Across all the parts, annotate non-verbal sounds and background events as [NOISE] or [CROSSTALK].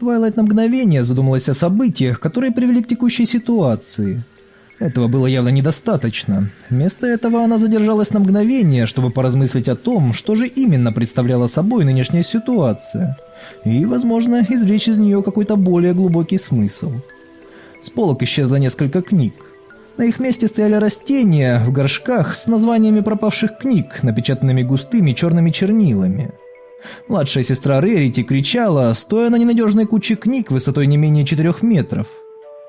Твайлайт на мгновение задумалась о событиях, которые привели к текущей ситуации. Этого было явно недостаточно. Вместо этого она задержалась на мгновение, чтобы поразмыслить о том, что же именно представляла собой нынешняя ситуация, и, возможно, извлечь из нее какой-то более глубокий смысл. С полок исчезло несколько книг. На их месте стояли растения в горшках с названиями пропавших книг, напечатанными густыми черными чернилами. Младшая сестра Рерити кричала, стоя на ненадежной куче книг высотой не менее четырех метров.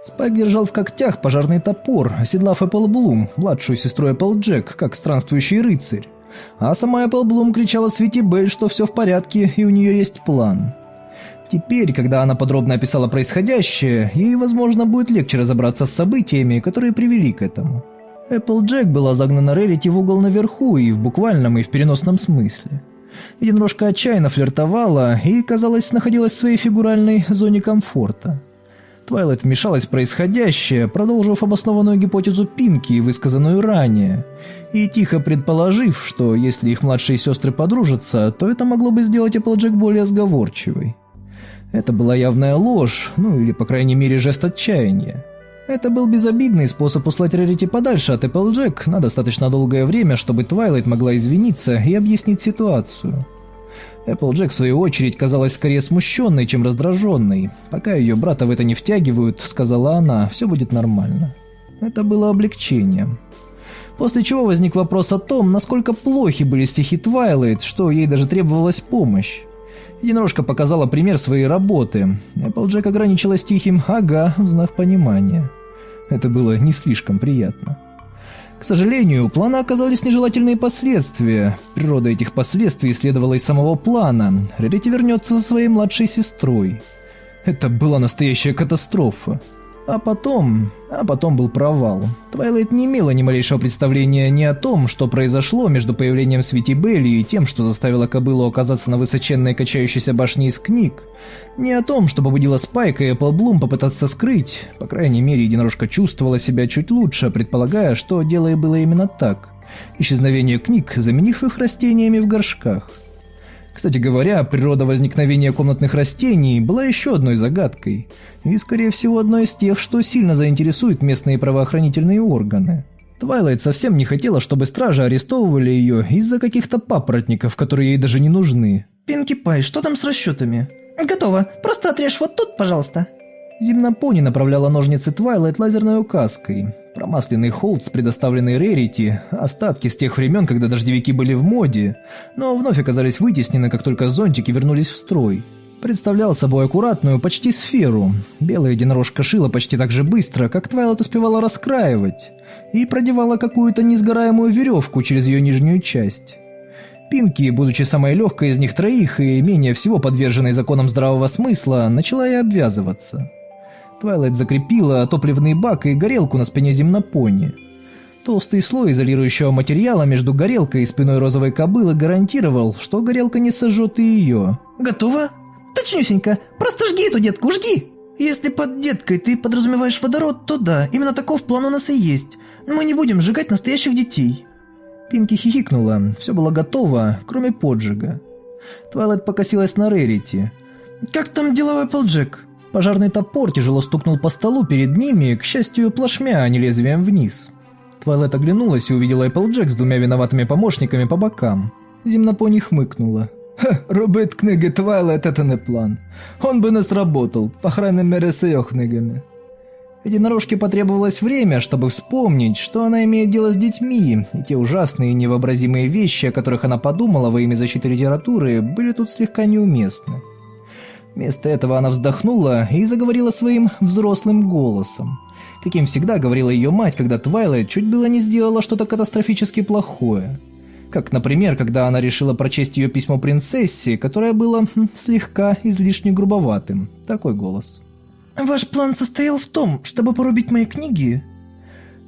Спайк держал в когтях пожарный топор, оседлав Эпплблум, младшую сестру Эпплджек, как странствующий рыцарь. А сама Эпплблум кричала Свити Белль, что все в порядке и у нее есть план. Теперь, когда она подробно описала происходящее, ей, возможно, будет легче разобраться с событиями, которые привели к этому. Эпплджек была загнана Рерити в угол наверху и в буквальном, и в переносном смысле. Единорожка отчаянно флиртовала и, казалось, находилась в своей фигуральной зоне комфорта. Твайлайт вмешалась в происходящее, продолжив обоснованную гипотезу Пинки, высказанную ранее, и тихо предположив, что если их младшие сестры подружатся, то это могло бы сделать Эпплджек более сговорчивой. Это была явная ложь, ну или, по крайней мере, жест отчаяния. Это был безобидный способ услать Рарити подальше от Эпплджек на достаточно долгое время, чтобы Твайлайт могла извиниться и объяснить ситуацию. Эпплджек, в свою очередь, казалась скорее смущенной, чем раздраженной. «Пока ее брата в это не втягивают», — сказала она, — «все будет нормально». Это было облегчением. После чего возник вопрос о том, насколько плохи были стихи Твайлайт, что ей даже требовалась помощь. Единорожка показала пример своей работы. Эпплджек ограничилась тихим «ага» в знак понимания. Это было не слишком приятно. К сожалению, у плана оказались нежелательные последствия. Природа этих последствий следовала из самого плана. Рерити вернется со своей младшей сестрой. Это была настоящая катастрофа. А потом... А потом был провал. Твайлайт не имела ни малейшего представления ни о том, что произошло между появлением Свети Белли и тем, что заставило кобылу оказаться на высоченной качающейся башне из книг, ни о том, что побудило Спайка и Эпплблум попытаться скрыть. По крайней мере, единорожка чувствовала себя чуть лучше, предполагая, что дело и было именно так. Исчезновение книг, заменив их растениями в горшках. Кстати говоря, природа возникновения комнатных растений была еще одной загадкой, и, скорее всего, одной из тех, что сильно заинтересует местные правоохранительные органы. Твайлайт совсем не хотела, чтобы стражи арестовывали ее из-за каких-то папоротников, которые ей даже не нужны. «Пинки Пай, что там с расчетами?» «Готово. Просто отрежь вот тут, пожалуйста». Земнопони направляла ножницы Твайлайт лазерной указкой. Промасленный холст, предоставленный Рерити, остатки с тех времен, когда дождевики были в моде, но вновь оказались вытеснены, как только зонтики вернулись в строй. Представлял собой аккуратную, почти сферу. Белая единорожка шила почти так же быстро, как Твайлайт успевала раскраивать, и продевала какую-то несгораемую веревку через ее нижнюю часть. Пинки, будучи самой легкой из них троих и менее всего подверженной законам здравого смысла, начала ей обвязываться. Твайлайт закрепила топливный бак и горелку на спине земнопони. Толстый слой изолирующего материала между горелкой и спиной розовой кобылы гарантировал, что горелка не сожжет и ее. «Готово? Точнюсенько. Просто жги эту детку, жги!» «Если под деткой ты подразумеваешь водород, то да, именно таков план у нас и есть. Мы не будем сжигать настоящих детей». Пинки хихикнула, все было готово, кроме поджига. Твайлайт покосилась на Рерити. «Как там деловой полджек?» Пожарный топор тяжело стукнул по столу перед ними, к счастью, плашмя, а не лезвием вниз. Твайлайт оглянулась и увидела Эпплджек с двумя виноватыми помощниками по бокам. Земнопони хмыкнула. «Ха, робить книги Твайлайт – это не план. Он бы не сработал, по крайней мере, с ее книгами». Единорожке потребовалось время, чтобы вспомнить, что она имеет дело с детьми, и те ужасные и невообразимые вещи, о которых она подумала во имя защиты литературы, были тут слегка неуместны. Вместо этого она вздохнула и заговорила своим взрослым голосом, каким всегда говорила ее мать, когда Твайлайт чуть было не сделала что-то катастрофически плохое. Как, например, когда она решила прочесть ее письмо принцессе, которое было хм, слегка излишне грубоватым. Такой голос. «Ваш план состоял в том, чтобы порубить мои книги?»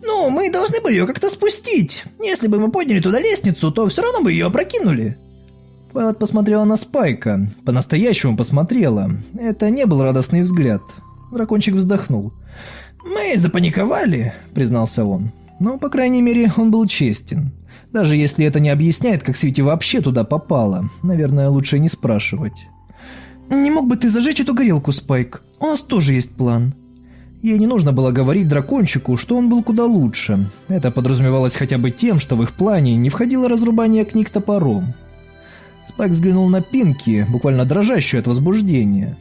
«Ну, мы должны были ее как-то спустить. Если бы мы подняли туда лестницу, то все равно бы ее опрокинули». Вайлот посмотрела на Спайка. По-настоящему посмотрела. Это не был радостный взгляд. Дракончик вздохнул. «Мы запаниковали», — признался он. Но, по крайней мере, он был честен. Даже если это не объясняет, как Свити вообще туда попала. Наверное, лучше не спрашивать. Не мог бы ты зажечь эту горелку, Спайк? У нас тоже есть план». Ей не нужно было говорить дракончику, что он был куда лучше. Это подразумевалось хотя бы тем, что в их плане не входило разрубание книг топором. Спайк взглянул на Пинки, буквально дрожащую от возбуждения.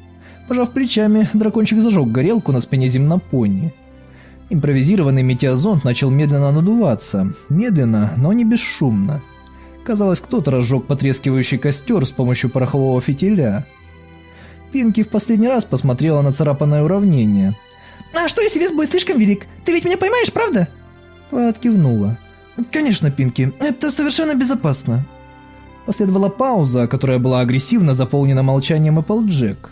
Пожав плечами, дракончик зажег горелку на спине земнопони. Импровизированный метеозонд начал медленно надуваться, медленно, но не бесшумно. Казалось, кто-то разжег потрескивающий костер с помощью порохового фитиля. Пинки в последний раз посмотрела на царапанное уравнение – «А что, если вес будет слишком велик? Ты ведь меня поймаешь, правда?» Твайт кивнула. «Конечно, Пинки, это совершенно безопасно». Последовала пауза, которая была агрессивно заполнена молчанием Эпплджек.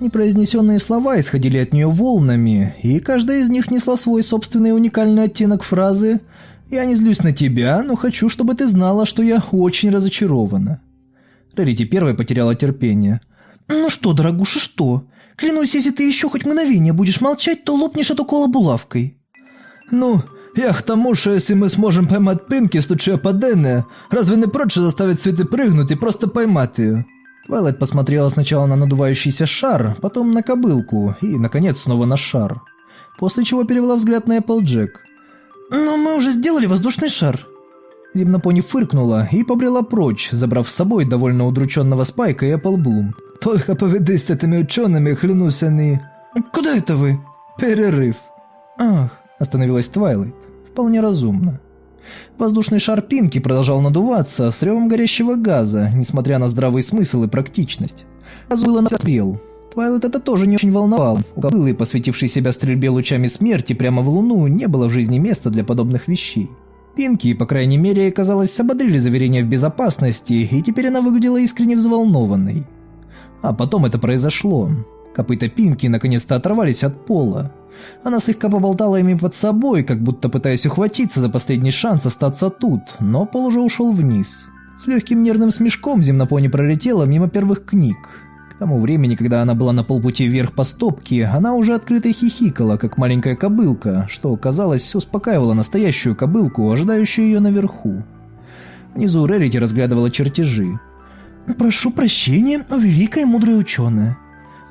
Непроизнесенные слова исходили от нее волнами, и каждая из них несла свой собственный уникальный оттенок фразы «Я не злюсь на тебя, но хочу, чтобы ты знала, что я очень разочарована». Рарити первой потеряла терпение. «Ну что, дорогуша, что? Клянусь, если ты еще хоть мгновение будешь молчать, то лопнешь от укола булавкой». «Ну, я к тому, что если мы сможем поймать Пинки случае падения, разве не проще заставить Цветы прыгнуть и просто поймать ее?» Твайлайт посмотрела сначала на надувающийся шар, потом на кобылку и, наконец, снова на шар. После чего перевела взгляд на Эпплджек. «Но мы уже сделали воздушный шар». Зимнопони фыркнула и побрела прочь, забрав с собой довольно удрученного Спайка и Эпплблум. Только поведись с этими учеными, клянусь они. Куда это вы? Перерыв. Ах, остановилась Твайлайт. Вполне разумно. Воздушный шар Пинки продолжал надуваться с ревом горящего газа, несмотря на здравый смысл и практичность. Газу было насрать. Твайлайт это тоже не очень волновало. У кобылы, посвятившей себя стрельбе лучами смерти прямо в луну, не было в жизни места для подобных вещей. Пинки, по крайней мере, казалось, ободрили заверения в безопасности, и теперь она выглядела искренне взволнованной. А потом это произошло. Копыта Пинки наконец-то оторвались от пола. Она слегка поболтала ими под собой, как будто пытаясь ухватиться за последний шанс остаться тут, но пол уже ушел вниз. С легким нервным смешком земнопони пролетела мимо первых книг. К тому времени, когда она была на полпути вверх по стопке, она уже открыто хихикала, как маленькая кобылка, что, казалось, успокаивало настоящую кобылку, ожидающую ее наверху. Внизу Рерити разглядывала чертежи. «Прошу прощения, великая мудрая ученая», –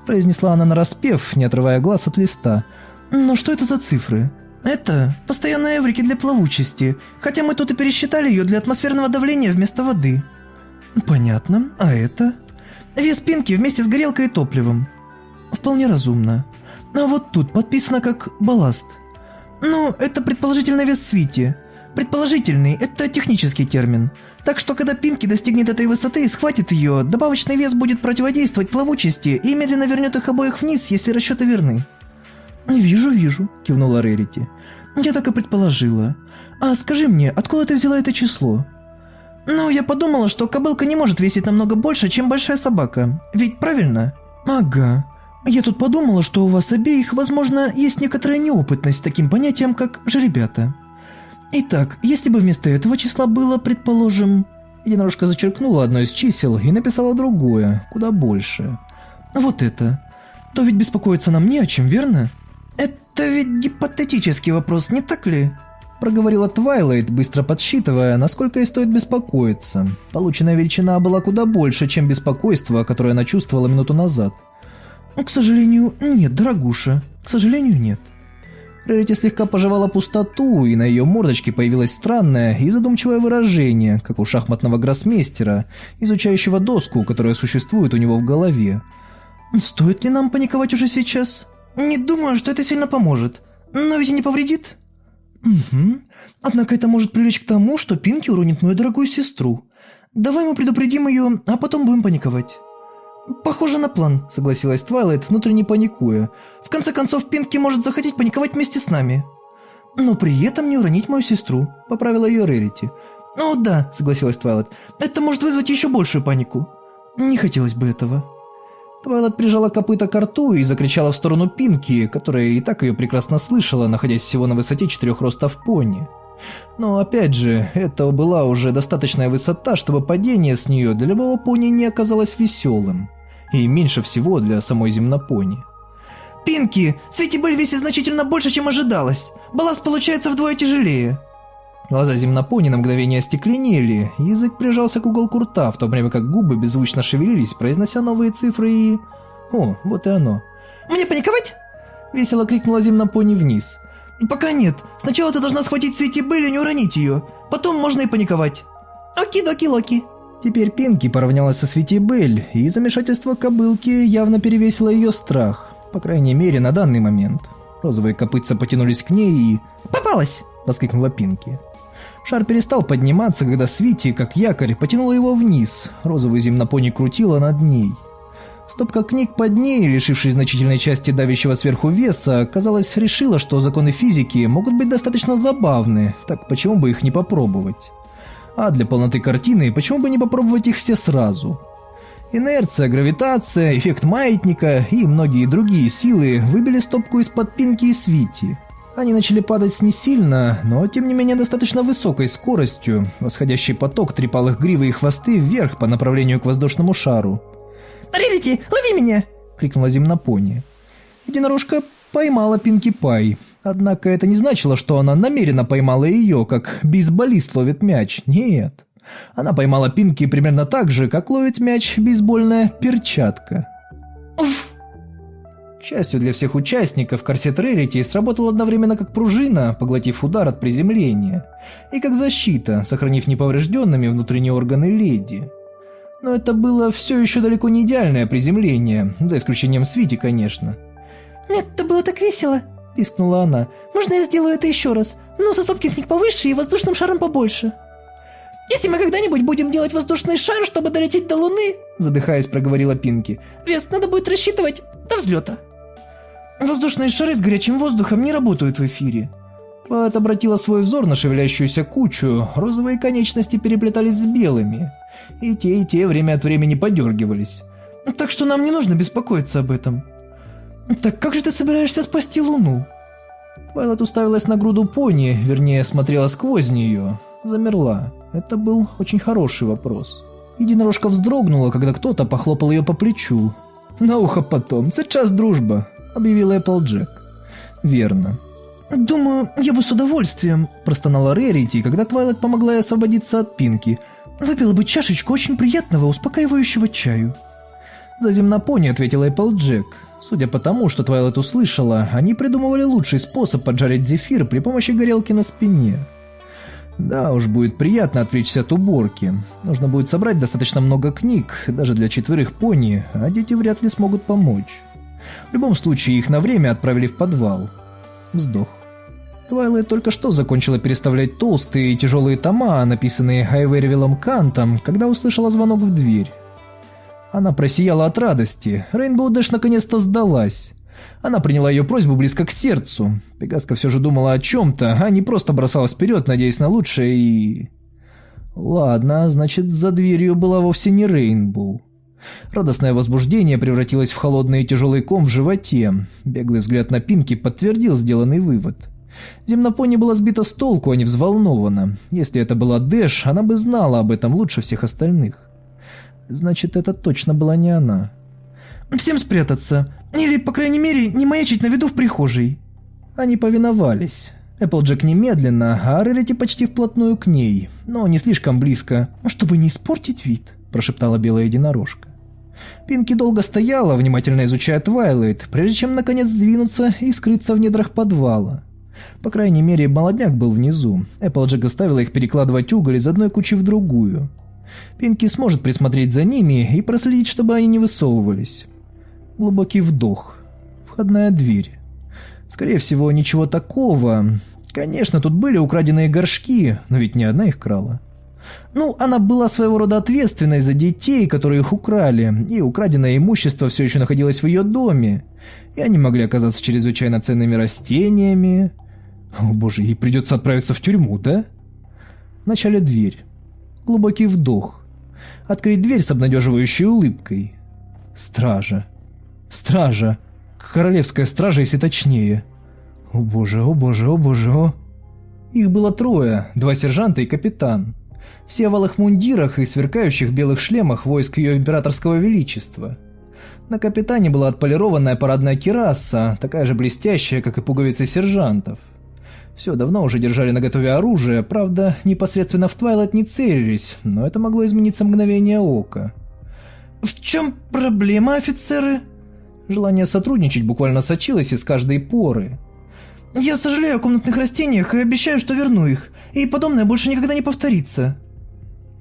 произнесла она нараспев, не отрывая глаз от листа. «Но что это за цифры?» «Это постоянная эврики для плавучести, хотя мы тут и пересчитали ее для атмосферного давления вместо воды». «Понятно. А это?» «Вес пинки вместе с горелкой и топливом». «Вполне разумно. А вот тут подписано как «балласт». «Ну, это предположительный вес Свити. Предположительный – это технический термин». Так что, когда Пинки достигнет этой высоты и схватит ее, добавочный вес будет противодействовать плавучести и медленно вернет их обоих вниз, если расчеты верны». «Вижу, вижу», – кивнула Рерити. «Я так и предположила. А скажи мне, откуда ты взяла это число?» «Ну, я подумала, что кобылка не может весить намного больше, чем большая собака. Ведь правильно?» «Ага. Я тут подумала, что у вас обеих, возможно, есть некоторая неопытность с таким понятием, как «жеребята». Итак, если бы вместо этого числа было, предположим... Единорожка зачеркнула одно из чисел и написала другое, куда больше. Вот это. То ведь беспокоиться нам не о чем, верно? Это ведь гипотетический вопрос, не так ли? Проговорила Твайлайт, быстро подсчитывая, насколько ей стоит беспокоиться. Полученная величина была куда больше, чем беспокойство, которое она чувствовала минуту назад. «К сожалению, нет, дорогуша. К сожалению, нет». Рарити слегка пожевала пустоту, и на ее мордочке появилось странное и задумчивое выражение, как у шахматного гроссмейстера, изучающего доску, которая существует у него в голове. «Стоит ли нам паниковать уже сейчас? Не думаю, что это сильно поможет. Но ведь и не повредит». «Угу. Однако это может привлечь к тому, что Пинки уронит мою дорогую сестру. Давай мы предупредим ее, а потом будем паниковать». «Похоже на план», — согласилась Твайлайт, внутренне паникуя. «В конце концов, Пинки может захотеть паниковать вместе с нами». «Но при этом не уронить мою сестру», — поправила ее Рерити. «О, да», — согласилась Твайлайт. «Это может вызвать еще большую панику». «Не хотелось бы этого». Твайлайт прижала копыта к рту и закричала в сторону Пинки, которая и так ее прекрасно слышала, находясь всего на высоте четырех ростов пони. Но опять же, это была уже достаточная высота, чтобы падение с нее для любого пони не оказалось веселым. И меньше всего для самой земнопони. «Пинки, Светибель весит значительно больше, чем ожидалось. Балласт получается вдвое тяжелее». Глаза земнопони на мгновение остекленели, язык прижался к уголку рта, в то время как губы беззвучно шевелились, произнося новые цифры и... О, вот и оно. «Мне паниковать?» Весело крикнула земнопони вниз. «Пока нет. Сначала ты должна схватить Свети Белль и не уронить ее. Потом можно и паниковать». «Оки-доки-локи». Теперь Пинки поравнялась со Свети Белль, и замешательство кобылки явно перевесило ее страх. По крайней мере, на данный момент. Розовые копытца потянулись к ней и... «Попалась!» – воскликнула Пинки. Шар перестал подниматься, когда Свити, как якорь, потянула его вниз. Розовую земнопони крутила над ней. Стопка книг под ней, лишившись значительной части давящего сверху веса, казалось, решила, что законы физики могут быть достаточно забавны, так почему бы их не попробовать? А для полноты картины, почему бы не попробовать их все сразу? Инерция, гравитация, эффект маятника и многие другие силы выбили стопку из-под пинки и свити. Они начали падать не сильно, но тем не менее достаточно высокой скоростью. Восходящий поток трепал их гривы и хвосты вверх по направлению к воздушному шару. «Рерити, лови меня!» — крикнула земнопони. Единорожка поймала Пинки Пай. Однако это не значило, что она намеренно поймала ее, как бейсболист ловит мяч. Нет. Она поймала Пинки примерно так же, как ловит мяч бейсбольная перчатка. Уф. К счастью для всех участников, корсет Рерити сработал одновременно как пружина, поглотив удар от приземления, и как защита, сохранив неповрежденными внутренние органы леди. Но это было все еще далеко не идеальное приземление, за исключением Свити, конечно. «Нет, это было так весело!» – пискнула она. «Можно я сделаю это еще раз, но со стопки книг повыше и воздушным шаром побольше?» «Если мы когда-нибудь будем делать воздушный шар, чтобы долететь до Луны», – задыхаясь, проговорила Пинки, – «вес надо будет рассчитывать до взлета». «Воздушные шары с горячим воздухом не работают в эфире». Пэт обратила свой взор на шевелящуюся кучу, розовые конечности переплетались с белыми – и те, и те время от времени подергивались. Так что нам не нужно беспокоиться об этом. Так как же ты собираешься спасти Луну? Вайлот уставилась на груду пони, вернее, смотрела сквозь нее. Замерла. Это был очень хороший вопрос. Единорожка вздрогнула, когда кто-то похлопал ее по плечу. «На ухо потом, сейчас дружба», — объявила Эпплджек. «Верно». «Думаю, я бы с удовольствием», – простонала Рерити, когда Твайлайт помогла ей освободиться от Пинки – Выпила бы чашечку очень приятного, успокаивающего чаю». «За земнопони», — ответила Эпплджек. Судя по тому, что Твайлет услышала, они придумывали лучший способ поджарить зефир при помощи горелки на спине. Да уж, будет приятно отвлечься от уборки. Нужно будет собрать достаточно много книг, даже для четверых пони, а дети вряд ли смогут помочь. В любом случае, их на время отправили в подвал. Вздох. Твайлайт только что закончила переставлять толстые и тяжелые тома, написанные Хайвервиллом Кантом, когда услышала звонок в дверь. Она просияла от радости. Рейнбоу Дэш наконец-то сдалась. Она приняла ее просьбу близко к сердцу. Пегаска все же думала о чем-то, а не просто бросалась вперед, надеясь на лучшее и... Ладно, значит, за дверью была вовсе не Рейнбоу. Радостное возбуждение превратилось в холодный и тяжелый ком в животе. Беглый взгляд на Пинки подтвердил сделанный вывод. Земнопони была сбита с толку, а не взволнована. Если это была Дэш, она бы знала об этом лучше всех остальных. Значит, это точно была не она. «Всем спрятаться. Или, по крайней мере, не маячить на виду в прихожей». Они повиновались. Эпплджек немедленно, а Рерити почти вплотную к ней, но не слишком близко. «Чтобы не испортить вид», – прошептала белая единорожка. Пинки долго стояла, внимательно изучая Твайлайт, прежде чем наконец сдвинуться и скрыться в недрах подвала. По крайней мере, молодняк был внизу. Эпплджек оставила их перекладывать уголь из одной кучи в другую. Пинки сможет присмотреть за ними и проследить, чтобы они не высовывались. Глубокий вдох. Входная дверь. Скорее всего, ничего такого. Конечно, тут были украденные горшки, но ведь не одна их крала. Ну, она была своего рода ответственной за детей, которые их украли, и украденное имущество все еще находилось в ее доме, и они могли оказаться чрезвычайно ценными растениями, о боже, ей придется отправиться в тюрьму, да? Вначале дверь. Глубокий вдох. Открыть дверь с обнадеживающей улыбкой. Стража. Стража. Королевская стража, если точнее. О боже, о боже, о боже, о... Их было трое, два сержанта и капитан. Все в алых мундирах и сверкающих белых шлемах войск ее императорского величества. На капитане была отполированная парадная кираса, такая же блестящая, как и пуговицы сержантов. Все давно уже держали наготове оружие, правда, непосредственно в Твайлайт не целились, но это могло измениться мгновение ока. «В чем проблема, офицеры?» Желание сотрудничать буквально сочилось из каждой поры. «Я сожалею о комнатных растениях и обещаю, что верну их, и подобное больше никогда не повторится».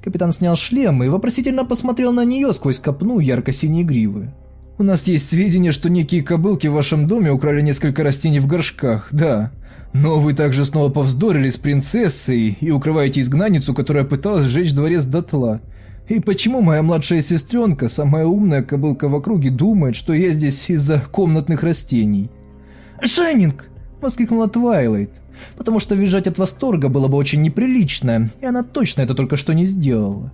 Капитан снял шлем и вопросительно посмотрел на нее сквозь копну ярко-синей гривы. «У нас есть сведения, что некие кобылки в вашем доме украли несколько растений в горшках, да. Но вы также снова повздорили с принцессой и укрываете изгнанницу, которая пыталась сжечь дворец дотла. И почему моя младшая сестренка, самая умная кобылка в округе, думает, что я здесь из-за комнатных растений?» «Шайнинг!» – воскликнула Твайлайт. Потому что визжать от восторга было бы очень неприлично, и она точно это только что не сделала.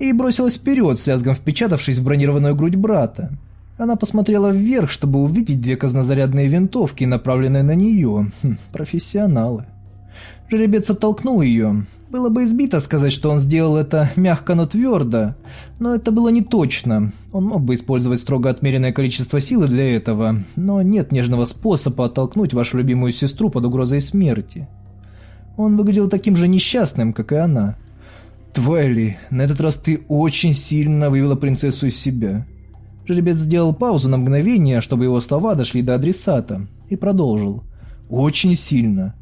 И бросилась вперед, с лязгом впечатавшись в бронированную грудь брата. Она посмотрела вверх, чтобы увидеть две казнозарядные винтовки, направленные на нее. Хм, профессионалы. Жеребец оттолкнул ее. Было бы избито сказать, что он сделал это мягко, но твердо, но это было не точно. Он мог бы использовать строго отмеренное количество силы для этого, но нет нежного способа оттолкнуть вашу любимую сестру под угрозой смерти. Он выглядел таким же несчастным, как и она. «Твайли, на этот раз ты очень сильно вывела принцессу из себя». Жеребец сделал паузу на мгновение, чтобы его слова дошли до адресата, и продолжил. «Очень сильно».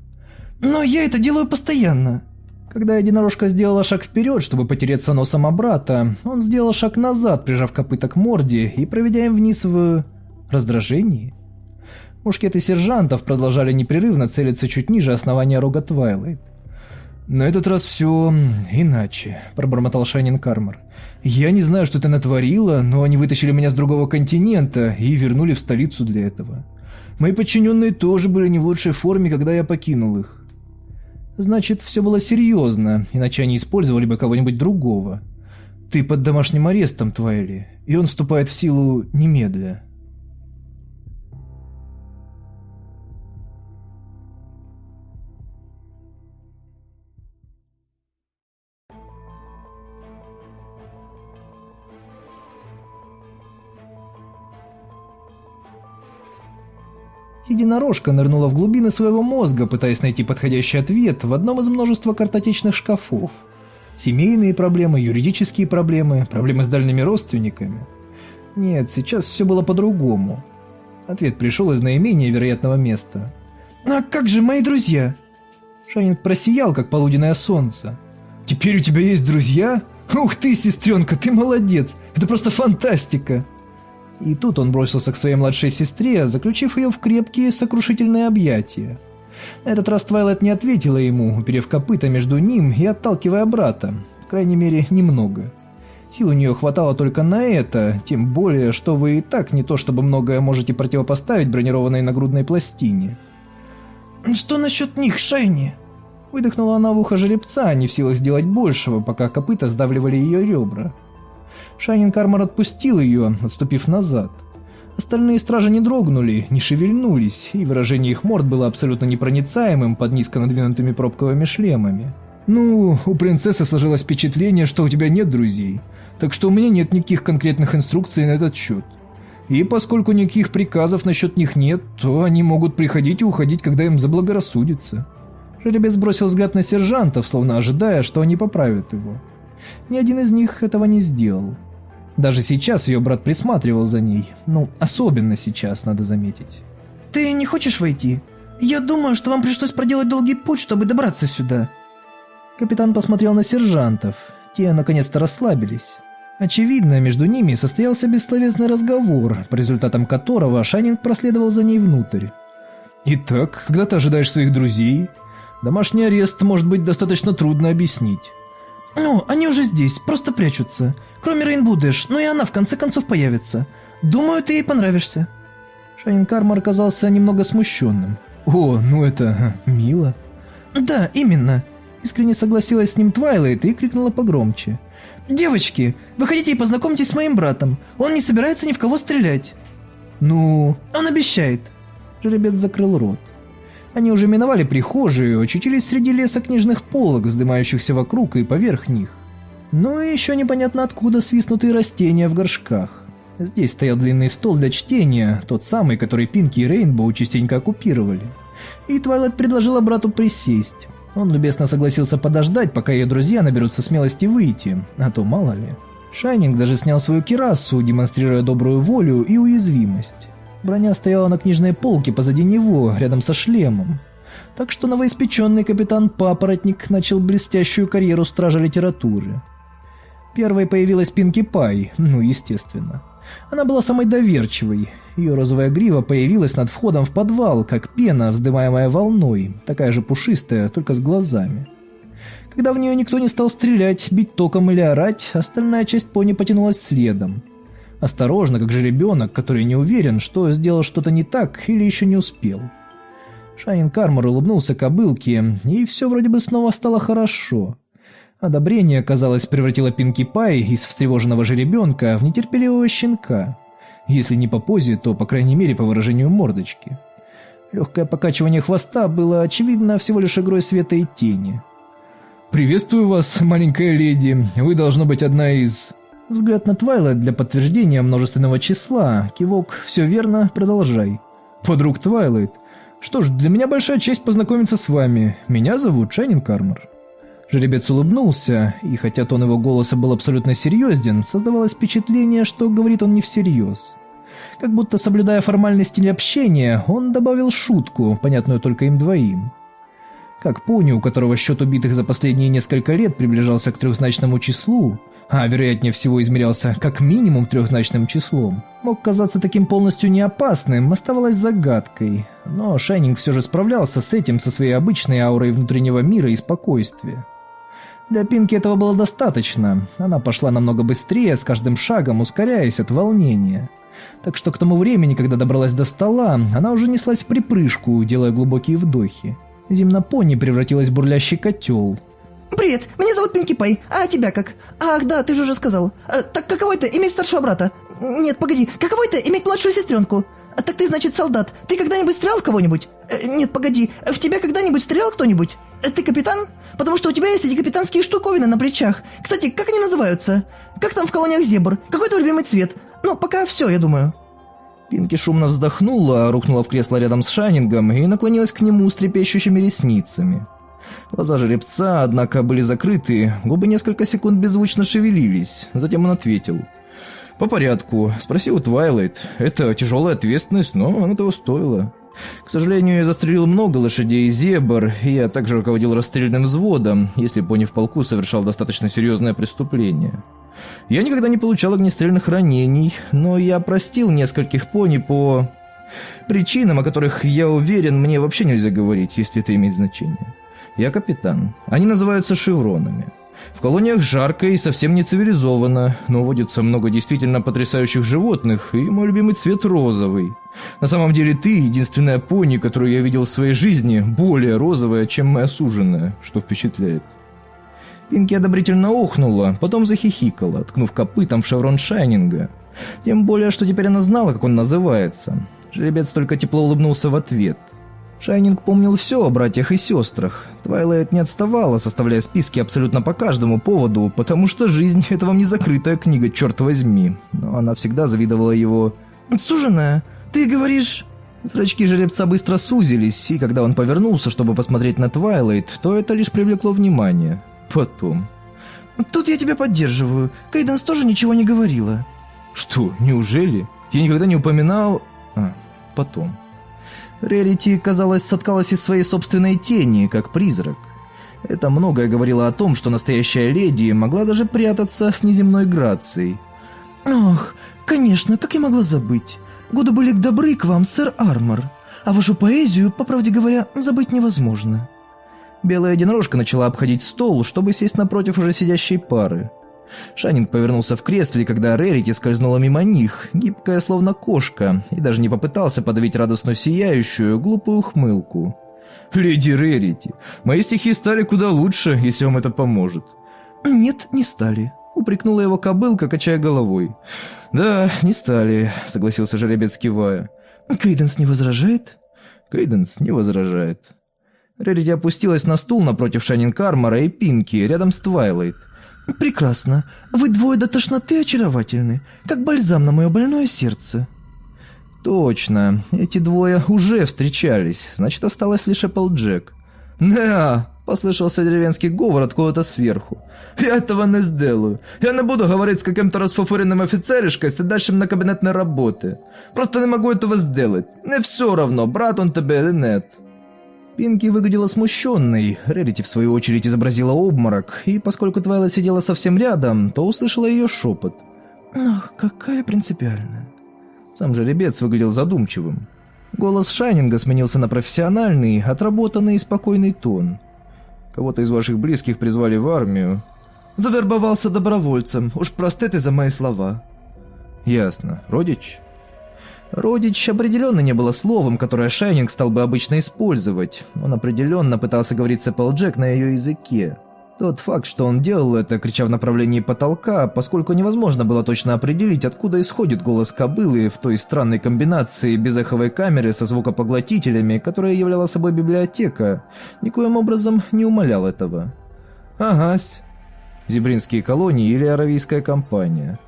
«Но я это делаю постоянно». Когда единорожка сделала шаг вперед, чтобы потереться носом обрата, он сделал шаг назад, прижав копыта к морде и проведя им вниз в... раздражении. Мушкеты сержантов продолжали непрерывно целиться чуть ниже основания рога Твайлайт. «На этот раз все иначе», – пробормотал Шайнин Кармар. «Я не знаю, что ты натворила, но они вытащили меня с другого континента и вернули в столицу для этого. Мои подчиненные тоже были не в лучшей форме, когда я покинул их. Значит, все было серьезно, иначе они использовали бы кого-нибудь другого. Ты под домашним арестом, Твайли, и он вступает в силу немедля». Единорожка нырнула в глубины своего мозга, пытаясь найти подходящий ответ в одном из множества картотечных шкафов. Семейные проблемы, юридические проблемы, проблемы с дальними родственниками. Нет, сейчас все было по-другому. Ответ пришел из наименее вероятного места. «А как же мои друзья?» Шанинг просиял, как полуденное солнце. «Теперь у тебя есть друзья? Ух ты, сестренка, ты молодец! Это просто фантастика!» И тут он бросился к своей младшей сестре, заключив ее в крепкие сокрушительные объятия. На этот раз Твайлайт не ответила ему, уперев копыта между ним и отталкивая брата, по крайней мере, немного. Сил у нее хватало только на это, тем более, что вы и так не то чтобы многое можете противопоставить бронированной нагрудной пластине. «Что насчет них, Шайни?» Выдохнула она в ухо жеребца, не в силах сделать большего, пока копыта сдавливали ее ребра. Шайнин Кармар отпустил ее, отступив назад. Остальные стражи не дрогнули, не шевельнулись, и выражение их морд было абсолютно непроницаемым под низко надвинутыми пробковыми шлемами. «Ну, у принцессы сложилось впечатление, что у тебя нет друзей, так что у меня нет никаких конкретных инструкций на этот счет. И поскольку никаких приказов насчет них нет, то они могут приходить и уходить, когда им заблагорассудится». Жеребец бросил взгляд на сержантов, словно ожидая, что они поправят его. Ни один из них этого не сделал. Даже сейчас ее брат присматривал за ней. Ну, особенно сейчас, надо заметить. «Ты не хочешь войти? Я думаю, что вам пришлось проделать долгий путь, чтобы добраться сюда». Капитан посмотрел на сержантов. Те наконец-то расслабились. Очевидно, между ними состоялся бессловесный разговор, по результатам которого Шанинг проследовал за ней внутрь. «Итак, когда ты ожидаешь своих друзей? Домашний арест может быть достаточно трудно объяснить». «Ну, они уже здесь, просто прячутся. Кроме Рейнбу Дэш, но и она в конце концов появится. Думаю, ты ей понравишься». Шанин Кармар оказался немного смущенным. «О, ну это мило». «Да, именно». Искренне согласилась с ним Твайлайт и крикнула погромче. «Девочки, выходите и познакомьтесь с моим братом. Он не собирается ни в кого стрелять». «Ну...» «Он обещает». Жеребец закрыл рот. Они уже миновали прихожую и очутились среди леса книжных полок, вздымающихся вокруг и поверх них. Ну и еще непонятно откуда свистнутые растения в горшках. Здесь стоял длинный стол для чтения, тот самый, который Пинки и Рейнбоу частенько оккупировали. И Твайлайт предложила брату присесть. Он любезно согласился подождать, пока ее друзья наберутся смелости выйти, а то мало ли. Шайнинг даже снял свою кирасу, демонстрируя добрую волю и уязвимость. Броня стояла на книжной полке позади него, рядом со шлемом. Так что новоиспеченный капитан Папоротник начал блестящую карьеру стража литературы. Первой появилась Пинки Пай, ну, естественно. Она была самой доверчивой. Ее розовая грива появилась над входом в подвал, как пена, вздымаемая волной, такая же пушистая, только с глазами. Когда в нее никто не стал стрелять, бить током или орать, остальная часть пони потянулась следом. Осторожно, как же ребенок, который не уверен, что сделал что-то не так или еще не успел. Шайнин Кармор улыбнулся кобылке, и все вроде бы снова стало хорошо. Одобрение, казалось, превратило Пинки Пай из встревоженного жеребенка в нетерпеливого щенка. Если не по позе, то, по крайней мере, по выражению мордочки. Легкое покачивание хвоста было, очевидно, всего лишь игрой света и тени. «Приветствую вас, маленькая леди. Вы, должно быть, одна из...» Взгляд на Твайлайт для подтверждения множественного числа. Кивок «Все верно, продолжай». «Подруг Твайлайт. Что ж, для меня большая честь познакомиться с вами. Меня зовут Шайнинг Армор». Жеребец улыбнулся, и хотя тон его голоса был абсолютно серьезен, создавалось впечатление, что говорит он не всерьез. Как будто, соблюдая формальный стиль общения, он добавил шутку, понятную только им двоим. Как пони, у которого счет убитых за последние несколько лет приближался к трехзначному числу, а вероятнее всего измерялся как минимум трехзначным числом, мог казаться таким полностью неопасным, оставалось загадкой. Но Шайнинг все же справлялся с этим со своей обычной аурой внутреннего мира и спокойствия. Для Пинки этого было достаточно. Она пошла намного быстрее, с каждым шагом ускоряясь от волнения. Так что к тому времени, когда добралась до стола, она уже неслась в припрыжку, делая глубокие вдохи. Земнопони превратилась в бурлящий котел. «Привет, меня зовут Пинки Пай, а тебя как? Ах, да, ты же уже сказал. А, так каково это, иметь старшего брата? Нет, погоди, каково это, иметь младшую сестренку? А, так ты, значит, солдат. Ты когда-нибудь стрелял кого-нибудь? Э, нет, погоди, в тебя когда-нибудь стрелял кто-нибудь? Э, ты капитан? Потому что у тебя есть эти капитанские штуковины на плечах. Кстати, как они называются? Как там в колониях зебр? Какой твой любимый цвет? Ну, пока все, я думаю». Пинки шумно вздохнула, рухнула в кресло рядом с Шайнингом и наклонилась к нему с трепещущими ресницами. Глаза жеребца, однако, были закрыты, губы несколько секунд беззвучно шевелились. Затем он ответил. «По порядку. Спроси у Твайлайт. Это тяжелая ответственность, но она того стоила. К сожалению, я застрелил много лошадей и зебр, и я также руководил расстрельным взводом, если пони в полку совершал достаточно серьезное преступление. Я никогда не получал огнестрельных ранений, но я простил нескольких пони по... причинам, о которых, я уверен, мне вообще нельзя говорить, если это имеет значение. Я капитан. Они называются шевронами. В колониях жарко и совсем не цивилизованно, но водится много действительно потрясающих животных, и мой любимый цвет розовый. На самом деле ты единственная пони, которую я видел в своей жизни, более розовая, чем моя суженая, что впечатляет. Пинки одобрительно охнула, потом захихикала, ткнув копытом в шеврон Шайнинга. Тем более, что теперь она знала, как он называется. Жеребец только тепло улыбнулся в ответ – Шайнинг помнил все о братьях и сестрах. Твайлайт не отставала, составляя списки абсолютно по каждому поводу, потому что жизнь — это вам не закрытая книга, черт возьми. Но она всегда завидовала его... «Суженая, ты говоришь...» Зрачки жеребца быстро сузились, и когда он повернулся, чтобы посмотреть на Твайлайт, то это лишь привлекло внимание. Потом... «Тут я тебя поддерживаю. Кейденс тоже ничего не говорила». «Что, неужели? Я никогда не упоминал...» «А, потом...» Рерити, казалось, соткалась из своей собственной тени, как призрак. Это многое говорило о том, что настоящая леди могла даже прятаться с неземной грацией. «Ах, конечно, как я могла забыть? Годы были добры к вам, сэр Армор. А вашу поэзию, по правде говоря, забыть невозможно». Белая единорожка начала обходить стол, чтобы сесть напротив уже сидящей пары. Шанинг повернулся в кресле, когда Рерити скользнула мимо них, гибкая словно кошка, и даже не попытался подавить радостно сияющую, глупую ухмылку. «Леди Рерити, мои стихи стали куда лучше, если вам это поможет». «Нет, не стали», — упрекнула его кобылка, качая головой. «Да, не стали», — согласился жеребец, кивая. «Кейденс не возражает?» «Кейденс не возражает». Рерити опустилась на стул напротив Шанин Кармара и Пинки, рядом с Твайлайт. «Прекрасно. Вы двое до тошноты очаровательны, как бальзам на мое больное сердце». «Точно. Эти двое уже встречались. Значит, осталось лишь Эпплджек». «Да!» Послышался деревенский говор откуда-то сверху. «Я этого не сделаю. Я не буду говорить с каким-то расфуфыренным офицеришкой, сидящим на кабинетной работе. Просто не могу этого сделать. Не все равно, брат он тебе или нет». Пинки выглядела смущенной, Рерити в свою очередь изобразила обморок, и поскольку Твайла сидела совсем рядом, то услышала ее шепот. «Ах, какая принципиальная». Сам жеребец выглядел задумчивым. Голос Шайнинга сменился на профессиональный, отработанный и спокойный тон. Кого-то из ваших близких призвали в армию. Завербовался добровольцем, уж простите за мои слова. Ясно. Родич? Родич определенно не было словом, которое Шайнинг стал бы обычно использовать. Он определенно пытался говорить с Эпплджек на ее языке. Тот факт, что он делал это, крича в направлении потолка, поскольку невозможно было точно определить, откуда исходит голос кобылы в той странной комбинации безэховой камеры со звукопоглотителями, которая являла собой библиотека, никоим образом не умалял этого. Агась. Зебринские колонии или Аравийская компания.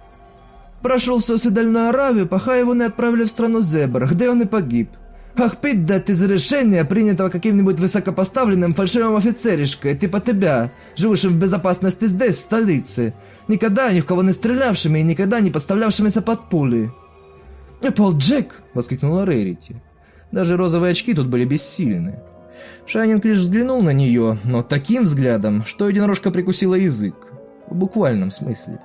Прошел всю Седальную Аравию, пока его не отправили в страну Зебр, где он и погиб. Ах, пить из решения, принятого каким-нибудь высокопоставленным фальшивым офицеришкой, типа тебя, живущим в безопасности здесь, в столице, никогда ни в кого не стрелявшими и никогда не подставлявшимися под пули. «Пол Джек!» — воскликнула Рерити. Даже розовые очки тут были бессильны. Шайнинг лишь взглянул на нее, но таким взглядом, что единорожка прикусила язык. В буквальном смысле.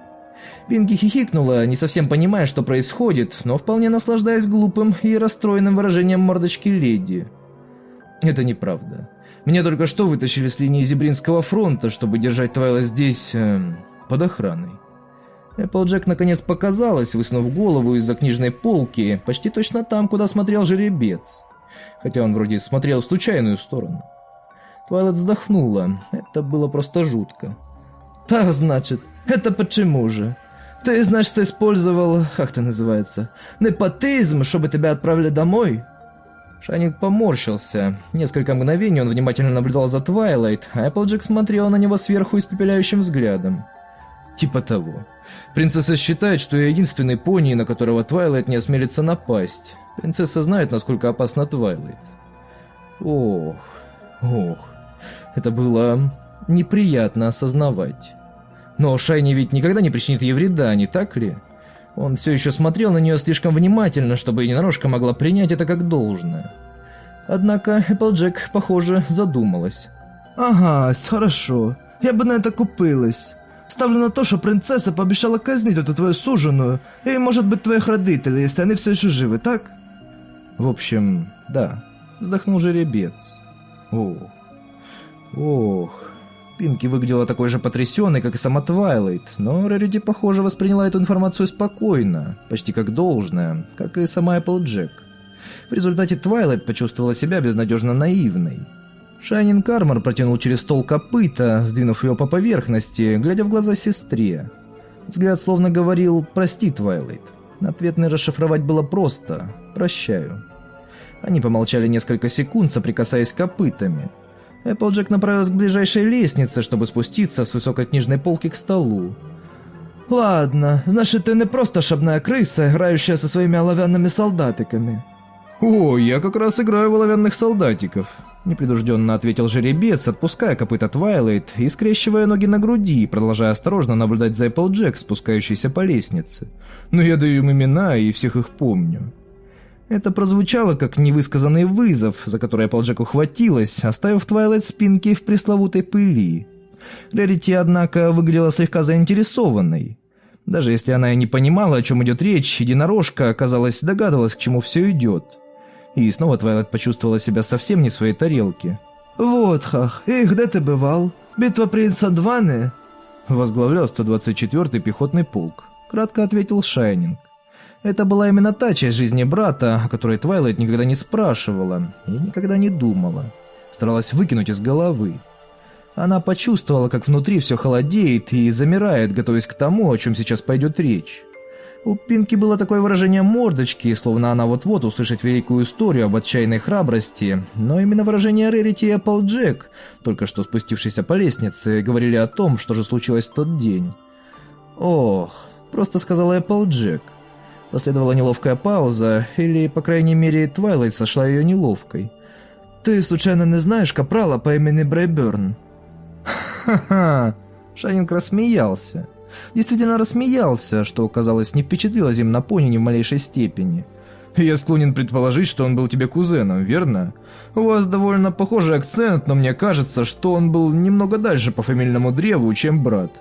Пинки хихикнула, не совсем понимая, что происходит, но вполне наслаждаясь глупым и расстроенным выражением мордочки леди. Это неправда. Меня только что вытащили с линии Зебринского фронта, чтобы держать Твайла здесь... Э, под охраной. Эпплджек наконец показалась, высунув голову из-за книжной полки, почти точно там, куда смотрел жеребец. Хотя он вроде смотрел в случайную сторону. Твайлайт вздохнула. Это было просто жутко. «Так, значит, это почему же? Ты, значит, использовал, как это называется, непотизм, чтобы тебя отправили домой?» Шайнинг поморщился. Несколько мгновений он внимательно наблюдал за Твайлайт, а Эпплджек смотрела на него сверху испепеляющим взглядом. Типа того. Принцесса считает, что я единственный пони, на которого Твайлайт не осмелится напасть. Принцесса знает, насколько опасна Твайлайт. Ох, ох. Это было неприятно осознавать. Но Шайни ведь никогда не причинит ей вреда, не так ли? Он все еще смотрел на нее слишком внимательно, чтобы единорожка могла принять это как должное. Однако Эпплджек, похоже, задумалась. «Ага, хорошо. Я бы на это купилась. Ставлю на то, что принцесса пообещала казнить эту твою суженую и, может быть, твоих родителей, если они все еще живы, так?» «В общем, да», — вздохнул жеребец. «Ох, ох, Пинки выглядела такой же потрясенной, как и сама Твайлайт, но Рарити, похоже, восприняла эту информацию спокойно, почти как должное, как и сама Эпплджек. В результате Твайлайт почувствовала себя безнадежно наивной. Шайнинг Армор протянул через стол копыто, сдвинув ее по поверхности, глядя в глаза сестре. Взгляд словно говорил «Прости, Твайлайт». Ответный расшифровать было просто «Прощаю». Они помолчали несколько секунд, соприкасаясь копытами – Эпплджек направилась к ближайшей лестнице, чтобы спуститься с высокой книжной полки к столу. «Ладно, значит, ты не просто шабная крыса, играющая со своими оловянными солдатиками». «О, я как раз играю в оловянных солдатиков», — непринужденно ответил жеребец, отпуская копыта Твайлайт и скрещивая ноги на груди, продолжая осторожно наблюдать за Эпплджек, спускающейся по лестнице. «Но я даю им имена и всех их помню». Это прозвучало как невысказанный вызов, за который Эпплджек ухватилась, оставив Твайлайт с Пинки в пресловутой пыли. Рарити, однако, выглядела слегка заинтересованной. Даже если она и не понимала, о чем идет речь, единорожка, казалось, догадывалась, к чему все идет. И снова Твайлайт почувствовала себя совсем не в своей тарелке. «Вот, хах, и где ты бывал? Битва принца Дваны?» Возглавлял 124-й пехотный полк. Кратко ответил Шайнинг. Это была именно та часть жизни брата, о которой Твайлайт никогда не спрашивала и никогда не думала. Старалась выкинуть из головы. Она почувствовала, как внутри все холодеет и замирает, готовясь к тому, о чем сейчас пойдет речь. У Пинки было такое выражение мордочки, словно она вот-вот услышит великую историю об отчаянной храбрости, но именно выражение Рарити и Эпплджек, только что спустившиеся по лестнице, говорили о том, что же случилось в тот день. «Ох», — просто сказала Эпплджек. Последовала неловкая пауза, или, по крайней мере, Твайлайт сочла ее неловкой. Ты случайно не знаешь капрала по имени Брейберн? Ха-ха. Шайнинг рассмеялся. Действительно рассмеялся, что, казалось, не впечатлило Земнопони ни в малейшей степени. Я склонен предположить, что он был тебе кузеном, верно? У вас довольно похожий акцент, но мне кажется, что он был немного дальше по фамильному древу, чем брат.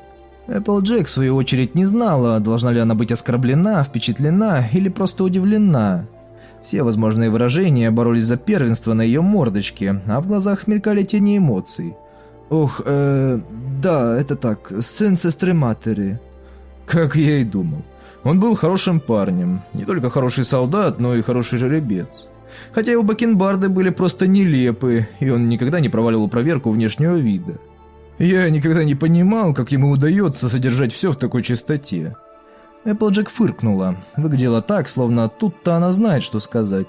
Эпплджек, в свою очередь, не знала, должна ли она быть оскорблена, впечатлена или просто удивлена. Все возможные выражения боролись за первенство на ее мордочке, а в глазах мелькали тени эмоций. «Ох, э, да, это так, сын сестры матери». Как я и думал. Он был хорошим парнем, не только хороший солдат, но и хороший жеребец. Хотя его бакенбарды были просто нелепы, и он никогда не проваливал проверку внешнего вида. Я никогда не понимал, как ему удается содержать все в такой чистоте. Эпплджек фыркнула. Выглядела так, словно тут-то она знает, что сказать.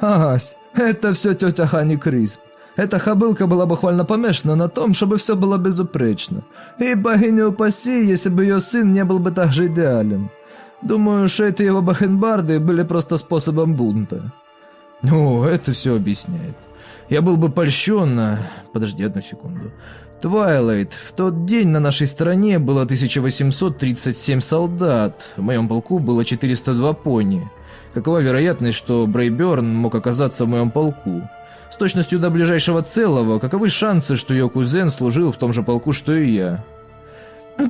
«Ась, это все тетя Хани Крисп. Эта хабылка была буквально помешана на том, чтобы все было безупречно. И богиня упаси, если бы ее сын не был бы так же идеален. Думаю, что эти его бахенбарды были просто способом бунта. Ну, это все объясняет. Я был бы польщен... Подожди одну секунду. Твайлайт, в тот день на нашей стороне было 1837 солдат, в моем полку было 402 пони. Какова вероятность, что Брейберн мог оказаться в моем полку? С точностью до ближайшего целого, каковы шансы, что ее кузен служил в том же полку, что и я?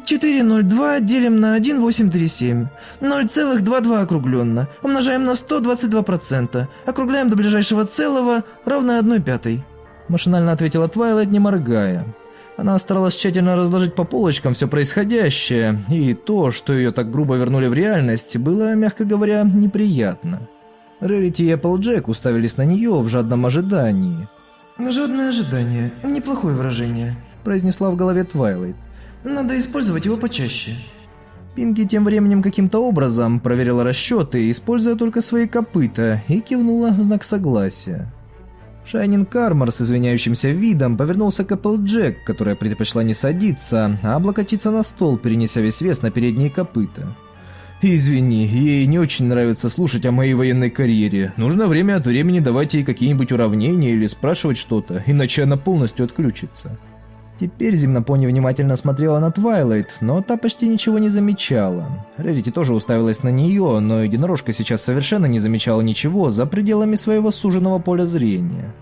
402 делим на 1837. 0,22 округленно. Умножаем на 122%. Округляем до ближайшего целого ровно 1 пятой. Машинально ответила Твайлайт, не моргая. Она старалась тщательно разложить по полочкам все происходящее, и то, что ее так грубо вернули в реальность, было, мягко говоря, неприятно. Рарити и Эпплджек уставились на нее в жадном ожидании. «Жадное ожидание. Неплохое выражение», – произнесла в голове Твайлайт. Надо использовать его почаще. Пинки тем временем каким-то образом проверила расчеты, используя только свои копыта, и кивнула в знак согласия. Шайнин Кармар с извиняющимся видом повернулся к Эпплджек, которая предпочла не садиться, а облокотиться на стол, перенеся весь вес на передние копыта. «Извини, ей не очень нравится слушать о моей военной карьере. Нужно время от времени давать ей какие-нибудь уравнения или спрашивать что-то, иначе она полностью отключится». Теперь Земнопони внимательно смотрела на Твайлайт, но та почти ничего не замечала. Рерити тоже уставилась на нее, но единорожка сейчас совершенно не замечала ничего за пределами своего суженного поля зрения.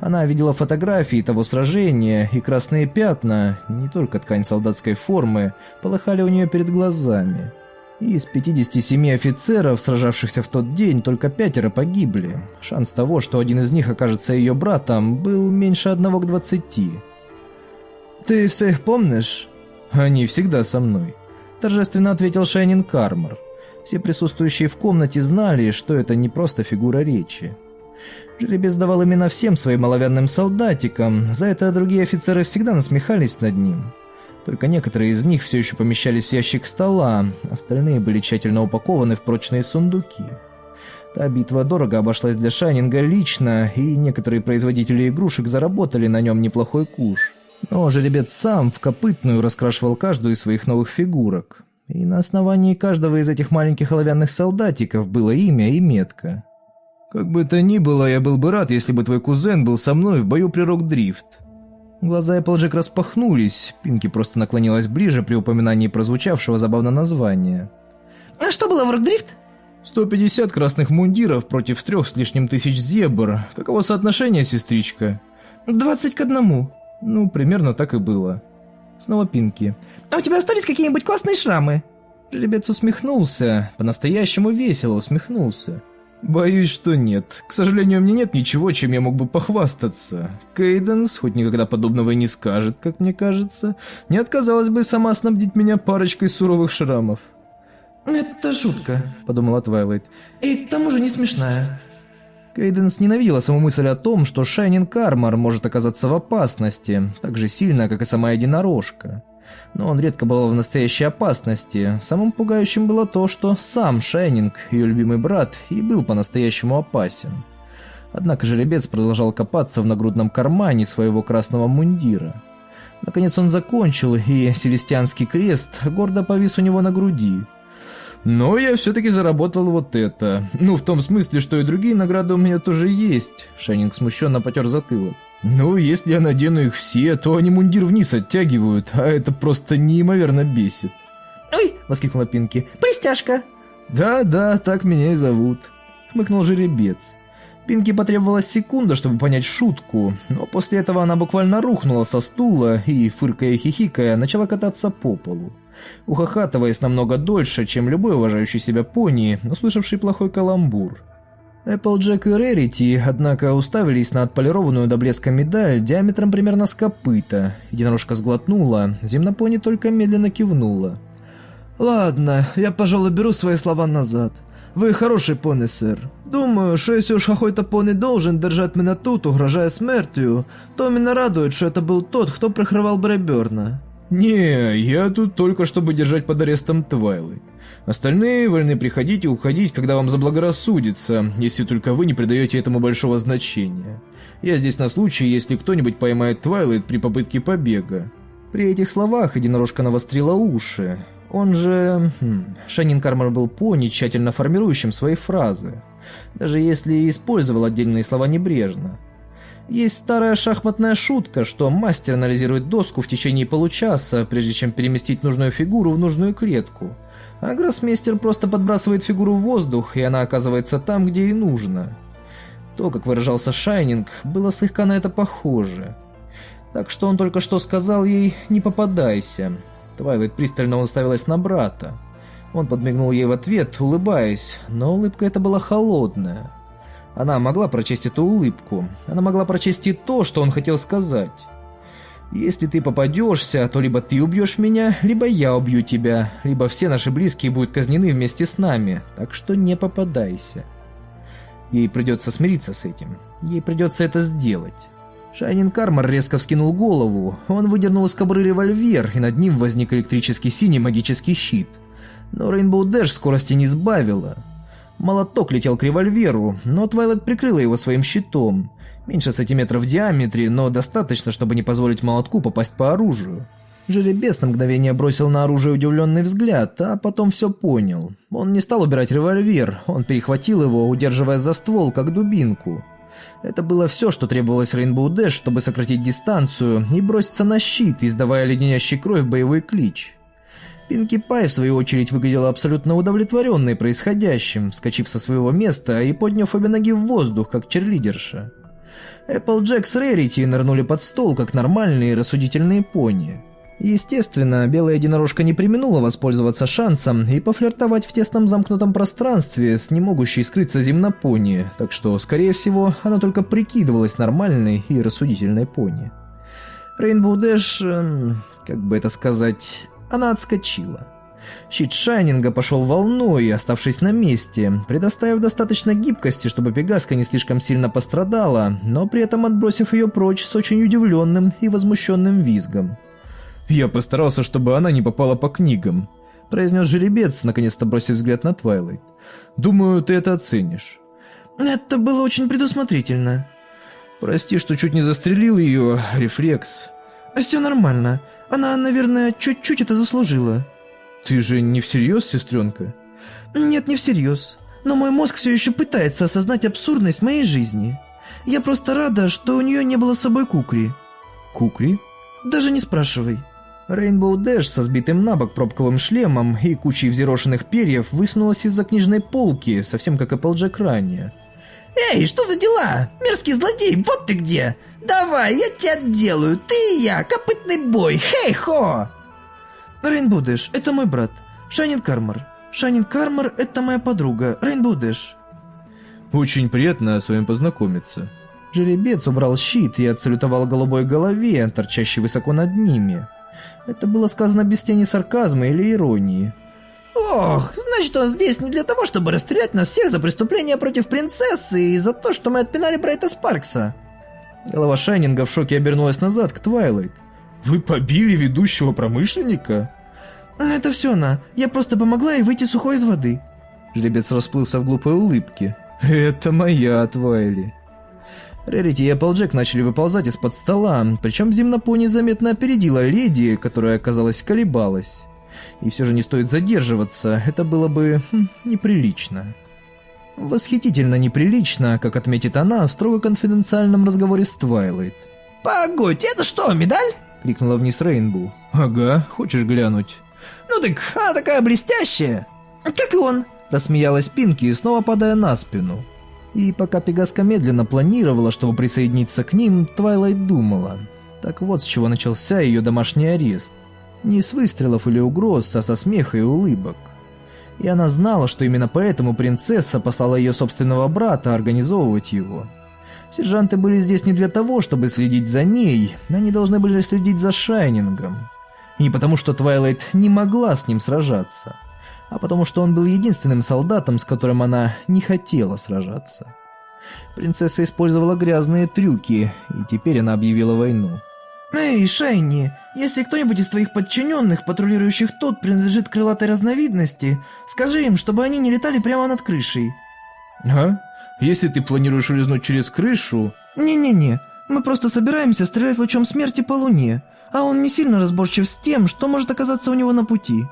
Она видела фотографии того сражения, и красные пятна, не только ткань солдатской формы, полыхали у нее перед глазами. Из 57 офицеров, сражавшихся в тот день, только пятеро погибли. Шанс того, что один из них окажется ее братом, был меньше одного к двадцати. «Ты всех помнишь?» «Они всегда со мной», – торжественно ответил Шайнин Кармор. Все присутствующие в комнате знали, что это не просто фигура речи. Жеребец давал имена всем своим оловянным солдатикам, за это другие офицеры всегда насмехались над ним. Только некоторые из них все еще помещались в ящик стола, остальные были тщательно упакованы в прочные сундуки. Та битва дорого обошлась для Шайнинга лично, и некоторые производители игрушек заработали на нем неплохой куш. Но жеребец сам в копытную раскрашивал каждую из своих новых фигурок. И на основании каждого из этих маленьких оловянных солдатиков было имя и метка. «Как бы то ни было, я был бы рад, если бы твой кузен был со мной в бою при Рок-Дрифт». Глаза Эпплджек распахнулись, Пинки просто наклонилась ближе при упоминании прозвучавшего забавно названия. «А что было в Рок-Дрифт?» 150 красных мундиров против трех с лишним тысяч зебр. Каково соотношение, сестричка? «Двадцать к одному», ну, примерно так и было. Снова Пинки. «А у тебя остались какие-нибудь классные шрамы?» Жеребец усмехнулся, по-настоящему весело усмехнулся. «Боюсь, что нет. К сожалению, меня нет ничего, чем я мог бы похвастаться. Кейденс, хоть никогда подобного и не скажет, как мне кажется, не отказалась бы сама снабдить меня парочкой суровых шрамов». «Это шутка», — подумала Твайлайт. «И к тому же не смешная». Кейденс ненавидела саму мысль о том, что Шайнин Кармар может оказаться в опасности, так же сильно, как и сама единорожка. Но он редко был в настоящей опасности. Самым пугающим было то, что сам Шайнинг, ее любимый брат, и был по-настоящему опасен. Однако жеребец продолжал копаться в нагрудном кармане своего красного мундира. Наконец он закончил, и Селестианский крест гордо повис у него на груди. Но я все-таки заработал вот это. Ну, в том смысле, что и другие награды у меня тоже есть. Шайнинг смущенно потер затылок. Ну, если я надену их все, то они мундир вниз оттягивают, а это просто неимоверно бесит. «Ой!» — воскликнула Пинки. «Блестяшка!» «Да-да, так меня и зовут», — хмыкнул жеребец. Пинки потребовалась секунда, чтобы понять шутку, но после этого она буквально рухнула со стула и, фыркая и хихикая, начала кататься по полу. Ухахатываясь намного дольше, чем любой уважающий себя пони, услышавший плохой каламбур. Эпплджек и Рерити, однако, уставились на отполированную до блеска медаль диаметром примерно с копыта. Единорожка сглотнула, земнопони только медленно кивнула. «Ладно, я, пожалуй, беру свои слова назад. Вы хороший пони, сэр. Думаю, что если уж какой-то пони должен держать меня тут, угрожая смертью, то меня радует, что это был тот, кто прикрывал Брайберна». «Не, я тут только чтобы держать под арестом Твайлайт. Остальные вольны приходить и уходить, когда вам заблагорассудится, если только вы не придаете этому большого значения. Я здесь на случай, если кто-нибудь поймает Твайлайт при попытке побега». При этих словах единорожка навострила уши. Он же... Хм, Шайнинг Армор был пони, тщательно формирующим свои фразы. Даже если использовал отдельные слова небрежно. Есть старая шахматная шутка, что мастер анализирует доску в течение получаса, прежде чем переместить нужную фигуру в нужную клетку. А гроссмейстер просто подбрасывает фигуру в воздух, и она оказывается там, где и нужно. То, как выражался Шайнинг, было слегка на это похоже. Так что он только что сказал ей «не попадайся», Твайлайт пристально уставилась на брата. Он подмигнул ей в ответ, улыбаясь, но улыбка эта была холодная. Она могла прочесть эту улыбку. Она могла прочесть и то, что он хотел сказать. «Если ты попадешься, то либо ты убьешь меня, либо я убью тебя, либо все наши близкие будут казнены вместе с нами, так что не попадайся». Ей придется смириться с этим. Ей придется это сделать. Шайнин Кармар резко вскинул голову. Он выдернул из кобуры револьвер, и над ним возник электрический синий магический щит. Но Рейнбоу Дэш скорости не сбавила. Молоток летел к револьверу, но Твайлайт прикрыла его своим щитом. Меньше сантиметров в диаметре, но достаточно, чтобы не позволить молотку попасть по оружию. Жеребец на мгновение бросил на оружие удивленный взгляд, а потом все понял. Он не стал убирать револьвер, он перехватил его, удерживая за ствол, как дубинку. Это было все, что требовалось Рейнбоу Дэш, чтобы сократить дистанцию и броситься на щит, издавая леденящий кровь боевой клич. Пинки Пай, в свою очередь, выглядела абсолютно удовлетворенной происходящим, вскочив со своего места и подняв обе ноги в воздух, как черлидерша. Эпплджек с Рерити нырнули под стол, как нормальные рассудительные пони. Естественно, белая единорожка не применула воспользоваться шансом и пофлиртовать в тесном замкнутом пространстве с не могущей скрыться земнопони, так что, скорее всего, она только прикидывалась нормальной и рассудительной пони. Рейнбоу Дэш, эм, как бы это сказать, она отскочила. Щит Шайнинга пошел волной, оставшись на месте, предоставив достаточно гибкости, чтобы Пегаска не слишком сильно пострадала, но при этом отбросив ее прочь с очень удивленным и возмущенным визгом. «Я постарался, чтобы она не попала по книгам», — произнес жеребец, наконец-то бросив взгляд на Твайлайт. «Думаю, ты это оценишь». «Это было очень предусмотрительно». «Прости, что чуть не застрелил ее, рефлекс». «Все нормально. Она, наверное, чуть-чуть это заслужила». «Ты же не всерьез, сестренка?» «Нет, не всерьез. Но мой мозг все еще пытается осознать абсурдность моей жизни. Я просто рада, что у нее не было с собой кукри». «Кукри?» «Даже не спрашивай». Рейнбоу Дэш со сбитым на бок пробковым шлемом и кучей взъерошенных перьев высунулась из-за книжной полки, совсем как Эпплджек ранее. «Эй, что за дела? Мерзкий злодей, вот ты где! Давай, я тебя отделаю, ты и я, копытный бой, хей-хо!» «Рейнбоу Дэш, это мой брат, Шанин Кармар. Шанин Кармар — это моя подруга, Рейнбоу Дэш». «Очень приятно с вами познакомиться». Жеребец убрал щит и отсалютовал голубой голове, торчащей высоко над ними. Это было сказано без тени сарказма или иронии. «Ох, значит, он здесь не для того, чтобы расстрелять нас всех за преступления против принцессы и за то, что мы отпинали Брайта Спаркса». Голова Шайнинга в шоке обернулась назад, к Твайлайт. «Вы побили ведущего промышленника?» «Это все она. Я просто помогла ей выйти сухой из воды». Жребец расплылся в глупой улыбке. «Это моя Твайли». Рерити и Эпплджек начали выползать из-под стола, причем земнопони заметно опередила леди, которая, казалось, колебалась. И все же не стоит задерживаться, это было бы хм, неприлично. Восхитительно неприлично, как отметит она в строго конфиденциальном разговоре с Твайлайт. «Погодь, это что, медаль?» — крикнула вниз Рейнбоу. «Ага, хочешь глянуть?» «Ну так, она такая блестящая!» «Как и он!» — рассмеялась Пинки, снова падая на спину. И пока Пегаска медленно планировала, чтобы присоединиться к ним, Твайлайт думала. Так вот с чего начался ее домашний арест. Не с выстрелов или угроз, а со смеха и улыбок. И она знала, что именно поэтому принцесса послала ее собственного брата организовывать его. Сержанты были здесь не для того, чтобы следить за ней, они должны были следить за Шайнингом. И не потому, что Твайлайт не могла с ним сражаться а потому что он был единственным солдатом, с которым она не хотела сражаться. Принцесса использовала грязные трюки, и теперь она объявила войну. «Эй, Шайни, если кто-нибудь из твоих подчиненных, патрулирующих тут, принадлежит крылатой разновидности, скажи им, чтобы они не летали прямо над крышей». «А? Если ты планируешь улизнуть через крышу...» «Не-не-не, мы просто собираемся стрелять лучом смерти по луне, а он не сильно разборчив с тем, что может оказаться у него на пути».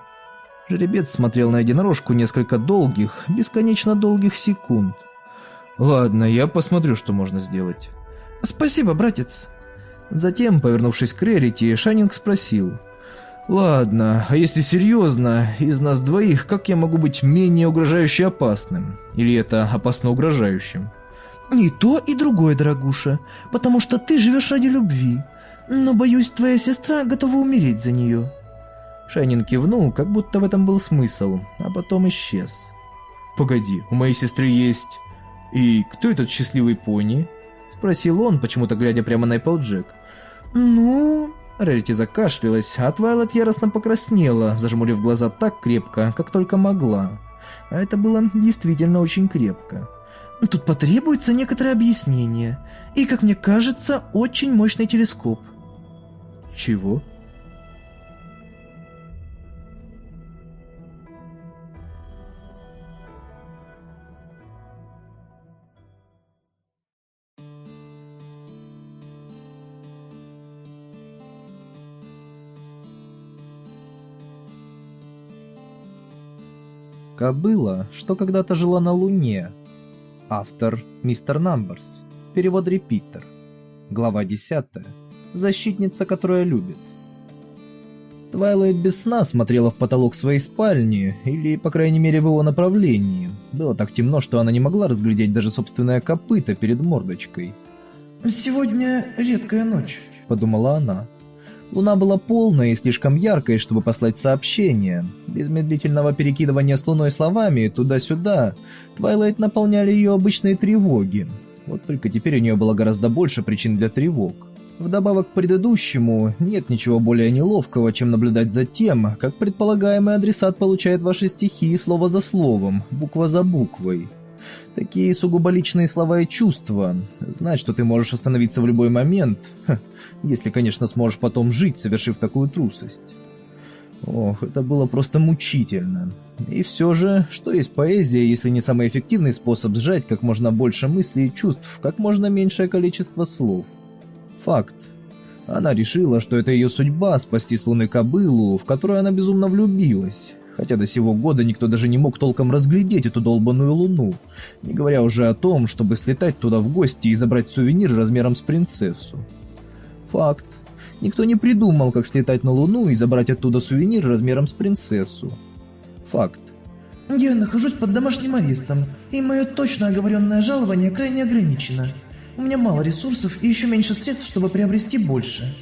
Жеребец смотрел на единорожку несколько долгих, бесконечно долгих секунд. «Ладно, я посмотрю, что можно сделать». «Спасибо, братец». Затем, повернувшись к Рерити, Шайнинг спросил. «Ладно, а если серьезно, из нас двоих, как я могу быть менее угрожающе опасным? Или это опасно угрожающим?» «И то, и другое, дорогуша, потому что ты живешь ради любви. Но, боюсь, твоя сестра готова умереть за нее». Шайнин кивнул, как будто в этом был смысл, а потом исчез. «Погоди, у моей сестры есть... И кто этот счастливый пони?» Спросил он, почему-то глядя прямо на Эпплджек. «Ну...» Рарити закашлялась, а Твайлет яростно покраснела, зажмурив глаза так крепко, как только могла. А это было действительно очень крепко. «Тут потребуется некоторое объяснение. И, как мне кажется, очень мощный телескоп». «Чего?» Кобыла, что когда-то жила на Луне. Автор Мистер Намберс. Перевод Репитер. Глава 10. Защитница, которая любит. Твайлайт без сна смотрела в потолок своей спальни, или, по крайней мере, в его направлении. Было так темно, что она не могла разглядеть даже собственное копыто перед мордочкой. «Сегодня редкая ночь», — подумала она. Луна была полной и слишком яркой, чтобы послать сообщение. Без медлительного перекидывания с Луной словами туда-сюда, Твайлайт наполняли ее обычные тревоги. Вот только теперь у нее было гораздо больше причин для тревог. Вдобавок к предыдущему, нет ничего более неловкого, чем наблюдать за тем, как предполагаемый адресат получает ваши стихи слово за словом, буква за буквой. Такие сугубо личные слова и чувства. Знать, что ты можешь остановиться в любой момент, ха, если, конечно, сможешь потом жить, совершив такую трусость. Ох, это было просто мучительно. И все же, что есть поэзия, если не самый эффективный способ сжать как можно больше мыслей и чувств как можно меньшее количество слов? Факт. Она решила, что это ее судьба спасти с луны кобылу, в которую она безумно влюбилась, хотя до сего года никто даже не мог толком разглядеть эту долбанную луну, не говоря уже о том, чтобы слетать туда в гости и забрать сувенир размером с принцессу. Факт. Никто не придумал, как слетать на Луну и забрать оттуда сувенир размером с принцессу. Факт. Я нахожусь под домашним арестом, и мое точно оговоренное жалование крайне ограничено. У меня мало ресурсов и еще меньше средств, чтобы приобрести больше.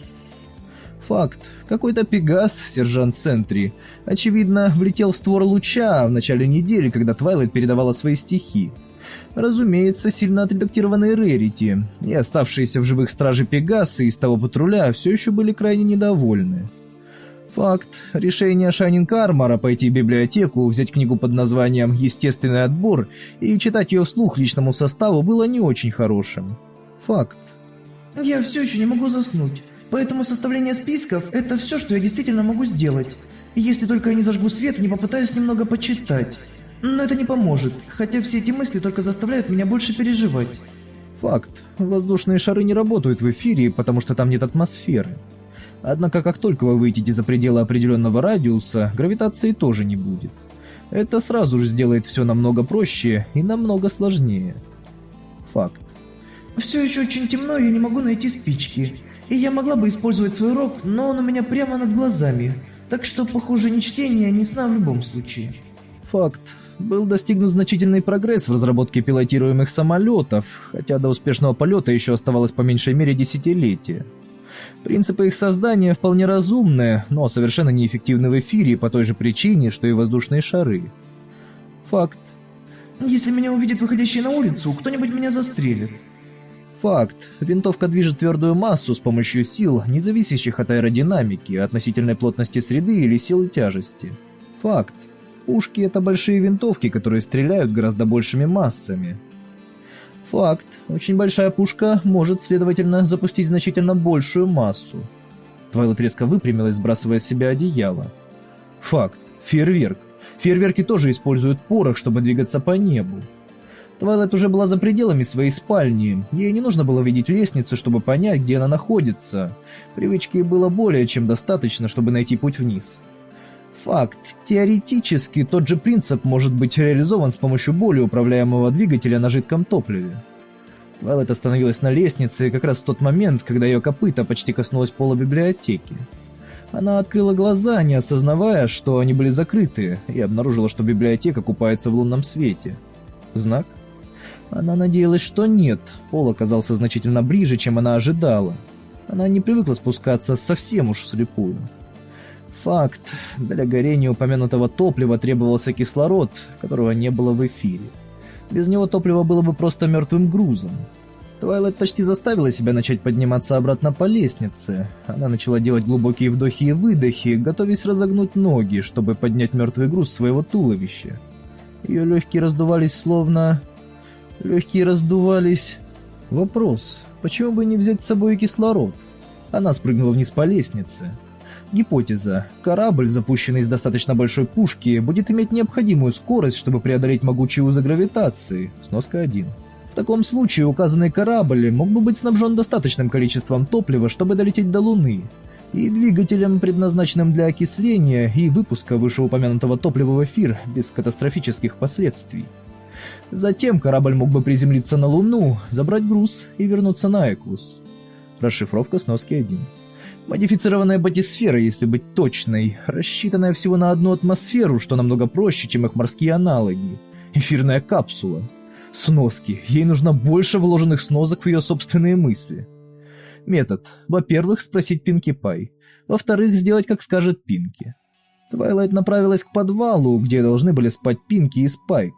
Факт. Какой-то Пегас, сержант Сентри, очевидно, влетел в створ луча в начале недели, когда Твайлайт передавала свои стихи. Разумеется, сильно отредактированные Рерити, и оставшиеся в живых стражи Пегасы из того патруля все еще были крайне недовольны. Факт. Решение Шайнинг Армора пойти в библиотеку, взять книгу под названием «Естественный отбор» и читать ее вслух личному составу было не очень хорошим. Факт. «Я все еще не могу заснуть, поэтому составление списков – это все, что я действительно могу сделать. Если только я не зажгу свет и не попытаюсь немного почитать. Но это не поможет, хотя все эти мысли только заставляют меня больше переживать». Факт. Воздушные шары не работают в эфире, потому что там нет атмосферы. Однако как только вы выйдете за пределы определенного радиуса, гравитации тоже не будет. Это сразу же сделает все намного проще и намного сложнее. Факт. Все еще очень темно, и я не могу найти спички. И я могла бы использовать свой рог, но он у меня прямо над глазами. Так что, похоже, ни чтения, ни сна в любом случае. Факт. Был достигнут значительный прогресс в разработке пилотируемых самолетов, хотя до успешного полета еще оставалось по меньшей мере десятилетие. Принципы их создания вполне разумные, но совершенно неэффективны в эфире по той же причине, что и воздушные шары. Факт. Если меня увидит выходящий на улицу, кто-нибудь меня застрелит. Факт. Винтовка движет твердую массу с помощью сил, не зависящих от аэродинамики, относительной плотности среды или силы тяжести. Факт. Пушки — это большие винтовки, которые стреляют гораздо большими массами. Факт. Очень большая пушка может, следовательно, запустить значительно большую массу. Твайлот резко выпрямилась, сбрасывая с себя одеяло. Факт. Фейерверк. Фейерверки тоже используют порох, чтобы двигаться по небу. Твайлайт уже была за пределами своей спальни. Ей не нужно было видеть лестницу, чтобы понять, где она находится. Привычки было более чем достаточно, чтобы найти путь вниз. Факт. Теоретически тот же принцип может быть реализован с помощью более управляемого двигателя на жидком топливе. Твайлайт остановилась на лестнице как раз в тот момент, когда ее копыта почти коснулось пола библиотеки. Она открыла глаза, не осознавая, что они были закрыты, и обнаружила, что библиотека купается в лунном свете. Знак? Она надеялась, что нет, пол оказался значительно ближе, чем она ожидала. Она не привыкла спускаться совсем уж вслепую. Факт. Для горения упомянутого топлива требовался кислород, которого не было в эфире. Без него топливо было бы просто мертвым грузом. Твайлайт почти заставила себя начать подниматься обратно по лестнице. Она начала делать глубокие вдохи и выдохи, готовясь разогнуть ноги, чтобы поднять мертвый груз своего туловища. Ее легкие раздувались словно... Легкие раздувались. Вопрос, почему бы не взять с собой кислород? Она спрыгнула вниз по лестнице. Гипотеза. Корабль, запущенный из достаточно большой пушки, будет иметь необходимую скорость, чтобы преодолеть могучие узы гравитации. Сноска 1. В таком случае указанный корабль мог бы быть снабжен достаточным количеством топлива, чтобы долететь до Луны, и двигателем, предназначенным для окисления и выпуска вышеупомянутого топлива в эфир без катастрофических последствий. Затем корабль мог бы приземлиться на Луну, забрать груз и вернуться на Экус. Расшифровка сноски 1. Модифицированная батисфера, если быть точной, рассчитанная всего на одну атмосферу, что намного проще, чем их морские аналоги. Эфирная капсула. Сноски. Ей нужно больше вложенных сносок в ее собственные мысли. Метод. Во-первых, спросить Пинки Пай. Во-вторых, сделать, как скажет Пинки. Твайлайт направилась к подвалу, где должны были спать Пинки и Спайк.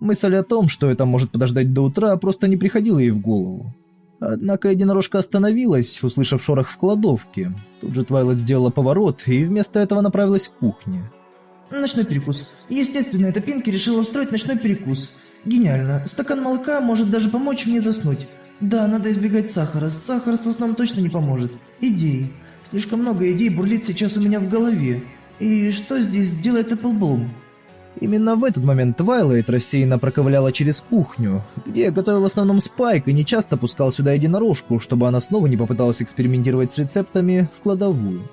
Мысль о том, что это может подождать до утра, просто не приходила ей в голову. Однако единорожка остановилась, услышав шорох в кладовке. Тут же Твайлайт сделала поворот и вместо этого направилась к кухне. Ночной перекус. Естественно, это Пинки решила устроить ночной перекус. Гениально. Стакан молока может даже помочь мне заснуть. Да, надо избегать сахара. Сахар со сном точно не поможет. Идеи. Слишком много идей бурлит сейчас у меня в голове. И что здесь делает Эпплблум? Именно в этот момент Твайлайт рассеянно проковыляла через кухню, где готовил в основном Спайк и нечасто пускал сюда единорожку, чтобы она снова не попыталась экспериментировать с рецептами в кладовую.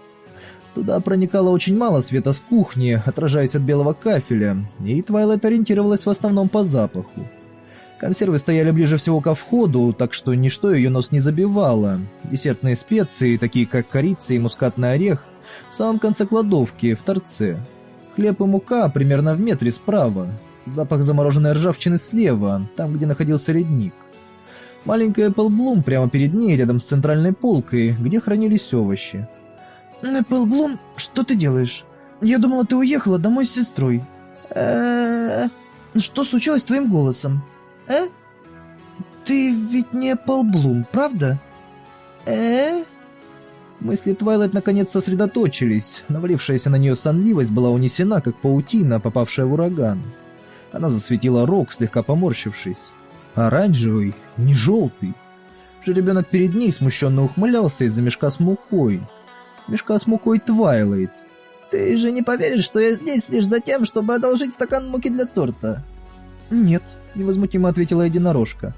Туда проникало очень мало света с кухни, отражаясь от белого кафеля, и Твайлайт ориентировалась в основном по запаху. Консервы стояли ближе всего ко входу, так что ничто ее нос не забивало. Десертные специи, такие как корица и мускатный орех, в самом конце кладовки, в торце – Хлеб и мука примерно в метре справа. Запах замороженной ржавчины слева, там, где находился ледник. Маленькая Эпплблум прямо перед ней, рядом с центральной полкой, где хранились овощи. «Эпплблум, что ты делаешь? Я думала, ты уехала домой с сестрой». э Что случилось с твоим голосом? Э? Ты ведь не Эпплблум, правда? Э? Мысли Твайлайт наконец сосредоточились. Навалившаяся на нее сонливость была унесена, как паутина, попавшая в ураган. Она засветила рог, слегка поморщившись. Оранжевый, не желтый. Жеребенок перед ней смущенно ухмылялся из-за мешка с мукой. Мешка с мукой Твайлайт. «Ты же не поверишь, что я здесь лишь за тем, чтобы одолжить стакан муки для торта?» «Нет», — невозмутимо ответила единорожка.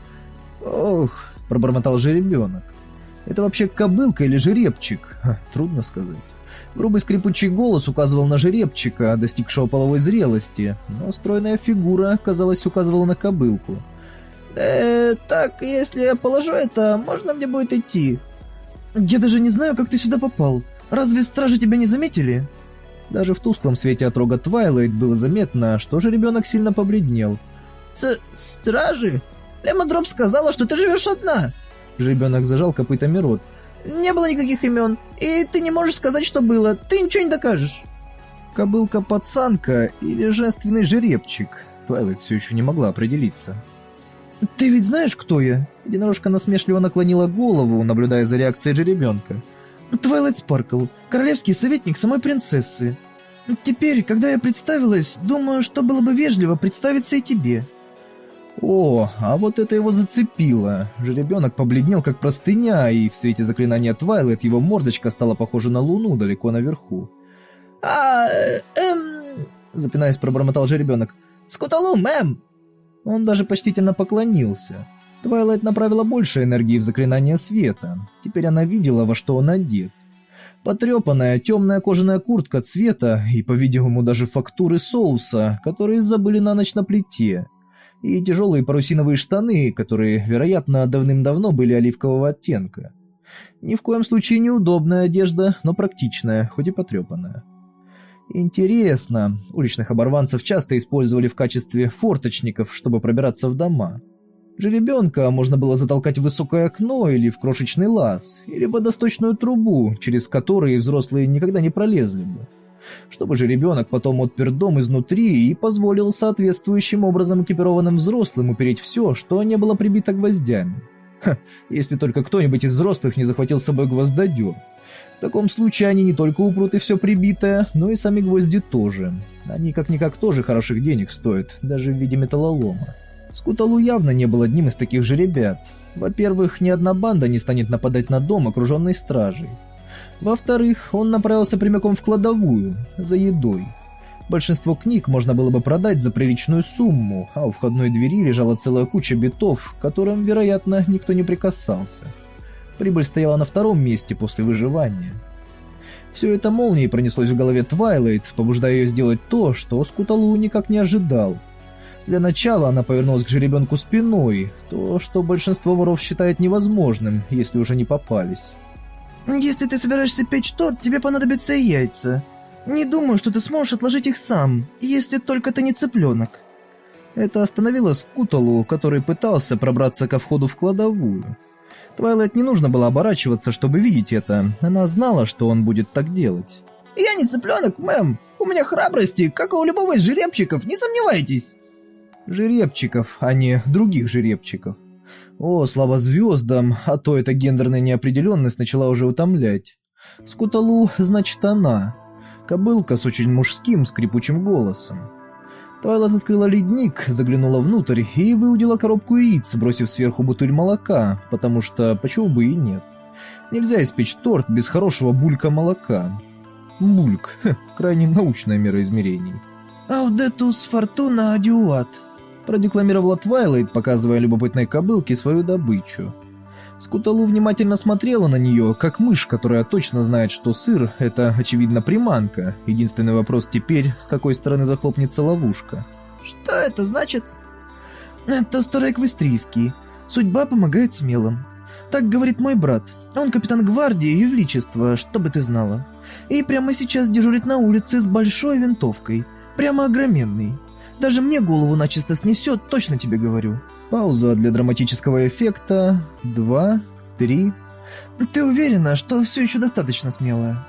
«Ох», — пробормотал жеребенок. Это вообще кобылка или жеребчик? Ха, трудно сказать. Грубый скрипучий голос указывал на жеребчика, достигшего половой зрелости, но стройная фигура, казалось, указывала на кобылку. «Э, так, если я положу это, можно мне будет идти?» «Я даже не знаю, как ты сюда попал. Разве стражи тебя не заметили?» Даже в тусклом свете от рога Твайлайт было заметно, что же ребенок сильно побледнел. С «Стражи? Лемодроп сказала, что ты живешь одна!» Жеребенок зажал копытами рот. «Не было никаких имен, и ты не можешь сказать, что было, ты ничего не докажешь!» Кобылка-пацанка или женственный жеребчик? Твайлайт все еще не могла определиться. «Ты ведь знаешь, кто я?» Единорожка насмешливо наклонила голову, наблюдая за реакцией жеребенка. «Твайлайт Спаркл, королевский советник самой принцессы. Теперь, когда я представилась, думаю, что было бы вежливо представиться и тебе». О, а вот это его зацепило. Жеребенок побледнел, как простыня, и в свете заклинания Твайлайт его мордочка стала похожа на луну далеко наверху. «А, эм...» Запинаясь, пробормотал жеребенок. «Скуталу, мэм!» Он даже почтительно поклонился. Твайлайт направила больше энергии в заклинание света. Теперь она видела, во что он одет. Потрепанная темная кожаная куртка цвета и, по-видимому, даже фактуры соуса, которые забыли на ночь на плите и тяжелые парусиновые штаны, которые, вероятно, давным-давно были оливкового оттенка. Ни в коем случае неудобная одежда, но практичная, хоть и потрепанная. Интересно, уличных оборванцев часто использовали в качестве форточников, чтобы пробираться в дома. Жеребенка можно было затолкать в высокое окно или в крошечный лаз, или в водосточную трубу, через которые взрослые никогда не пролезли бы чтобы же ребенок потом отпер дом изнутри и позволил соответствующим образом экипированным взрослым упереть все, что не было прибито гвоздями. Ха, если только кто-нибудь из взрослых не захватил с собой гвоздодер. В таком случае они не только упрут и все прибитое, но и сами гвозди тоже. Они как-никак тоже хороших денег стоят, даже в виде металлолома. Скуталу явно не был одним из таких же ребят. Во-первых, ни одна банда не станет нападать на дом, окруженный стражей. Во-вторых, он направился прямиком в кладовую, за едой. Большинство книг можно было бы продать за приличную сумму, а у входной двери лежала целая куча битов, которым, вероятно, никто не прикасался. Прибыль стояла на втором месте после выживания. Все это молнией пронеслось в голове Твайлайт, побуждая ее сделать то, что Скуталу никак не ожидал. Для начала она повернулась к жеребенку спиной, то, что большинство воров считает невозможным, если уже не попались. «Если ты собираешься печь торт, тебе понадобятся и яйца. Не думаю, что ты сможешь отложить их сам, если только ты не цыпленок». Это остановило Скуталу, который пытался пробраться ко входу в кладовую. Твайлайт не нужно было оборачиваться, чтобы видеть это. Она знала, что он будет так делать. «Я не цыпленок, мэм. У меня храбрости, как у любого из жеребчиков, не сомневайтесь». Жеребчиков, а не других жеребчиков. О, слава звездам, а то эта гендерная неопределенность начала уже утомлять. Скуталу, значит, она. Кобылка с очень мужским скрипучим голосом. Твайлот открыла ледник, заглянула внутрь и выудила коробку яиц, бросив сверху бутыль молока, потому что почему бы и нет. Нельзя испечь торт без хорошего булька молока. Бульк, [LAUGHS] хе, крайне научное мероизмерений. «Аудетус фортуна адиуат», продекламировала Твайлайт, показывая любопытной кобылке свою добычу. Скуталу внимательно смотрела на нее, как мышь, которая точно знает, что сыр – это, очевидно, приманка. Единственный вопрос теперь, с какой стороны захлопнется ловушка. «Что это значит?» «Это староэквестрийский. Судьба помогает смелым. Так говорит мой брат. Он капитан гвардии и величества, чтобы ты знала. И прямо сейчас дежурит на улице с большой винтовкой. Прямо огроменный. Даже мне голову начисто снесет, точно тебе говорю». Пауза для драматического эффекта. Два, три. «Ты уверена, что все еще достаточно смелая?»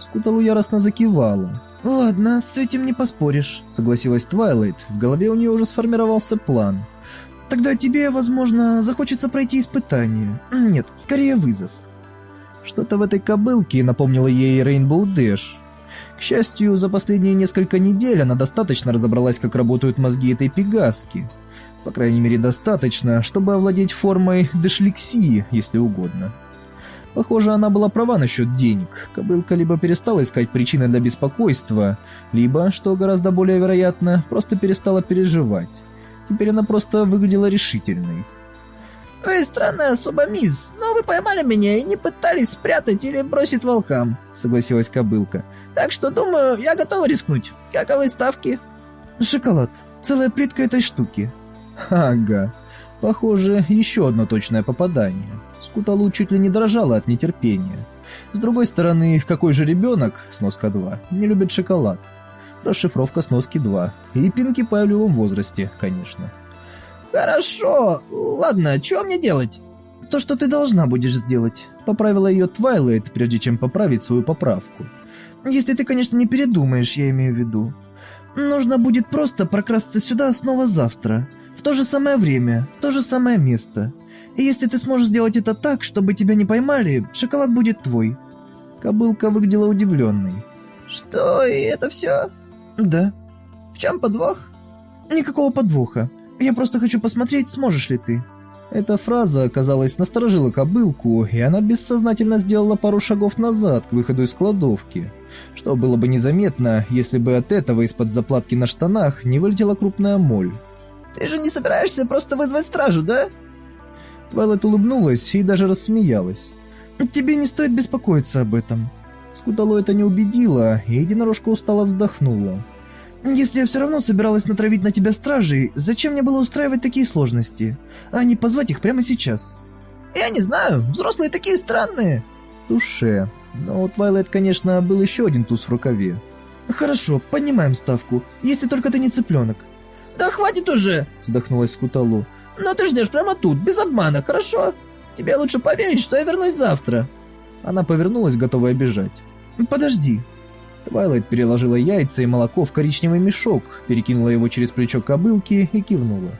Скуталу яростно закивала. «Ладно, с этим не поспоришь», — согласилась Твайлайт. В голове у нее уже сформировался план. «Тогда тебе, возможно, захочется пройти испытание. Нет, скорее вызов». Что-то в этой кобылке напомнило ей Рейнбоу Дэш. К счастью, за последние несколько недель она достаточно разобралась, как работают мозги этой пегаски. По крайней мере, достаточно, чтобы овладеть формой дешлексии, если угодно. Похоже, она была права насчет денег. Кобылка либо перестала искать причины для беспокойства, либо, что гораздо более вероятно, просто перестала переживать. Теперь она просто выглядела решительной. «Вы странная особа, мисс, но вы поймали меня и не пытались спрятать или бросить волкам», — согласилась кобылка. «Так что, думаю, я готова рискнуть. Каковы ставки?» «Шоколад. Целая плитка этой штуки». «Ага. Похоже, еще одно точное попадание. Скуталу чуть ли не дрожала от нетерпения. С другой стороны, какой же ребенок, сноска 2, не любит шоколад? Расшифровка сноски 2. И Пинки Пай в любом возрасте, конечно. «Хорошо. Ладно, что мне делать?» «То, что ты должна будешь сделать», — поправила ее Твайлайт, прежде чем поправить свою поправку. «Если ты, конечно, не передумаешь, я имею в виду. Нужно будет просто прокрасться сюда снова завтра, в то же самое время, в то же самое место. И если ты сможешь сделать это так, чтобы тебя не поймали, шоколад будет твой». Кобылка выглядела удивленной. «Что, и это все?» «Да». «В чем подвох?» «Никакого подвоха. Я просто хочу посмотреть, сможешь ли ты». Эта фраза, казалось, насторожила кобылку, и она бессознательно сделала пару шагов назад к выходу из кладовки, что было бы незаметно, если бы от этого из-под заплатки на штанах не вылетела крупная моль. «Ты же не собираешься просто вызвать стражу, да?» Твайлет улыбнулась и даже рассмеялась. «Тебе не стоит беспокоиться об этом». Скутало это не убедило, и единорожка устало вздохнула. «Если я все равно собиралась натравить на тебя стражей, зачем мне было устраивать такие сложности, а не позвать их прямо сейчас?» «Я не знаю, взрослые такие странные». «Туше. Но у Твайлайт, конечно, был еще один туз в рукаве». «Хорошо, поднимаем ставку, если только ты не цыпленок». «Да хватит уже!» — вздохнулась Скуталу. «Но ты ждешь прямо тут, без обмана, хорошо? Тебе лучше поверить, что я вернусь завтра». Она повернулась, готовая бежать. «Подожди». Твайлайт переложила яйца и молоко в коричневый мешок, перекинула его через плечо кобылки и кивнула.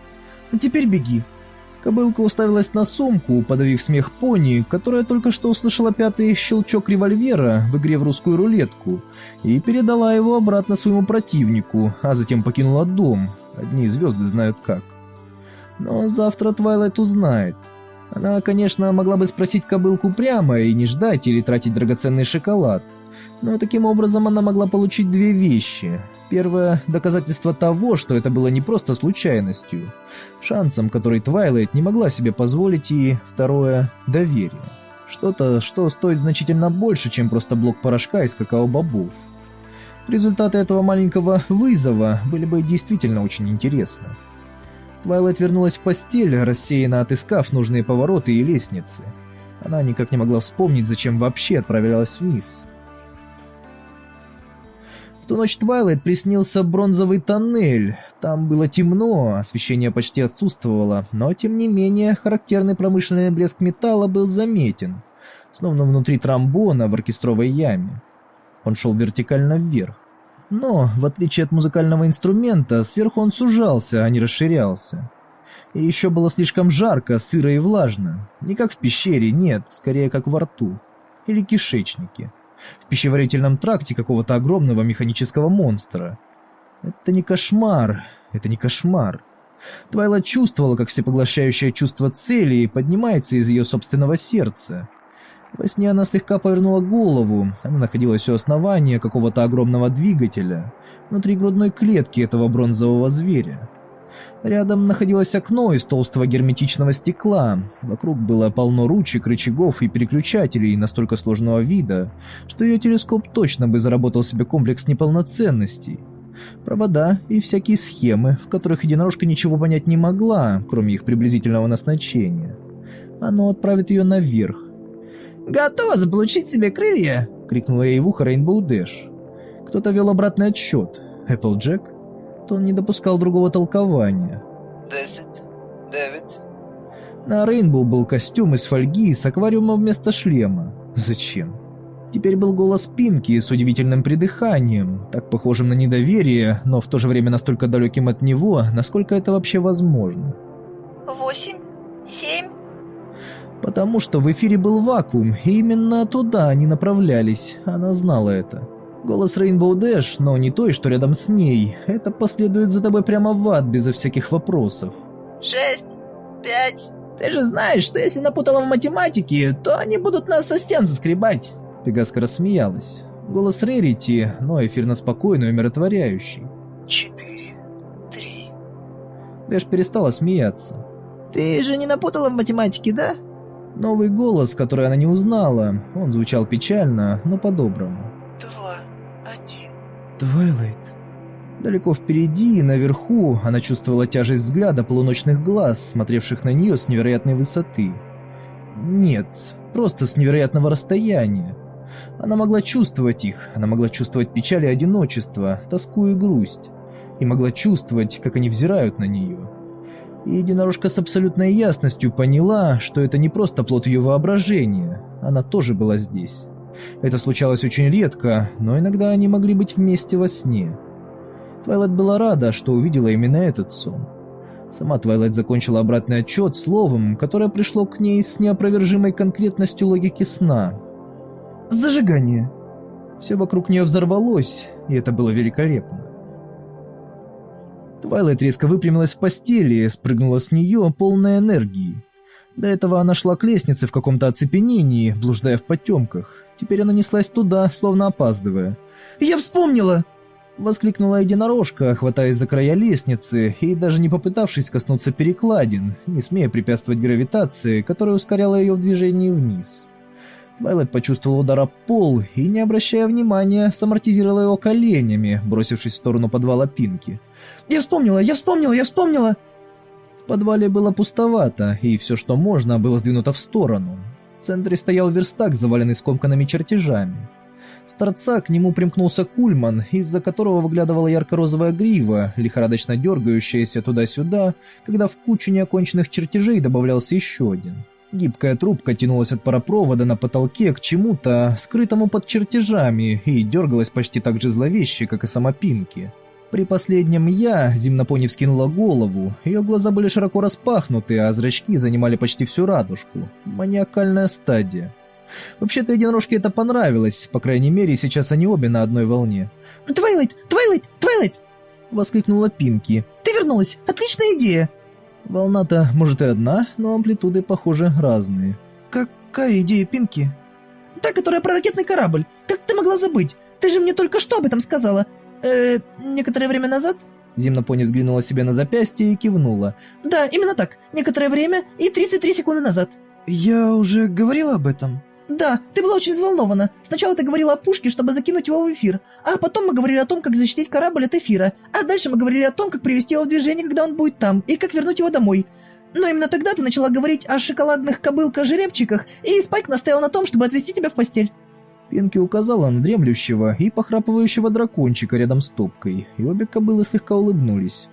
«Теперь беги». Кобылка уставилась на сумку, подавив смех пони, которая только что услышала пятый щелчок револьвера в игре в русскую рулетку, и передала его обратно своему противнику, а затем покинула дом. Одни звезды знают как. Но завтра Твайлайт узнает. Она, конечно, могла бы спросить кобылку прямо и не ждать или тратить драгоценный шоколад. Но таким образом она могла получить две вещи. Первое – доказательство того, что это было не просто случайностью. Шансом, который Твайлайт не могла себе позволить, и второе – доверие. Что-то, что стоит значительно больше, чем просто блок порошка из какао-бобов. Результаты этого маленького вызова были бы действительно очень интересны. Твайлайт вернулась в постель, рассеянно отыскав нужные повороты и лестницы. Она никак не могла вспомнить, зачем вообще отправлялась вниз. Ту ночь Твайлайт приснился бронзовый тоннель. Там было темно, освещение почти отсутствовало, но тем не менее характерный промышленный блеск металла был заметен, словно внутри тромбона в оркестровой яме. Он шел вертикально вверх. Но, в отличие от музыкального инструмента, сверху он сужался, а не расширялся. И еще было слишком жарко, сыро и влажно. Не как в пещере, нет, скорее как во рту. Или кишечнике. В пищеварительном тракте какого-то огромного механического монстра. Это не кошмар, это не кошмар. Твайла чувствовала, как всепоглощающее чувство цели поднимается из ее собственного сердца. Во сне она слегка повернула голову, она находилась у основания какого-то огромного двигателя, внутри грудной клетки этого бронзового зверя. Рядом находилось окно из толстого герметичного стекла, вокруг было полно ручек, рычагов и переключателей настолько сложного вида, что ее телескоп точно бы заработал себе комплекс неполноценностей. Провода и всякие схемы, в которых единорожка ничего понять не могла, кроме их приблизительного назначения. Оно отправит ее наверх, «Готова заполучить себе крылья!» — крикнула ей в ухо Рейнбоу Дэш. Кто-то вел обратный отсчет. Эпплджек? Он не допускал другого толкования. «Десять, девять...» На Рейнбоу был костюм из фольги с аквариумом вместо шлема. Зачем? Теперь был голос Пинки с удивительным придыханием, так похожим на недоверие, но в то же время настолько далеким от него, насколько это вообще возможно. «Восемь, семь...» Потому что в эфире был вакуум, и именно туда они направлялись, она знала это. Голос Рейнбоу Дэш, но не той, что рядом с ней, это последует за тобой прямо в ад безо всяких вопросов. «Шесть, пять...» «Ты же знаешь, что если напутала в математике, то они будут нас со стен заскребать!» Пегаска рассмеялась. Голос Рерити, но эфирно спокойный и умиротворяющий. «Четыре, три...» Дэш перестала смеяться. Ты же не напутала в математике, да? Новый голос, который она не узнала, он звучал печально, но по-доброму. Два. Твайлайт. Далеко впереди, наверху, она чувствовала тяжесть взгляда полуночных глаз, смотревших на нее с невероятной высоты. Нет, просто с невероятного расстояния. Она могла чувствовать их, она могла чувствовать печаль и одиночество, тоску и грусть. И могла чувствовать, как они взирают на нее. И единорожка с абсолютной ясностью поняла, что это не просто плод ее воображения, она тоже была здесь. Это случалось очень редко, но иногда они могли быть вместе во сне. Твайлайт была рада, что увидела именно этот сон. Сама Твайлайт закончила обратный отсчет словом, которое пришло к ней с неопровержимой конкретностью логики сна. Зажигание. Все вокруг нее взорвалось, и это было великолепно. Твайлайт резко выпрямилась в постели, спрыгнула с нее, полная энергии. До этого она шла к лестнице в каком-то оцепенении, блуждая в потемках. Теперь она неслась туда, словно опаздывая. Я вспомнила! Воскликнула единорожка, хватаясь за края лестницы и даже не попытавшись коснуться перекладин, не смея препятствовать гравитации, которая ускоряла ее в движении вниз. Твайлайт почувствовал удар об пол и, не обращая внимания, самортизировала его коленями, бросившись в сторону подвала Пинки. Я вспомнила, я вспомнила, я вспомнила! В подвале было пустовато, и все, что можно, было сдвинуто в сторону. В центре стоял верстак, заваленный скомканными чертежами. С торца к нему примкнулся кульман, из-за которого выглядывала ярко-розовая грива, лихорадочно дергающаяся туда-сюда, когда в кучу неоконченных чертежей добавлялся еще один. Гибкая трубка тянулась от паропровода на потолке к чему-то, скрытому под чертежами, и дергалась почти так же зловеще, как и сама Пинки. При последнем «я» земнопони вскинула голову, ее глаза были широко распахнуты, а зрачки занимали почти всю радужку. Маниакальная стадия. Вообще-то единорожке это понравилось, по крайней мере, сейчас они обе на одной волне. Твайлайт, Твайлайт, Твайлайт! Воскликнула Пинки. Ты вернулась! Отличная идея! Волна-то, может, и одна, но амплитуды, похоже, разные. Какая идея, Пинки? Та, которая про ракетный корабль. Как ты могла забыть? Ты же мне только что об этом сказала. Э, некоторое время назад? Зимнопони взглянула себе на запястье и кивнула. Да, именно так. Некоторое время и 33 секунды назад. Я уже говорила об этом. Да, ты была очень взволнована. Сначала ты говорила о пушке, чтобы закинуть его в эфир, а потом мы говорили о том, как защитить корабль от эфира, а дальше мы говорили о том, как привести его в движение, когда он будет там, и как вернуть его домой. Но именно тогда ты начала говорить о шоколадных кобылках-жеребчиках, и Спайк настоял на том, чтобы отвезти тебя в постель. Пинки указала на дремлющего и похрапывающего дракончика рядом с топкой, и обе кобылы слегка улыбнулись.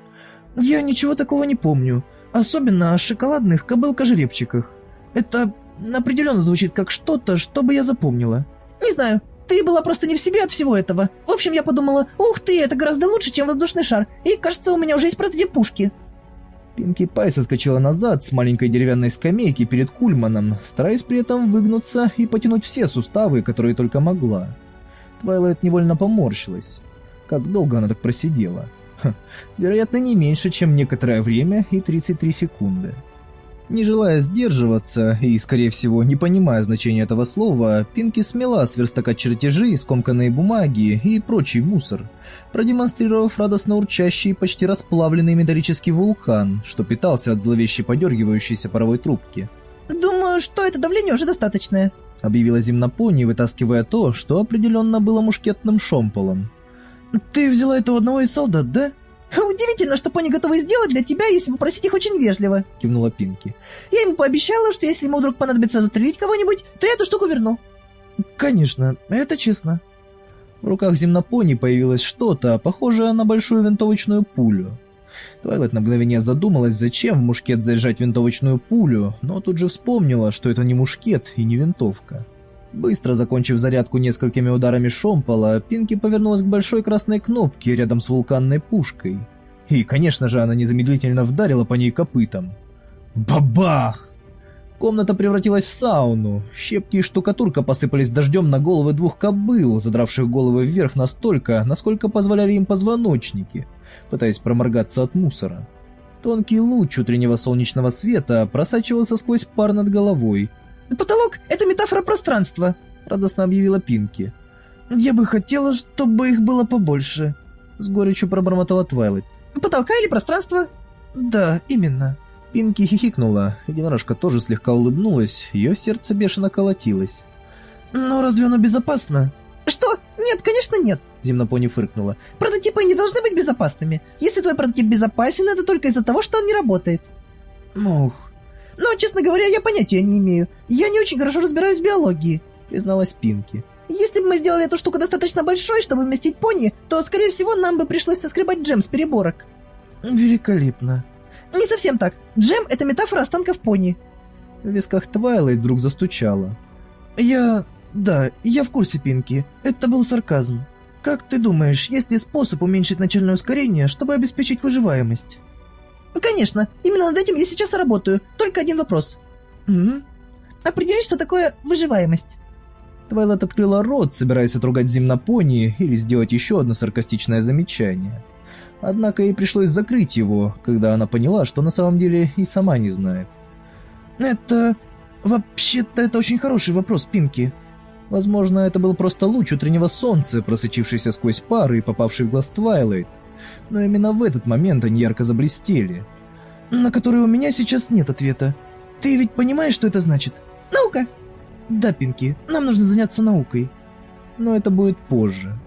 Я ничего такого не помню, особенно о шоколадных кобылка-жеребчиках. Это определенно звучит как что-то, что бы я запомнила. Не знаю, ты была просто не в себе от всего этого. В общем, я подумала, ух ты, это гораздо лучше, чем воздушный шар, и кажется, у меня уже есть про две пушки. Пинки Пай соскочила назад с маленькой деревянной скамейки перед Кульманом, стараясь при этом выгнуться и потянуть все суставы, которые только могла. Твайлайт невольно поморщилась. Как долго она так просидела? Ха, вероятно, не меньше, чем некоторое время и 33 секунды. Не желая сдерживаться и, скорее всего, не понимая значения этого слова, Пинки смела с верстака чертежи, скомканные бумаги и прочий мусор, продемонстрировав радостно урчащий, почти расплавленный металлический вулкан, что питался от зловеще подергивающейся паровой трубки. Думаю, что это давление уже достаточное. Объявила Зимнопони, вытаскивая то, что определенно было мушкетным шомполом. Ты взяла это у одного из солдат, да? [LAUGHS] «Удивительно, что пони готовы сделать для тебя, если попросить их очень вежливо», — кивнула Пинки. «Я ему пообещала, что если ему вдруг понадобится застрелить кого-нибудь, то я эту штуку верну». «Конечно, это честно». В руках земнопони появилось что-то, похожее на большую винтовочную пулю. Твайлайт на мгновение задумалась, зачем в мушкет заряжать винтовочную пулю, но тут же вспомнила, что это не мушкет и не винтовка. Быстро закончив зарядку несколькими ударами шомпола, Пинки повернулась к большой красной кнопке рядом с вулканной пушкой. И, конечно же, она незамедлительно вдарила по ней копытом. Бабах! Комната превратилась в сауну. Щепки и штукатурка посыпались дождем на головы двух кобыл, задравших головы вверх настолько, насколько позволяли им позвоночники, пытаясь проморгаться от мусора. Тонкий луч утреннего солнечного света просачивался сквозь пар над головой, «Потолок — это метафора пространства», — радостно объявила Пинки. «Я бы хотела, чтобы их было побольше», — с горечью пробормотала Твайлайт. потолка или пространства? Да, именно. Пинки хихикнула, единорожка тоже слегка улыбнулась, ее сердце бешено колотилось. Но разве оно безопасно? Что? Нет, конечно нет. Земнопони фыркнула. Прототипы не должны быть безопасными. Если твой прототип безопасен, это только из-за того, что он не работает. Ох. Но, честно говоря, я понятия не имею. Я не очень хорошо разбираюсь в биологии, призналась Пинки. Если бы мы сделали эту штуку достаточно большой, чтобы вместить пони, то, скорее всего, нам бы пришлось соскребать джем с переборок. Великолепно. Не совсем так. Джем — это метафора останков пони. В висках Твайлайт вдруг застучало. Я... да, я в курсе, Пинки. Это был сарказм. Как ты думаешь, есть ли способ уменьшить начальное ускорение, чтобы обеспечить выживаемость? Конечно, именно над этим я сейчас работаю. Только один вопрос. Угу. Определи, что такое выживаемость. Твайлайт открыла рот, собираясь отругать земнопони или сделать еще одно саркастичное замечание. Однако ей пришлось закрыть его, когда она поняла, что на самом деле и сама не знает. Это... вообще-то это очень хороший вопрос, Пинки. Возможно, это был просто луч утреннего солнца, просочившийся сквозь пары и попавший в глаз Твайлайт. Но именно в этот момент они ярко заблестели. На который у меня сейчас нет ответа. Ты ведь понимаешь, что это значит? Наука. Да, Пинки, нам нужно заняться наукой. Но это будет позже.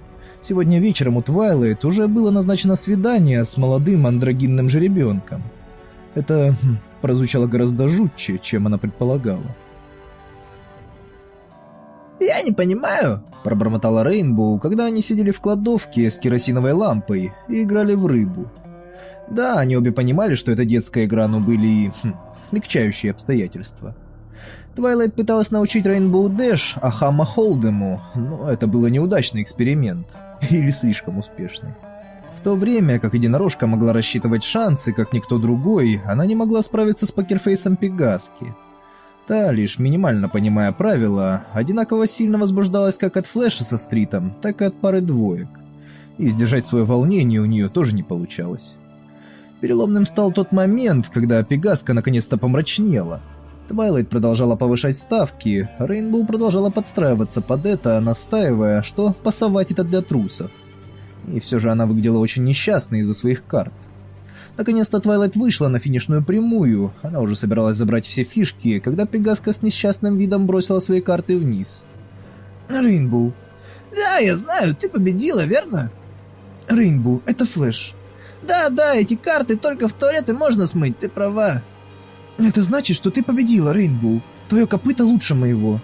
Сегодня вечером у Твайлайт уже было назначено свидание с молодым андрогинным жеребенком. Это хм, прозвучало гораздо жутче, чем она предполагала. «Я не понимаю», — пробормотала Рейнбоу, когда они сидели в кладовке с керосиновой лампой и играли в рыбу. Да, они обе понимали, что это детская игра, но были хм, смягчающие обстоятельства. Твайлайт пыталась научить Рейнбоу Дэш Омаха Холдему, но это был неудачный эксперимент. Или слишком успешный. В то время, как единорожка могла рассчитывать шансы, как никто другой, она не могла справиться с покерфейсом Пегаски. Та, лишь минимально понимая правила, одинаково сильно возбуждалась как от флеша со стритом, так и от пары двоек. И сдержать свое волнение у нее тоже не получалось. Переломным стал тот момент, когда Пегаска наконец-то помрачнела. Твайлайт продолжала повышать ставки, Рейнбоу продолжала подстраиваться под это, настаивая, что пасовать это для трусов. И все же она выглядела очень несчастной из-за своих карт. Наконец-то Твайлайт вышла на финишную прямую, она уже собиралась забрать все фишки, когда Пегаска с несчастным видом бросила свои карты вниз. Рейнбоу. «Да, я знаю, ты победила, верно?» Рейнбоу, это флэш. «Да-да, эти карты только в туалет и можно смыть, ты права». Это значит, что ты победила, Рейнбоу. Твое копыто лучше моего.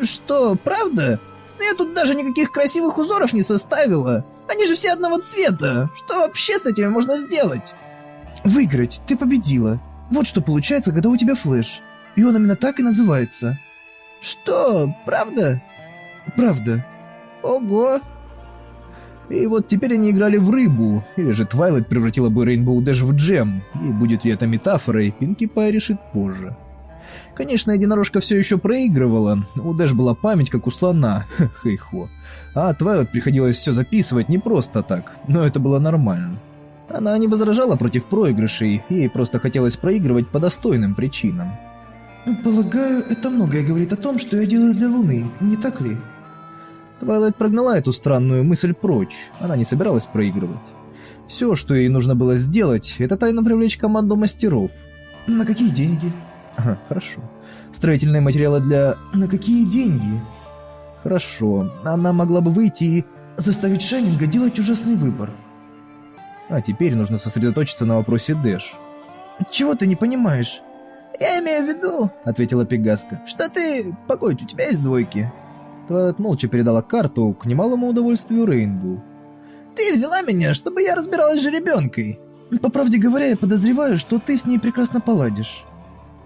Что, правда? Я тут даже никаких красивых узоров не составила. Они же все одного цвета. Что вообще с этими можно сделать? Выиграть. Ты победила. Вот что получается, когда у тебя флеш. И он именно так и называется. Что, правда? Правда. Ого. И вот теперь они играли в рыбу, или же Твайлайт превратила бы Рейнбоу Дэш в джем, и будет ли это метафорой, Пинки Пай решит позже. Конечно, единорожка все еще проигрывала, у Дэш была память, как у слона, [LAUGHS] хей-хо. А Твайлайт приходилось все записывать не просто так, но это было нормально. Она не возражала против проигрышей, ей просто хотелось проигрывать по достойным причинам. «Полагаю, это многое говорит о том, что я делаю для Луны, не так ли?» Твайлайт прогнала эту странную мысль прочь, она не собиралась проигрывать. Все, что ей нужно было сделать, это тайно привлечь команду мастеров. «На какие деньги?» Ага, хорошо. Строительные материалы для... «На какие деньги?» Хорошо, она могла бы выйти и... «Заставить Шайнинга делать ужасный выбор». А теперь нужно сосредоточиться на вопросе Дэш. «Чего ты не понимаешь?» «Я имею в виду», — ответила Пегаска, — «что ты... Погодь, у тебя есть двойки?» Твайлайт молча передала карту к немалому удовольствию Рейнбу. «Ты взяла меня, чтобы я разбиралась жеребенкой». «По правде говоря, я подозреваю, что ты с ней прекрасно поладишь».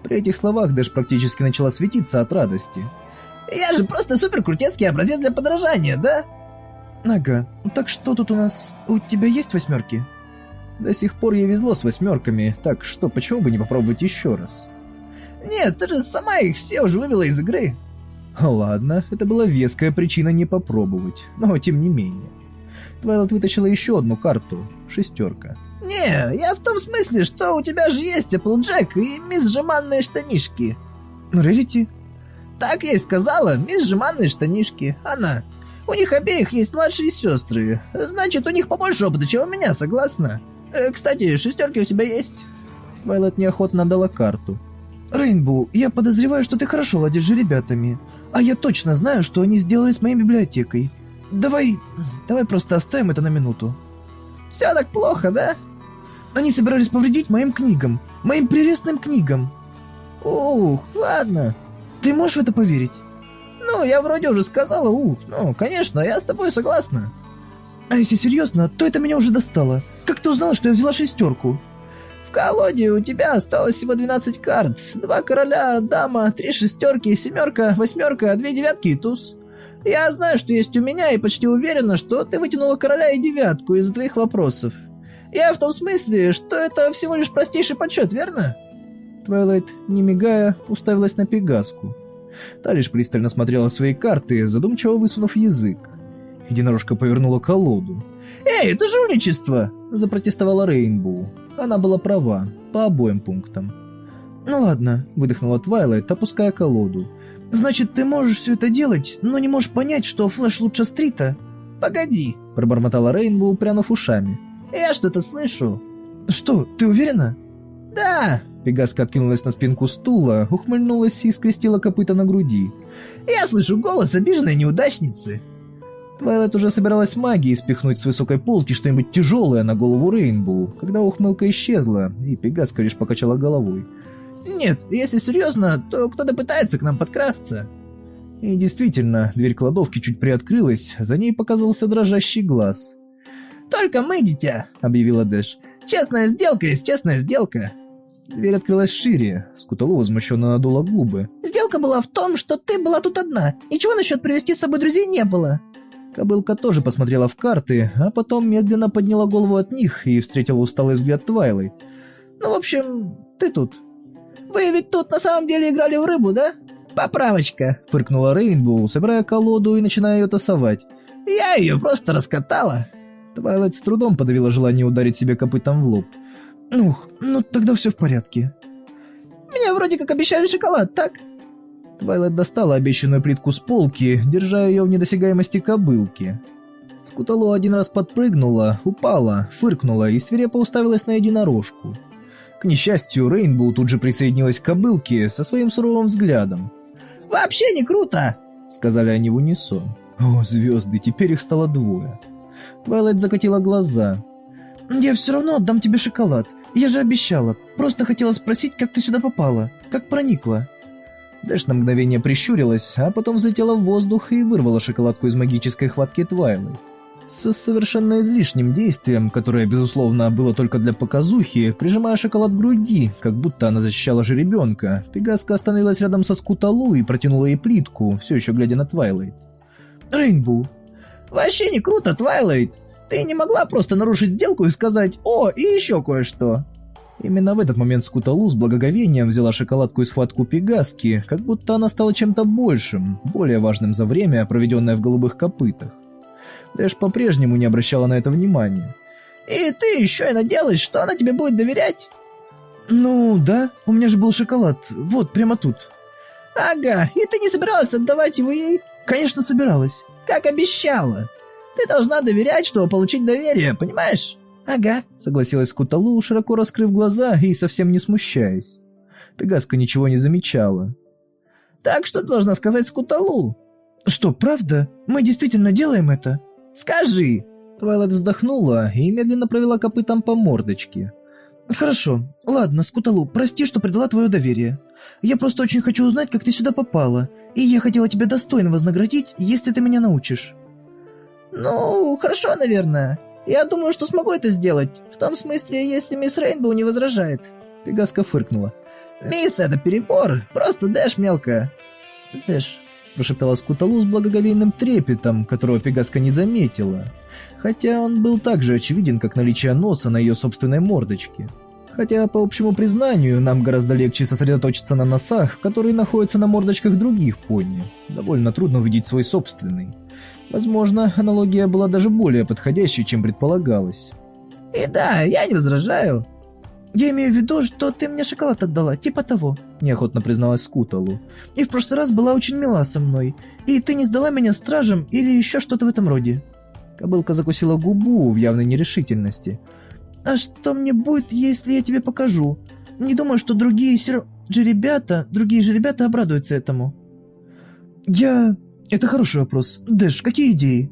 При этих словах Дэш практически начала светиться от радости. «Я же просто суперкрутецкий образец для подражания, да?» «Ага. Так что тут у нас... У тебя есть восьмерки?» До сих пор ей везло с восьмерками, так что почему бы не попробовать еще раз? «Нет, ты же сама их все уже вывела из игры». Ладно, это была веская причина не попробовать, но тем не менее. Твайлот вытащила еще одну карту, шестерка. «Не, я в том смысле, что у тебя же есть Эпплджек и мисс Жеманные штанишки». «Рерити?» «Так я и сказала, мисс Жеманные штанишки, она. У них обеих есть младшие сестры, значит, у них побольше опыта, чем у меня, согласна? Э, кстати, шестерки у тебя есть?» Твайлайт неохотно дала карту. Рейнбоу, я подозреваю, что ты хорошо ладишь с ребятами. А я точно знаю, что они сделали с моей библиотекой. Давай, давай просто оставим это на минуту. Все так плохо, да? Они собирались повредить моим книгам, моим прелестным книгам. Ух, ладно. Ты можешь в это поверить? Ну, я вроде уже сказала, ух, ну, конечно, я с тобой согласна. А если серьезно, то это меня уже достало. Как ты узнала, что я взяла шестерку? В колоде у тебя осталось всего 12 карт. Два короля, дама, три шестерки, семерка, восьмерка, две девятки и туз. Я знаю, что есть у меня, и почти уверена, что ты вытянула короля и девятку из-за твоих вопросов. Я в том смысле, что это всего лишь простейший подсчет, верно? Твайлайт, не мигая, уставилась на Пегаску. Та лишь пристально смотрела в свои карты, задумчиво высунув язык. Единорожка повернула колоду. «Эй, это жульничество!» – запротестовала Рейнбоу. Она была права, по обоим пунктам. «Ну ладно», – выдохнула Твайлайт, опуская колоду. «Значит, ты можешь все это делать, но не можешь понять, что Флэш лучше Стрита?» «Погоди», – пробормотала Рейнбоу, прянув ушами. «Я что-то слышу». «Что, ты уверена?» «Да». Пегаска откинулась на спинку стула, ухмыльнулась и скрестила копыта на груди. «Я слышу голос обиженной неудачницы». Твайлайт уже собиралась магией спихнуть с высокой полки что-нибудь тяжелое на голову Рейнбоу, когда ухмылка исчезла, и Пегаска лишь покачала головой. «Нет, если серьезно, то кто-то пытается к нам подкрасться». И действительно, дверь кладовки чуть приоткрылась, за ней показался дрожащий глаз. «Только мы, дитя», — объявила Дэш. «Честная сделка есть честная сделка». Дверь открылась шире, Скуталу возмущенно надула губы. «Сделка была в том, что ты была тут одна. Ничего насчет привести с собой друзей не было». Кобылка тоже посмотрела в карты, а потом медленно подняла голову от них и встретила усталый взгляд Твайлайт. «Ну, в общем, ты тут. Вы ведь тут на самом деле играли в рыбу, да? Поправочка!» — фыркнула Рейнбоу, собирая колоду и начиная ее тасовать. «Я ее просто раскатала!» Твайлайт с трудом подавила желание ударить себе копытом в лоб. «Ух, ну тогда все в порядке». «Мне вроде как обещали шоколад, так?» Твайлайт достала обещанную плитку с полки, держа ее в недосягаемости кобылки. Скуталу один раз подпрыгнула, упала, фыркнула и свирепо уставилась на единорожку. К несчастью, Рейнбоу тут же присоединилась к кобылке со своим суровым взглядом. «Вообще не круто!» — сказали они в унисон. О, звезды, теперь их стало двое. Твайлайт закатила глаза. «Я все равно отдам тебе шоколад. Я же обещала. Просто хотела спросить, как ты сюда попала, как проникла». Дэш на мгновение прищурилась, а потом взлетела в воздух и вырвала шоколадку из магической хватки Твайлайт совершенно излишним действием, которое, безусловно, было только для показухи, прижимая шоколад к груди, как будто она защищала жеребенка, Пегаска остановилась рядом со Скуталу и протянула ей плитку, все еще глядя на Твайлайт. «Рейнбоу!» «Вообще не круто, Твайлайт! Ты не могла просто нарушить сделку и сказать «О, и еще кое-что!» Именно в этот момент Скуталу с благоговением взяла шоколадку из схватку Пегаски, как будто она стала чем-то большим, более важным за время, проведенное в голубых копытах. Дэш по-прежнему не обращала на это внимания. «И ты еще и надеялась, что она тебе будет доверять?» «Ну, да, у меня же был шоколад, вот, прямо тут». «Ага, и ты не собиралась отдавать его ей?» «Конечно, собиралась». «Как обещала. Ты должна доверять, чтобы получить доверие, понимаешь?» «Ага», — согласилась Скуталу, широко раскрыв глаза и совсем не смущаясь. Пегаска ничего не замечала. «Так что ты должна сказать Скуталу?» «Что, правда? Мы действительно делаем это?» «Скажи!» Твайлайт вздохнула и медленно провела копытом по мордочке. «Хорошо. Ладно, Скуталу, прости, что предала твое доверие. Я просто очень хочу узнать, как ты сюда попала, и я хотела тебя достойно вознаградить, если ты меня научишь». «Ну, хорошо, наверное. Я думаю, что смогу это сделать. В том смысле, если мисс Рейнбоу не возражает». Пегаска фыркнула. «Мисс, это перебор. Просто Дэш мелко». «Дэш», — прошептала Скуталу с благоговейным трепетом, которого Пегаска не заметила. Хотя он был так же очевиден, как наличие носа на ее собственной мордочке. Хотя, по общему признанию, нам гораздо легче сосредоточиться на носах, которые находятся на мордочках других пони. Довольно трудно увидеть свой собственный. Возможно, аналогия была даже более подходящей, чем предполагалось. «И да, я не возражаю». «Я имею в виду, что ты мне шоколад отдала, типа того», — неохотно призналась Скуталу. «И в прошлый раз была очень мила со мной. И ты не сдала меня стражам или еще что-то в этом роде». Кобылка закусила губу в явной нерешительности. «А что мне будет, если я тебе покажу? Не думаю, что другие сер... же ребята, другие же ребята обрадуются этому. Я... Это хороший вопрос. Дэш, какие идеи?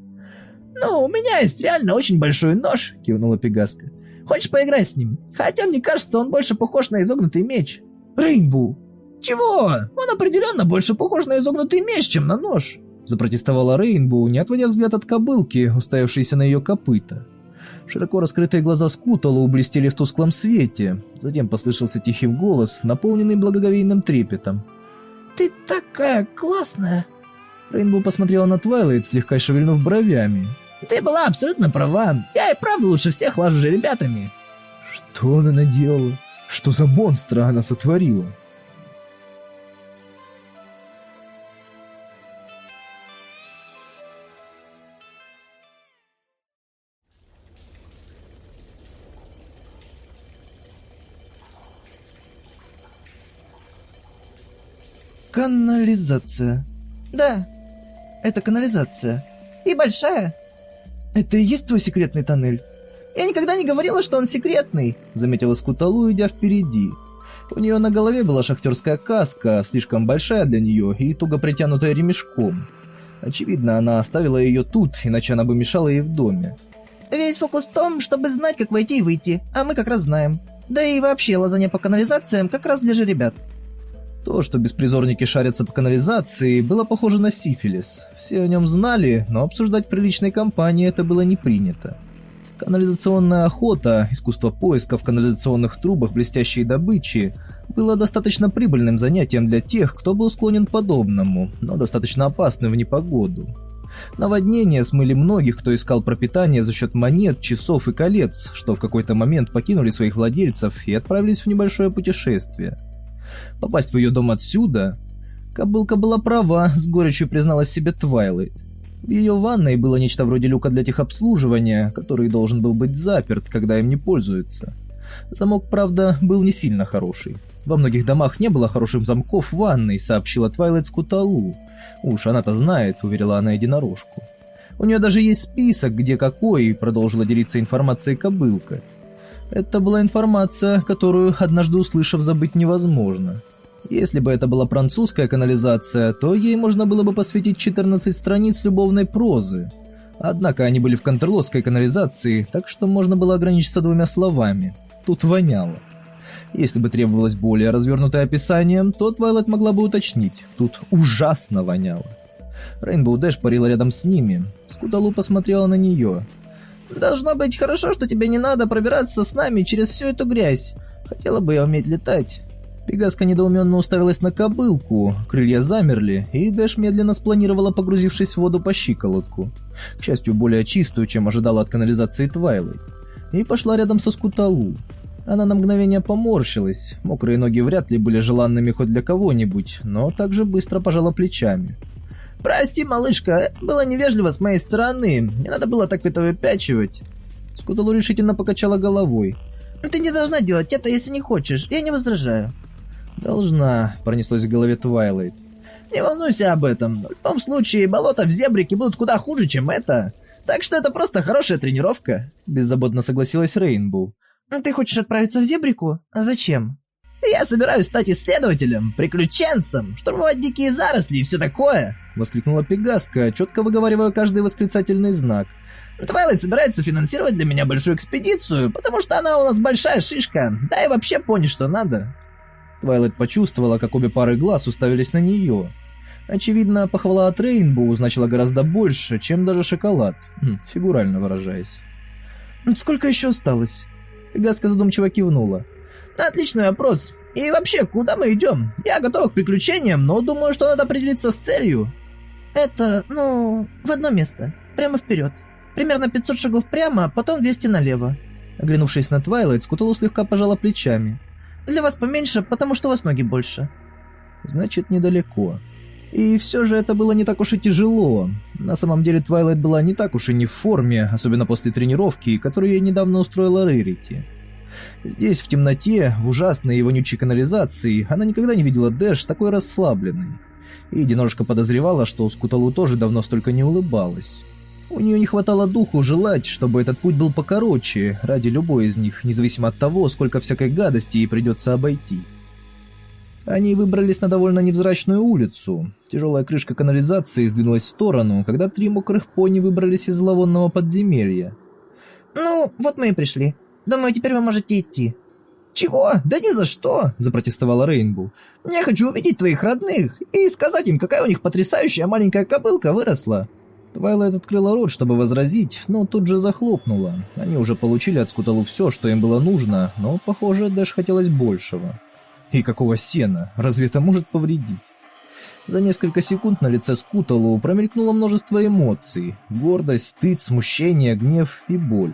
«Ну, у меня есть реально очень большой нож», — кивнула Пегаска. «Хочешь поиграть с ним? Хотя мне кажется, он больше похож на изогнутый меч». Рейнбоу. «Чего? Он определенно больше похож на изогнутый меч, чем на нож». Запротестовала Рейнбоу, не отводя взгляд от кобылки, уставившейся на ее копыта. Широко раскрытые глаза Скуталу блестели в тусклом свете. Затем послышался тихий голос, наполненный благоговейным трепетом. «Ты такая классная!» Рейнбоу посмотрела на Твайлайт, слегка шевельнув бровями. «Ты была абсолютно права. Я и правда лучше всех лажу с жеребятами». Что она наделала? Что за монстра она сотворила? Канализация. «Да, Это канализация. и большая. Это и есть твой секретный тоннель? Я никогда не говорила, что он секретный». Заметила Скуталу, идя впереди. У нее на голове была шахтерская каска, слишком большая для нее и туго притянутая ремешком. Очевидно, она оставила ее тут, иначе она бы мешала ей в доме. Весь фокус в том, чтобы знать, как войти и выйти, а мы как раз знаем. Да и вообще лазание по канализациям как раз для же ребят. То, что беспризорники шарятся по канализации, было похоже на сифилис. Все о нем знали, но обсуждать приличной компании это было не принято. Канализационная охота, искусство поиска в канализационных трубах блестящей добычи, было достаточно прибыльным занятием для тех, кто был склонен подобному, но достаточно опасным в непогоду. Наводнения смыли многих, кто искал пропитание за счет монет, часов и колец, что в какой-то момент покинули своих владельцев и отправились в небольшое путешествие. Попасть в ее дом отсюда... Кобылка была права, с горечью призналась себе Твайлайт. В ее ванной было нечто вроде люка для техобслуживания, который должен был быть заперт, когда им не пользуются. Замок, правда, был не сильно хороший. Во многих домах не было хороших замков в ванной, сообщила Твайлайт Скуталу. Уж она-то знает, уверила она единорожку. У нее даже есть список, где какой, продолжила делиться информацией кобылка. Это была информация, которую, однажды услышав, забыть невозможно. Если бы это была французская канализация, то ей можно было бы посвятить 14 страниц любовной прозы. Однако они были в кантерлотской канализации, так что можно было ограничиться двумя словами. Тут воняло. Если бы требовалось более развернутое описание, то Твайлайт могла бы уточнить. Тут ужасно воняло. Рейнбоу Дэш парила рядом с ними. Скуталу посмотрела на нее. «Должно быть хорошо, что тебе не надо пробираться с нами через всю эту грязь. Хотела бы я уметь летать». Пегаска недоуменно уставилась на кобылку, крылья замерли, и Дэш медленно спланировала, погрузившись в воду по щиколотку. К счастью, более чистую, чем ожидала от канализации Твайлайт. И пошла рядом со Скуталу. Она на мгновение поморщилась, мокрые ноги вряд ли были желанными хоть для кого-нибудь, но также быстро пожала плечами. «Прости, малышка, было невежливо с моей стороны, не надо было так это выпячивать». Скуталу решительно покачала головой. «Ты не должна делать это, если не хочешь, я не возражаю». «Должна», — пронеслось в голове Твайлайт. «Не волнуйся об этом. В любом случае, болота в зебрике будут куда хуже, чем это. Так что это просто хорошая тренировка», — беззаботно согласилась Рейнбоу. «Ты хочешь отправиться в зебрику? А зачем?» «Я собираюсь стать исследователем, приключенцем, штурмовать дикие заросли и все такое», — воскликнула Пегаска, четко выговаривая каждый восклицательный знак. Твайлайт собирается финансировать для меня большую экспедицию, потому что она у нас большая шишка, да и вообще пони, что надо. Твайлайт почувствовала, как обе пары глаз уставились на нее. Очевидно, похвала от Рейнбоу значила гораздо больше, чем даже шоколад, хм, фигурально выражаясь. «Сколько еще осталось?» Пегаска задумчиво кивнула. «Отличный вопрос. И вообще, куда мы идем? Я готова к приключениям, но думаю, что надо определиться с целью». «Это, ну, в одно место. Прямо вперед. Примерно 500 шагов прямо, потом 200 налево». Оглянувшись на Твайлайт, Скуталу слегка пожала плечами. Для вас поменьше, потому что у вас ноги больше». «Значит, недалеко». И все же это было не так уж и тяжело. На самом деле Твайлайт была не так уж и не в форме, особенно после тренировки, которую ей недавно устроила Рэрити. Здесь, в темноте, в ужасной и вонючей канализации, она никогда не видела Дэш такой расслабленной. И единорожка подозревала, что Скуталу тоже давно столько не улыбалась. У нее не хватало духу желать, чтобы этот путь был покороче, ради любой из них, независимо от того, сколько всякой гадости ей придется обойти. Они выбрались на довольно невзрачную улицу. Тяжелая крышка канализации сдвинулась в сторону, когда три мокрых пони выбрались из зловонного подземелья. «Ну, вот мы и пришли. Думаю, теперь вы можете идти». «Чего? Да ни за что!» – запротестовала Рейнбоу. «Я хочу увидеть твоих родных и сказать им, какая у них потрясающая маленькая кобылка выросла». Твайлайт открыла рот, чтобы возразить, но тут же захлопнула. Они уже получили от Скуталу все, что им было нужно, но, похоже, Дэш хотелось большего. И какого сена? Разве это может повредить? За несколько секунд на лице Скуталу промелькнуло множество эмоций. Гордость, стыд, смущение, гнев и боль.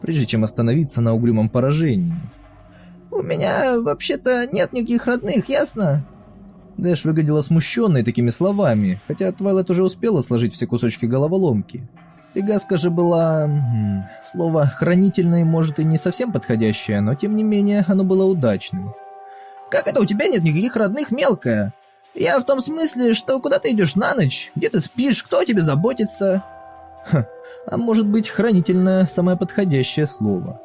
Прежде чем остановиться на угрюмом поражении. «У меня вообще-то нет никаких родных, ясно?» Дэш выглядела смущенной такими словами, хотя Твайлет уже успела сложить все кусочки головоломки. Пегаска же была... Слово «хранительной» может и не совсем подходящее, но тем не менее оно было удачным. «Как это у тебя нет никаких родных, мелкая? Я в том смысле, что куда ты идешь на ночь, где ты спишь, кто о тебе заботится?» Ха, а может быть «хранительное» самое подходящее слово.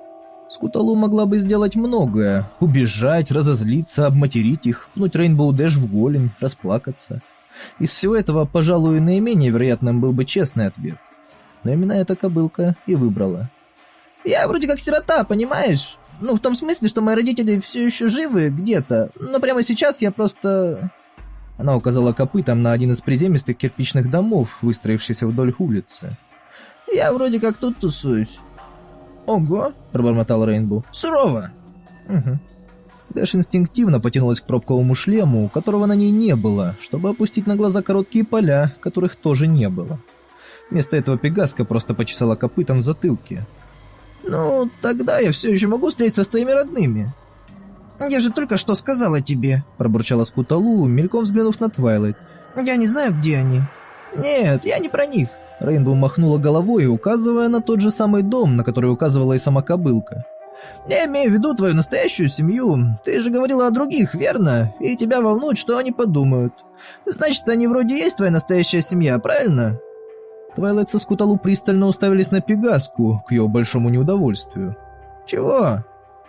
Скуталу могла бы сделать многое. Убежать, разозлиться, обматерить их, пнуть Рейнбоу Дэш в голень, расплакаться. Из всего этого, пожалуй, наименее вероятным был бы честный ответ. Но именно эта кобылка и выбрала. «Я вроде как сирота, понимаешь? Ну, в том смысле, что мои родители все еще живы где-то, но прямо сейчас я просто...» Она указала копытом на один из приземистых кирпичных домов, выстроившийся вдоль улицы. «Я вроде как тут тусуюсь. «Ого!» – пробормотал Рейнбу. «Сурово!» «Угу». Дэш инстинктивно потянулась к пробковому шлему, которого на ней не было, чтобы опустить на глаза короткие поля, которых тоже не было. Вместо этого Пегаска просто почесала копытом в затылке. «Ну, тогда я все еще могу встретиться с твоими родными». «Я же только что сказала тебе», – пробурчала Скуталу, мельком взглянув на Твайлайт. «Я не знаю, где они». «Нет, я не про них. Рейнбоу махнула головой, указывая на тот же самый дом, на который указывала и сама кобылка. «Я имею в виду твою настоящую семью. Ты же говорила о других, верно? И тебя волнует, что они подумают. Значит, они вроде и есть твоя настоящая семья, правильно?» Твайлайт со Скуталу пристально уставились на Пегаску, к ее большому неудовольствию. «Чего?»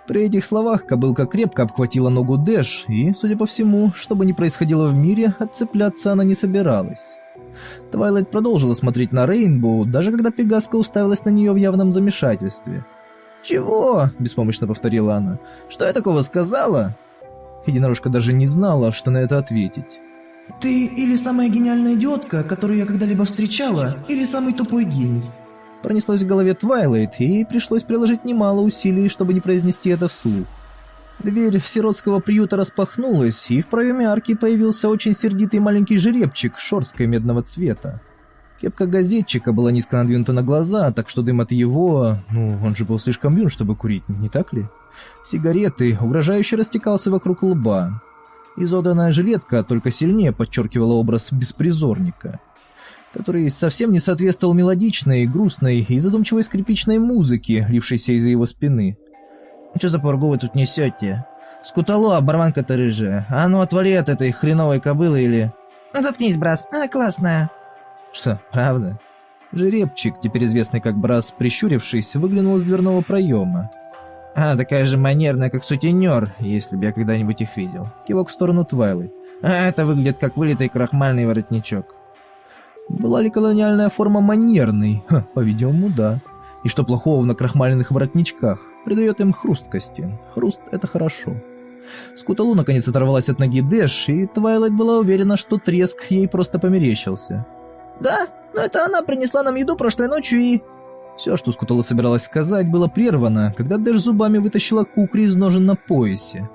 При этих словах кобылка крепко обхватила ногу Дэш, и, судя по всему, что бы ни происходило в мире, отцепляться она не собиралась. Твайлайт продолжила смотреть на Рейнбоу, даже когда Пегаска уставилась на нее в явном замешательстве. «Чего?» – беспомощно повторила она. «Что я такого сказала?» Единорожка даже не знала, что на это ответить. «Ты или самая гениальная идиотка, которую я когда-либо встречала, или самый тупой гений». Пронеслось в голове Твайлайт, и пришлось приложить немало усилий, чтобы не произнести это вслух. Дверь сиротского приюта распахнулась, и в проеме арки появился очень сердитый маленький жеребчик шорской медного цвета. Кепка газетчика была низко надвинута на глаза, так что дым от его... Ну, он же был слишком юн, чтобы курить, не так ли? Сигареты угрожающе растекался вокруг лба. Изодранная жилетка только сильнее подчеркивала образ беспризорника, который совсем не соответствовал мелодичной, грустной и задумчивой скрипичной музыке, лившейся из-за его спины. Что за поргу вы тут несете? Скутало, оборванка ты рыжая. А ну отвали от этой хреновой кобылы или... Заткнись, Брас, она классная. Что, правда? Жеребчик, теперь известный как Брас, прищурившись, выглянул из дверного проема. А, такая же манерная, как сутенер, если бы я когда-нибудь их видел. Кивок в сторону Твайлы. А это выглядит как вылитый крахмальный воротничок. Была ли колониальная форма манерной? Ха, по-видимому, да. И что плохого в накрахмаленных воротничках? Придает им хрусткости. Хруст — это хорошо. Скуталу наконец оторвалась от ноги Дэш, и Твайлайт была уверена, что треск ей просто померещился. «Да, но это она принесла нам еду прошлой ночью и...» Все, что Скуталу собиралась сказать, было прервано, когда Дэш зубами вытащила кукри из ножен на поясе.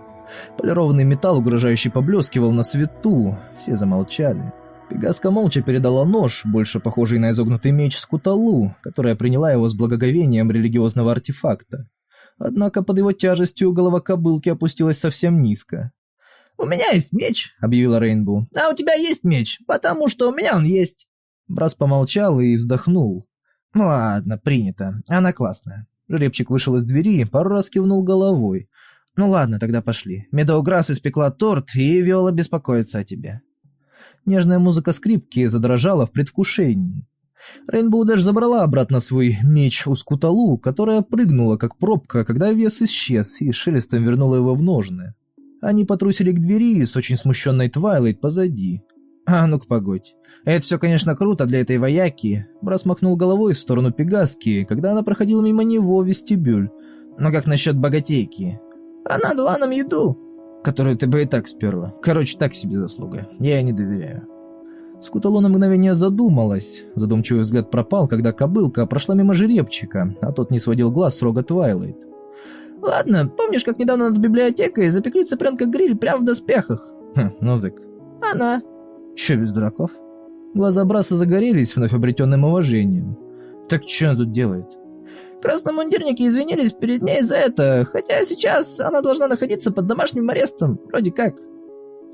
Полированный металл, угрожающе поблескивал на свету. Все замолчали. Пегаска молча передала нож, больше похожий на изогнутый меч Скуталу, которая приняла его с благоговением религиозного артефакта. Однако под его тяжестью голова кобылки опустилась совсем низко. «У меня есть меч», — объявила Рейнбу. «А у тебя есть меч, потому что у меня он есть». Брас помолчал и вздохнул. «Ну ладно, принято. Она классная». Жеребчик вышел из двери, пару раз кивнул головой. «Ну ладно, тогда пошли. Медоуграсс испекла торт, и Виола беспокоится о тебе». Нежная музыка скрипки задрожала в предвкушении. Рейнбоу Дэш забрала обратно свой меч у Скуталу, которая прыгнула, как пробка, когда вес исчез, и с шелестом вернула его в ножны. Они потрусили к двери с очень смущенной Твайлайт позади. «А ну-ка, погодь. Это все, конечно, круто для этой вояки». Брас махнул головой в сторону Пегаски, когда она проходила мимо него в вестибюль. «Но как насчет богатейки? Она дала нам еду, которую ты бы и так сперла. Короче, так себе заслуга. Я ей не доверяю». Скутало на мгновение задумалась. Задумчивый взгляд пропал, когда кобылка прошла мимо жеребчика, а тот не сводил глаз с рога Твайлайт. «Ладно, помнишь, как недавно над библиотекой запекли цыпленка-гриль прямо в доспехах?» «Хм, ну так...» «Она...» «Чё без дураков?» Глаза Браса загорелись вновь обретенным уважением. «Так что она тут делает?» «Красномундирники извинились перед ней за это, хотя сейчас она должна находиться под домашним арестом, вроде как».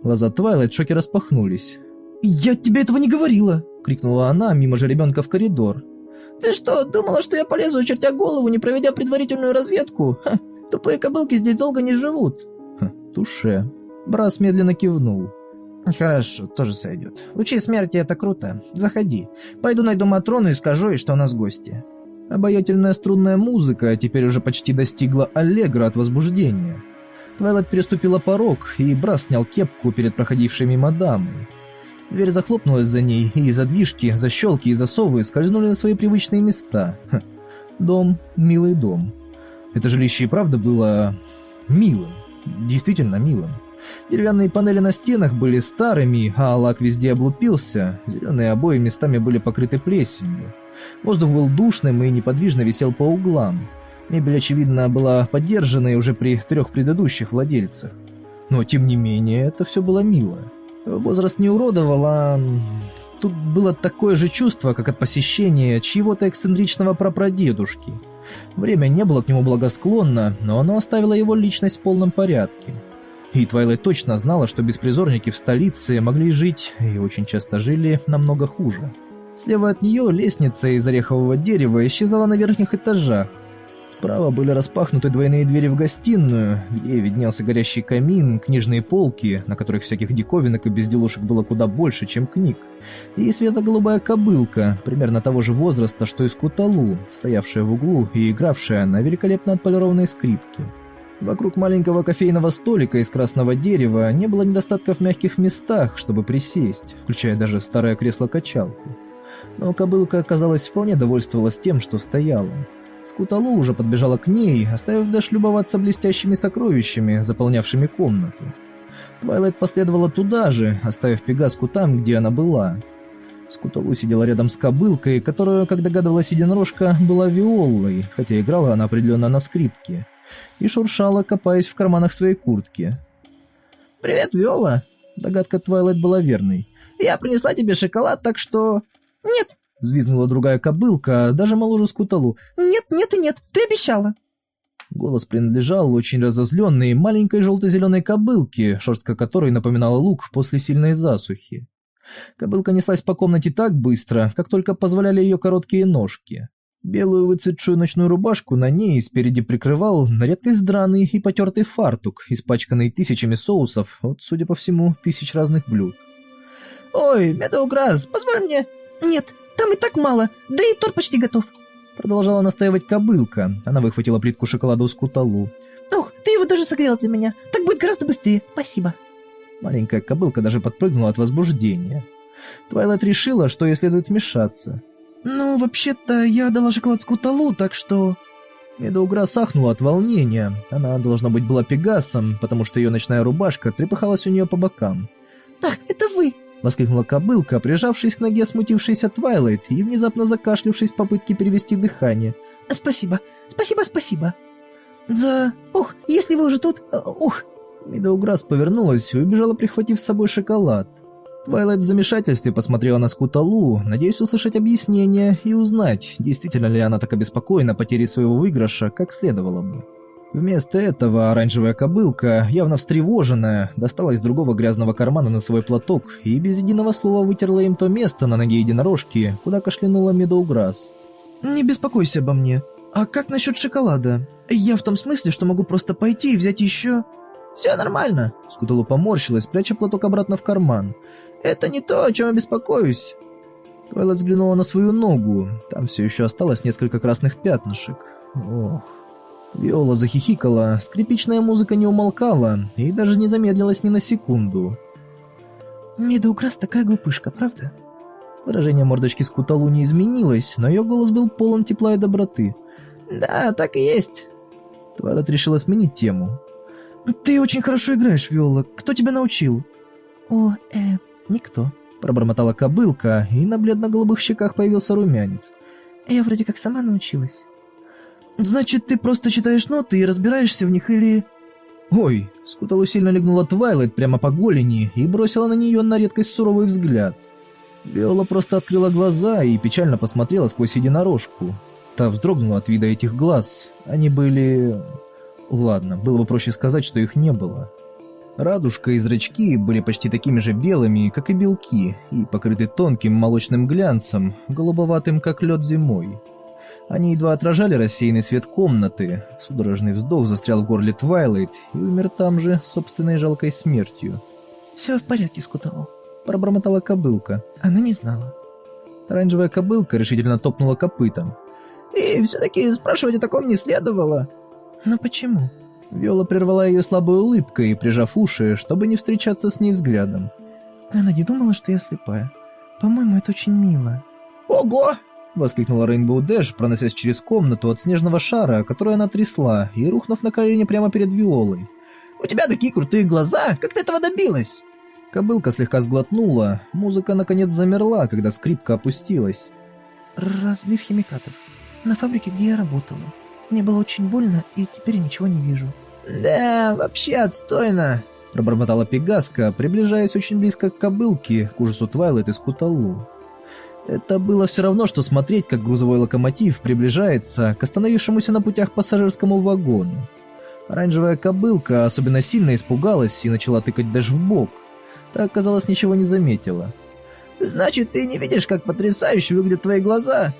Глаза Твайлайт в шоке распахнулись. «Я тебе этого не говорила!» — крикнула она мимо же ребенка в коридор. «Ты что, думала, что я полезу, чертя голову, не проведя предварительную разведку? Ха, тупые кобылки здесь долго не живут». Ха, туше. Брас медленно кивнул. «Хорошо, тоже сойдет. Лучи смерти — это круто. Заходи. Пойду найду Матрону и скажу ей, что у нас гости». Обаятельная струнная музыка теперь уже почти достигла Аллегра от возбуждения. Твайлайт переступила порог, и Брас снял кепку перед проходившей мимо дамой. Дверь захлопнулась за ней, и задвижки, защелки и засовы скользнули на свои привычные места. Ха. Дом, милый дом. Это жилище и правда было... милым. Действительно милым. Деревянные панели на стенах были старыми, а лак везде облупился, зеленые обои местами были покрыты плесенью. Воздух был душным и неподвижно висел по углам. Мебель, очевидно, была поддержанной уже при трех предыдущих владельцах. Но, тем не менее, это все было мило. Возраст не уродовал, а... Тут было такое же чувство, как от посещения чьего-то эксцентричного прапрадедушки. Время не было к нему благосклонно, но оно оставило его личность в полном порядке. И Твайлайт точно знала, что беспризорники в столице могли жить, и очень часто жили, намного хуже. Слева от нее лестница из орехового дерева исчезала на верхних этажах, Справа были распахнуты двойные двери в гостиную, где виднелся горящий камин, книжные полки, на которых всяких диковинок и безделушек было куда больше, чем книг, и светло-голубая кобылка, примерно того же возраста, что и Скуталу, стоявшая в углу и игравшая на великолепно отполированной скрипке. Вокруг маленького кофейного столика из красного дерева не было недостатка в мягких местах, чтобы присесть, включая даже старое кресло-качалку. Но кобылка, казалось, вполне довольствовалась тем, что стояла. Скуталу уже подбежала к ней, оставив Дэш любоваться блестящими сокровищами, заполнявшими комнату. Твайлайт последовала туда же, оставив Пегаску там, где она была. Скуталу сидела рядом с кобылкой, которая, как догадывалась единорожка, была виоллой, хотя играла она определенно на скрипке, и шуршала, копаясь в карманах своей куртки. «Привет, Виола!» Догадка Твайлайт была верной. «Я принесла тебе шоколад, так что...» «Нет, Взвизгнула другая кобылка, даже моложе скуталу. «Нет, нет и нет, ты обещала!» Голос принадлежал очень разозленной маленькой желто-зеленой кобылке, шерстка которой напоминала лук после сильной засухи. Кобылка неслась по комнате так быстро, как только позволяли ее короткие ножки. Белую выцветшую ночную рубашку на ней спереди прикрывал на редкость драный и потертый фартук, испачканный тысячами соусов от, судя по всему, тысяч разных блюд. «Ой, Медоуграсс, позволь мне...» «Нет, там и так мало, да и торт почти готов. Продолжала настаивать кобылка. Она выхватила плитку шоколада у скуталу. Ох, ты его даже согрел для меня. Так будет гораздо быстрее. Спасибо. Маленькая кобылка даже подпрыгнула от возбуждения. Твайлайт решила, что ей следует вмешаться. «Ну, вообще-то, я дала шоколад Скуталу, так что...» Медоугра сахнула от волнения. Она, должно быть, была пегасом, потому что ее ночная рубашка трепыхалась у нее по бокам. «Так, это вы! — воскликнула кобылка, прижавшись к ноге смутившейся Твайлайт и внезапно закашлявшись в попытке перевести дыхание. «Спасибо, спасибо, спасибо!» «За... Ух, если вы уже тут... Ух!» Мидоуграсс повернулась и убежала, прихватив с собой шоколад. Твайлайт в замешательстве посмотрела на Скуталу, надеясь услышать объяснение и узнать, действительно ли она так обеспокоена потерей своего выигрыша, как следовало бы. Вместо этого оранжевая кобылка, явно встревоженная, достала из другого грязного кармана на свой платок и без единого слова вытерла им то место на ноге единорожки, куда кашлянула Медоуграсс. «Не беспокойся обо мне. А как насчет шоколада? Я в том смысле, что могу просто пойти и взять еще...» «Все нормально», — Скуталу поморщилась, пряча платок обратно в карман. «Это не то, о чем я беспокоюсь». Твайлайт взглянула на свою ногу. Там все еще осталось несколько красных пятнышек. Ох. Виола захихикала, скрипичная музыка не умолкала и даже не замедлилась ни на секунду. Медоукрас такая глупышка, правда? Выражение мордочки Скуталу не изменилось, но ее голос был полон тепла и доброты. Да, так и есть. Твайлайт решила сменить тему. Ты очень хорошо играешь, Виола. Кто тебя научил? О, э, никто. Пробормотала кобылка, и на бледно-голубых щеках появился румянец. Я вроде как сама научилась. Значит, ты просто читаешь ноты и разбираешься в них или... Ой, Скуталу сильно лягнула Твайлайт прямо по голени и бросила на нее на редкость суровый взгляд. Виола просто открыла глаза и печально посмотрела сквозь единорожку. Та вздрогнула от вида этих глаз. Они были... Ладно, было бы проще сказать, что их не было. Радужка и зрачки были почти такими же белыми, как и белки, и покрыты тонким молочным глянцем, голубоватым, как лед зимой. Они едва отражали рассеянный свет комнаты. Судорожный вздох застрял в горле Твайлайт и умер там же, собственной жалкой смертью. «Все в порядке, Скутало», — пробормотала кобылка. Она не знала. Оранжевая кобылка решительно топнула копытом. «И все-таки спрашивать о таком не следовало». «Но почему?» Виола прервала ее слабой улыбкой, прижав уши, чтобы не встречаться с ней взглядом. Она не думала, что я слепая. По-моему, это очень мило. «Ого!» — воскликнула Рейнбоу Дэш, проносясь через комнату от снежного шара, который она трясла, и рухнув на колени прямо перед Виолой. «У тебя такие крутые глаза! Как ты этого добилась?» Кобылка слегка сглотнула, музыка наконец замерла, когда скрипка опустилась. «Разлив химикатов. На фабрике, где я работала. Мне было очень больно, и теперь ничего не вижу». «Да, вообще отстойно», — пробормотала Пегаска, приближаясь очень близко к кобылке, к ужасу Твайлайт и Скуталу. Это было все равно, что смотреть, как грузовой локомотив приближается к остановившемуся на путях пассажирскому вагону. Оранжевая кобылка особенно сильно испугалась и начала тыкать даже в бок. Так, казалось, ничего не заметила. «Значит, ты не видишь, как потрясающе выглядят твои глаза?»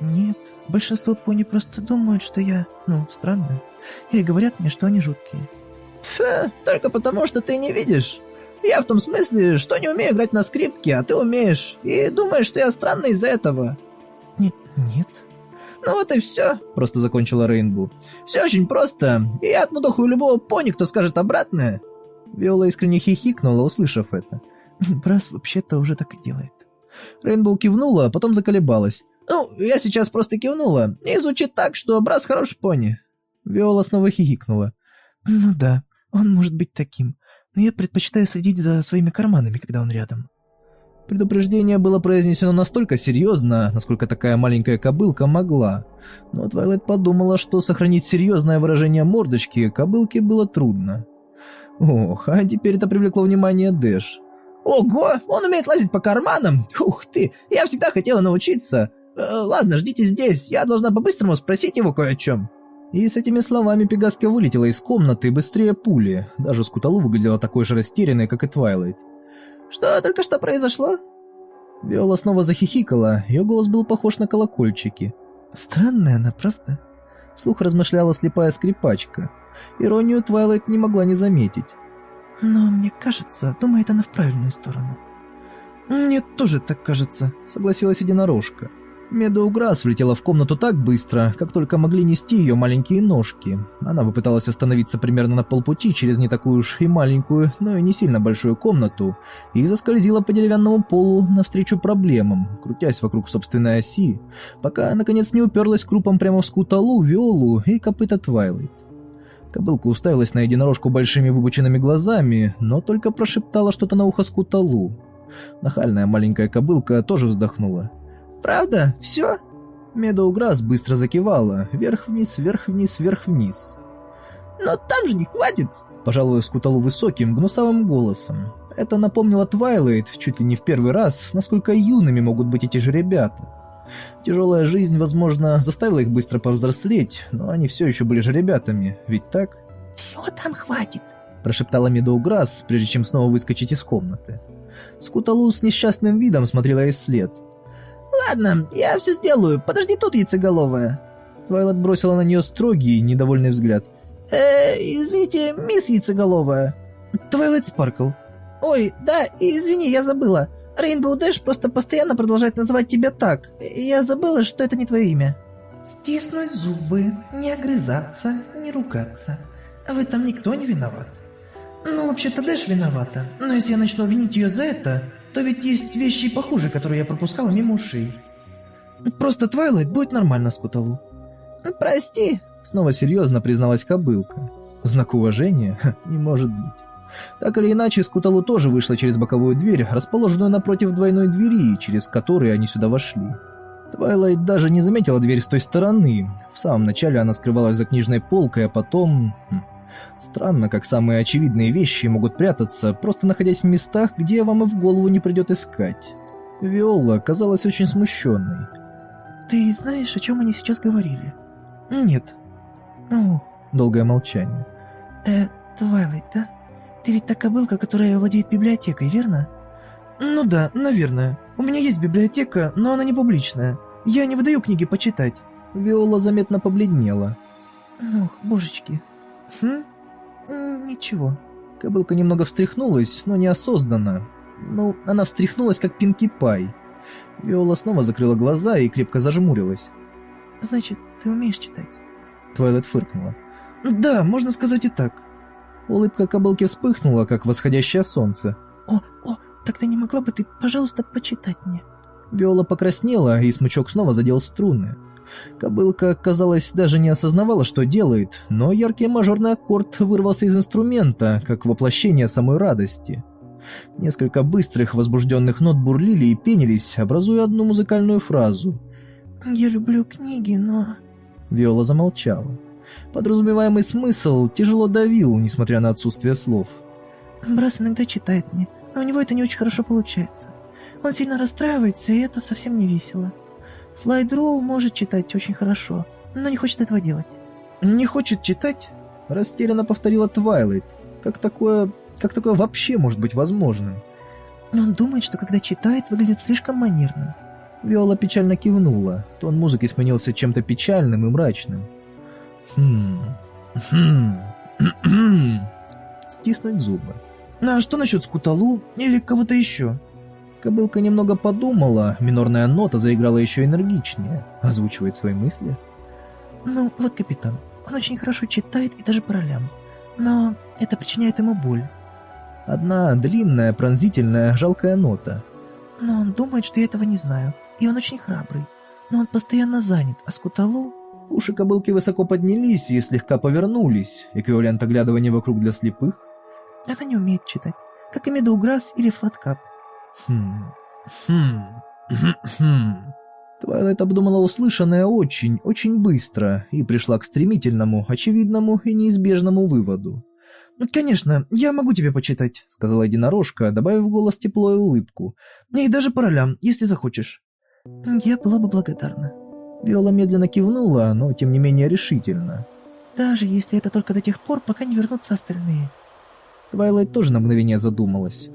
«Нет, большинство пони просто думают, что я, ну, странная. Или говорят мне, что они жуткие». «Фу, только потому, что ты не видишь. Я в том смысле, что не умею играть на скрипке, а ты умеешь. И думаешь, что я странный из-за этого». «Нет, нет». «Ну вот и все», — просто закончила Рейнбу. «Все очень просто, и я отмудохаю любого пони, кто скажет обратное». Виола искренне хихикнула, услышав это. [LAUGHS] «Брас вообще-то уже так и делает». Рейнбоу кивнула, а потом заколебалась. «Ну, я сейчас просто кивнула, и звучит так, что Брас хороший пони». Виола снова хихикнула. «Ну да, он может быть таким, но я предпочитаю следить за своими карманами, когда он рядом». Предупреждение было произнесено настолько серьезно, насколько такая маленькая кобылка могла. Но Твайлайт подумала, что сохранить серьезное выражение мордочки кобылке было трудно. Ох, а теперь это привлекло внимание Дэш. «Ого, он умеет лазить по карманам! Ух ты, я всегда хотела научиться! Э, ладно, ждите здесь, я должна по-быстрому спросить его кое о чем». И с этими словами Пегаска вылетела из комнаты быстрее пули. Даже Скуталу выглядела такой же растерянной, как и Твайлайт. «Что только что произошло?» Виола снова захихикала, ее голос был похож на колокольчики. «Странная она, правда?» Вслух размышляла слепая скрипачка. Иронию Твайлайт не могла не заметить. «Но мне кажется, думает она в правильную сторону». «Мне тоже так кажется», — согласилась единорожка. Медоуграсс влетела в комнату так быстро, как только могли нести ее маленькие ножки. Она попыталась остановиться примерно на полпути через не такую уж и маленькую, но и не сильно большую комнату, и заскользила по деревянному полу навстречу проблемам, крутясь вокруг собственной оси, пока, наконец, не уперлась крупом прямо в скуталу, виолу и копыта Твайлайт. Кобылка уставилась на единорожку большими выпученными глазами, но только прошептала что-то на ухо скуталу. Нахальная маленькая кобылка тоже вздохнула. «Правда? Все?» Медоуграсс быстро закивала. Вверх-вниз, вверх-вниз, вверх-вниз. «Но там же не хватит!» Пожалуй, скуталу высоким, гнусавым голосом. Это напомнило Твайлайт чуть ли не в первый раз, насколько юными могут быть эти же ребята. Тяжелая жизнь, возможно, заставила их быстро повзрослеть, но они все еще были же ребятами, ведь так? «Все там хватит», – прошептала Медоуграсс, прежде чем снова выскочить из комнаты. Скуталу с несчастным видом смотрела ей вслед. «Ладно, я все сделаю, подожди тут, яйцеголовая». Твайлайт бросила на нее строгий, недовольный взгляд. «Э, извините, мисс яйцеголовая». «Твайлайт Спаркл». «Ой, да, извини, я забыла. Рейнбоу Дэш просто постоянно продолжает называть тебя так. Я забыла, что это не твое имя». Стиснуть зубы, не огрызаться, не ругаться. В этом никто не виноват. Ну, вообще-то Дэш виновата, но если я начну винить ее за это, то ведь есть вещи похуже, которые я пропускала мимо ушей. Просто Твайлайт будет нормально, Скуталу. «Прости», — снова серьезно призналась кобылка. Знак уважения? Не может быть. Так или иначе, Скуталу тоже вышла через боковую дверь, расположенную напротив двойной двери, через которую они сюда вошли. Твайлайт даже не заметила дверь с той стороны. В самом начале она скрывалась за книжной полкой, а потом... Хм, странно, как самые очевидные вещи могут прятаться, просто находясь в местах, где вам и в голову не придет искать. Виола казалась очень смущенной. Ты знаешь, о чем они сейчас говорили? Нет. Ох, Долгое молчание. э, Твайлайт, да? Ты ведь та кобылка, которая владеет библиотекой, верно? Ну да, наверное. У меня есть библиотека, но она не публичная. Я не выдаю книги почитать. Виола заметно побледнела. Ох, божечки. Хм? М, Ничего. Кобылка немного встряхнулась, но неосознанно. Ну, она встряхнулась, как Пинки Пай. Виола снова закрыла глаза и крепко зажмурилась. Значит, ты умеешь читать? Твайлет фыркнула. Да, можно сказать и так. Улыбка кобылки вспыхнула, как восходящее солнце. О, о, тогда не могла бы ты, пожалуйста, почитать мне? Виола покраснела, и смычок снова задел струны. Кобылка, казалось, даже не осознавала, что делает, но яркий мажорный аккорд вырвался из инструмента, как воплощение самой радости. Несколько быстрых возбужденных нот бурлили и пенились, образуя одну музыкальную фразу. Я люблю книги, но... Виола замолчала. Подразумеваемый смысл тяжело давил, несмотря на отсутствие слов. Брас иногда читает мне, но у него это не очень хорошо получается. Он сильно расстраивается, и это совсем не весело. Слайд-ролл может читать очень хорошо, но не хочет этого делать. «Не хочет читать?» Растерянно повторила Твайлайт. Как такое... как такое вообще может быть возможным? Он думает, что когда читает, выглядит слишком манерным. Виола печально кивнула. Тон музыки сменился чем-то печальным и мрачным. Хм... Хм... [CLEARS THROAT] Хм... Стиснуть зубы. А что насчет Скуталу или кого-то еще? Кобылка немного подумала, минорная нота заиграла еще энергичнее. Озвучивает свои мысли. Ну, вот капитан. Он очень хорошо читает и даже по ролям. Но это причиняет ему боль. Одна длинная, пронзительная, жалкая нота. Но он думает, что я этого не знаю. И он очень храбрый. Но он постоянно занят, а Скуталу... Уши кобылки высоко поднялись и слегка повернулись, эквивалент оглядывания вокруг для слепых. Она не умеет читать. Как и Медоуграсс или Флаткап. Хм... Хм... Хм... Твайлайт обдумала услышанное очень, очень быстро и пришла к стремительному, очевидному и неизбежному выводу. «Конечно, я могу тебе почитать», — сказала единорожка, добавив в голос тепло и улыбку. «И даже по ролям, если захочешь». «Я была бы благодарна». Виола медленно кивнула, но тем не менее решительно. «Даже если это только до тех пор, пока не вернутся остальные». Твайлайт тоже на мгновение задумалась.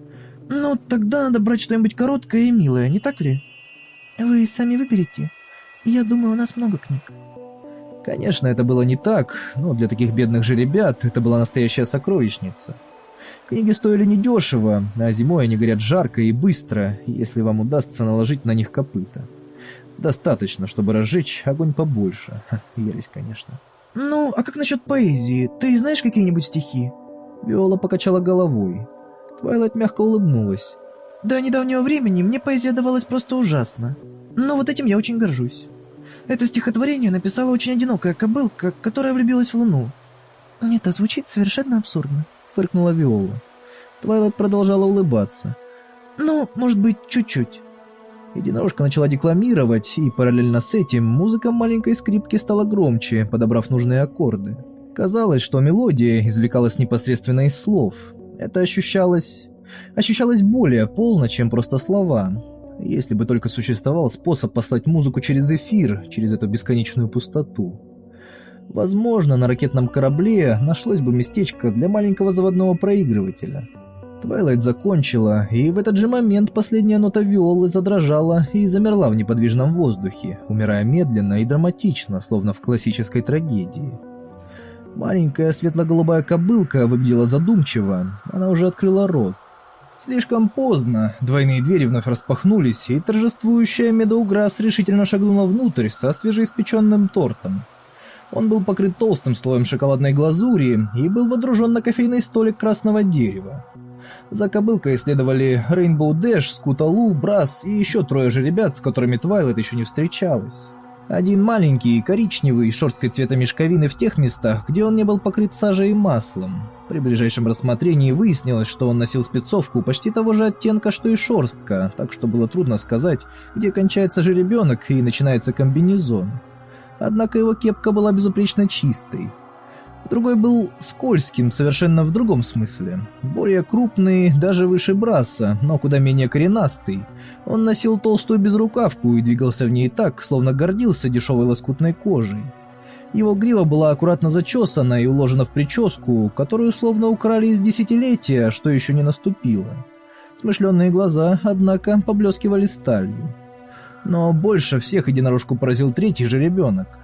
«Ну, тогда надо брать что-нибудь короткое и милое, не так ли?» «Вы сами выберите. Я думаю, у нас много книг». Конечно, это было не так, но для таких бедных же ребят это была настоящая сокровищница. Книги стоили недешево, а зимой они горят жарко и быстро, если вам удастся наложить на них копыта. Достаточно, чтобы разжечь огонь побольше. Ха, ересь, конечно. «Ну, а как насчет поэзии? Ты знаешь какие-нибудь стихи?» Виола покачала головой. Твайлайт мягко улыбнулась. До недавнего времени мне поэзия давалась просто ужасно. Но вот этим я очень горжусь. Это стихотворение написала очень одинокая кобылка, которая влюбилась в луну. Это звучит совершенно абсурдно. Фыркнула Виола. Твайлайт продолжала улыбаться. Ну, может быть, чуть-чуть. Единорожка начала декламировать, и параллельно с этим музыка маленькой скрипки стала громче, подобрав нужные аккорды. Казалось, что мелодия извлекалась непосредственно из слов. Это ощущалось... ощущалось более полно, чем просто слова. Если бы только существовал способ послать музыку через эфир, через эту бесконечную пустоту. Возможно, на ракетном корабле нашлось бы местечко для маленького заводного проигрывателя. Твайлайт закончила, и в этот же момент последняя нота виолы задрожала и замерла в неподвижном воздухе, умирая медленно и драматично, словно в классической трагедии. Маленькая светло-голубая кобылка выглядела задумчиво, она уже открыла рот. Слишком поздно, двойные двери вновь распахнулись, и торжествующая Медоуграсс решительно шагнула внутрь со свежеиспеченным тортом. Он был покрыт толстым слоем шоколадной глазури и был водружен на кофейный столик красного дерева. За кобылкой следовали Рейнбоу Дэш, Скуталу, Брас и еще трое же ребят, с которыми Твайлет еще не встречалась. Один маленький, коричневый, шерсткой цвета мешковины в тех местах, где он не был покрыт сажей и маслом. При ближайшем рассмотрении выяснилось, что он носил спецовку почти того же оттенка, что и шерстка, так что было трудно сказать, где кончается жеребенок и начинается комбинезон. Однако его кепка была безупречно чистой. Другой был скользким, совершенно в другом смысле. Более крупный, даже выше Браса, но куда менее коренастый. Он носил толстую безрукавку и двигался в ней так, словно гордился дешевой лоскутной кожей. Его грива была аккуратно зачесана и уложена в прическу, которую словно украли из десятилетия, что еще не наступило. Смышленные глаза, однако, поблескивали сталью. Но больше всех единорожку поразил третий же ребенок.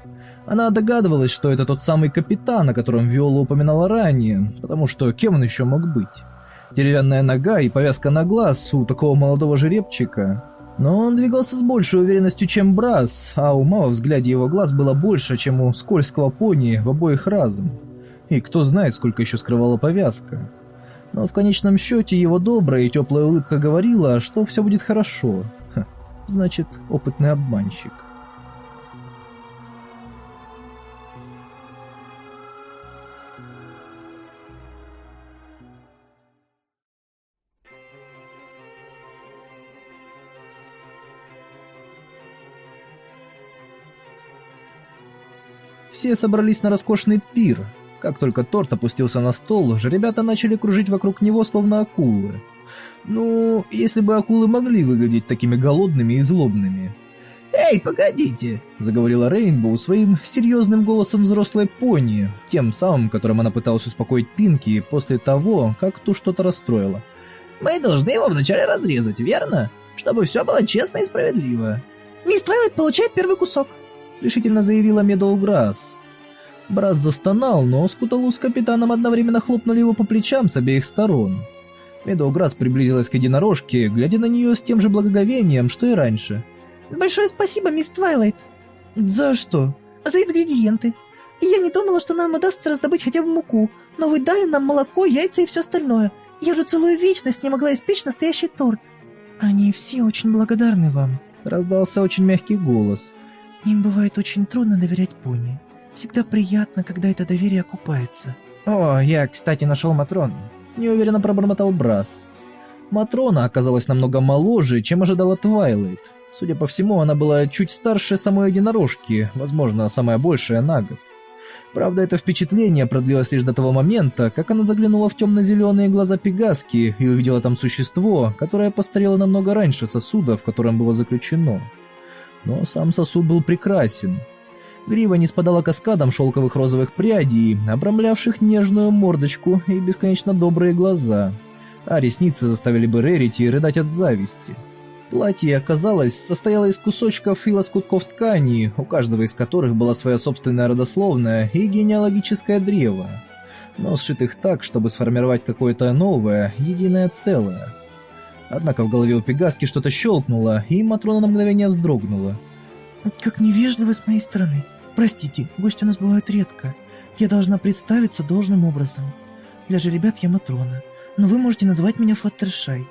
Она догадывалась, что это тот самый капитан, о котором Виола упоминала ранее, потому что кем он еще мог быть? Деревянная нога и повязка на глаз у такого молодого жеребчика. Но он двигался с большей уверенностью, чем Брас, а ума во взгляде его глаз было больше, чем у скользкого пони в обоих разом. И кто знает, сколько еще скрывала повязка. Но в конечном счете его добрая и теплая улыбка говорила, что все будет хорошо. Ха, значит, опытный обманщик. Все собрались на роскошный пир. Как только торт опустился на стол, же ребята начали кружить вокруг него, словно акулы. Ну, если бы акулы могли выглядеть такими голодными и злобными. «Эй, погодите!» — заговорила Рейнбоу своим серьезным голосом взрослой пони, тем самым, которым она пыталась успокоить Пинки после того, как ту что-то расстроила. «Мы должны его вначале разрезать, верно? Чтобы все было честно и справедливо». «Мисс Твайлайт получает первый кусок», — решительно заявила Медоуграсс. Брас застонал, но Скуталу с капитаном одновременно хлопнули его по плечам с обеих сторон. Медоуграсс приблизилась к единорожке, глядя на нее с тем же благоговением, что и раньше. «Большое спасибо, мисс Твайлайт». «За что?» «За ингредиенты. Я не думала, что нам удастся раздобыть хотя бы муку, но вы дали нам молоко, яйца и все остальное. Я же целую вечность не могла испечь настоящий торт». «Они все очень благодарны вам», — раздался очень мягкий голос. «Им бывает очень трудно доверять пони. Всегда приятно, когда это доверие окупается». «О, я, кстати, нашел Матрону», — неуверенно пробормотал Брас. Матрона оказалась намного моложе, чем ожидала Твайлайт. Судя по всему, она была чуть старше самой единорожки, возможно, самая большая на год. Правда, это впечатление продлилось лишь до того момента, как она заглянула в темно-зеленые глаза Пегаски и увидела там существо, которое постарело намного раньше сосуда, в котором было заключено. Но сам сосуд был прекрасен. Грива не спадала каскадом шелковых розовых прядей, обрамлявших нежную мордочку и бесконечно добрые глаза, а ресницы заставили бы Рерити рыдать от зависти. Платье, оказалось, состояло из кусочков и лоскутков ткани, у каждого из которых была своя собственная родословная и генеалогическое древо, но сшитых так, чтобы сформировать какое-то новое, единое целое. Однако в голове у Пегаски что-то щелкнуло, и Матрона на мгновение вздрогнула. «Как невежливо с моей стороны. Простите, гости у нас бывают редко. Я должна представиться должным образом. Для же ребят я Матрона, но вы можете называть меня Флаттершай».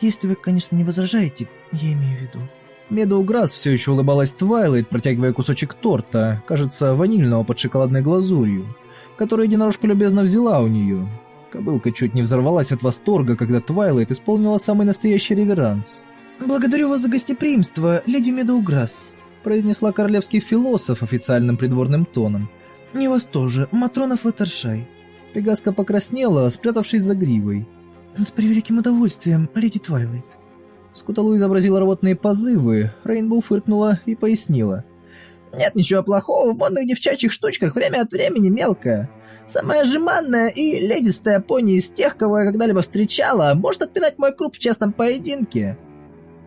Если вы, конечно, не возражаете, я имею в виду. Медоу Грасс все еще улыбалась Твайлайт, протягивая кусочек торта, кажется, ванильного под шоколадной глазурью, который единорожка любезно взяла у нее. Кобылка чуть не взорвалась от восторга, когда Твайлайт исполнила самый настоящий реверанс. «Благодарю вас за гостеприимство, леди Медоуграсс», произнесла королевский философ официальным придворным тоном. «И вас тоже, Матрона Флаттершай». Пегаска покраснела, спрятавшись за гривой. «С превеликим удовольствием, леди Твайлайт». Скуталу изобразила рвотные позывы, Рейнбоу фыркнула и пояснила. «Нет ничего плохого в модных девчачьих штучках, время от времени мелкая. Самая жеманная и ледистая пони из тех, кого я когда-либо встречала, может отпинать мой круп в честном поединке».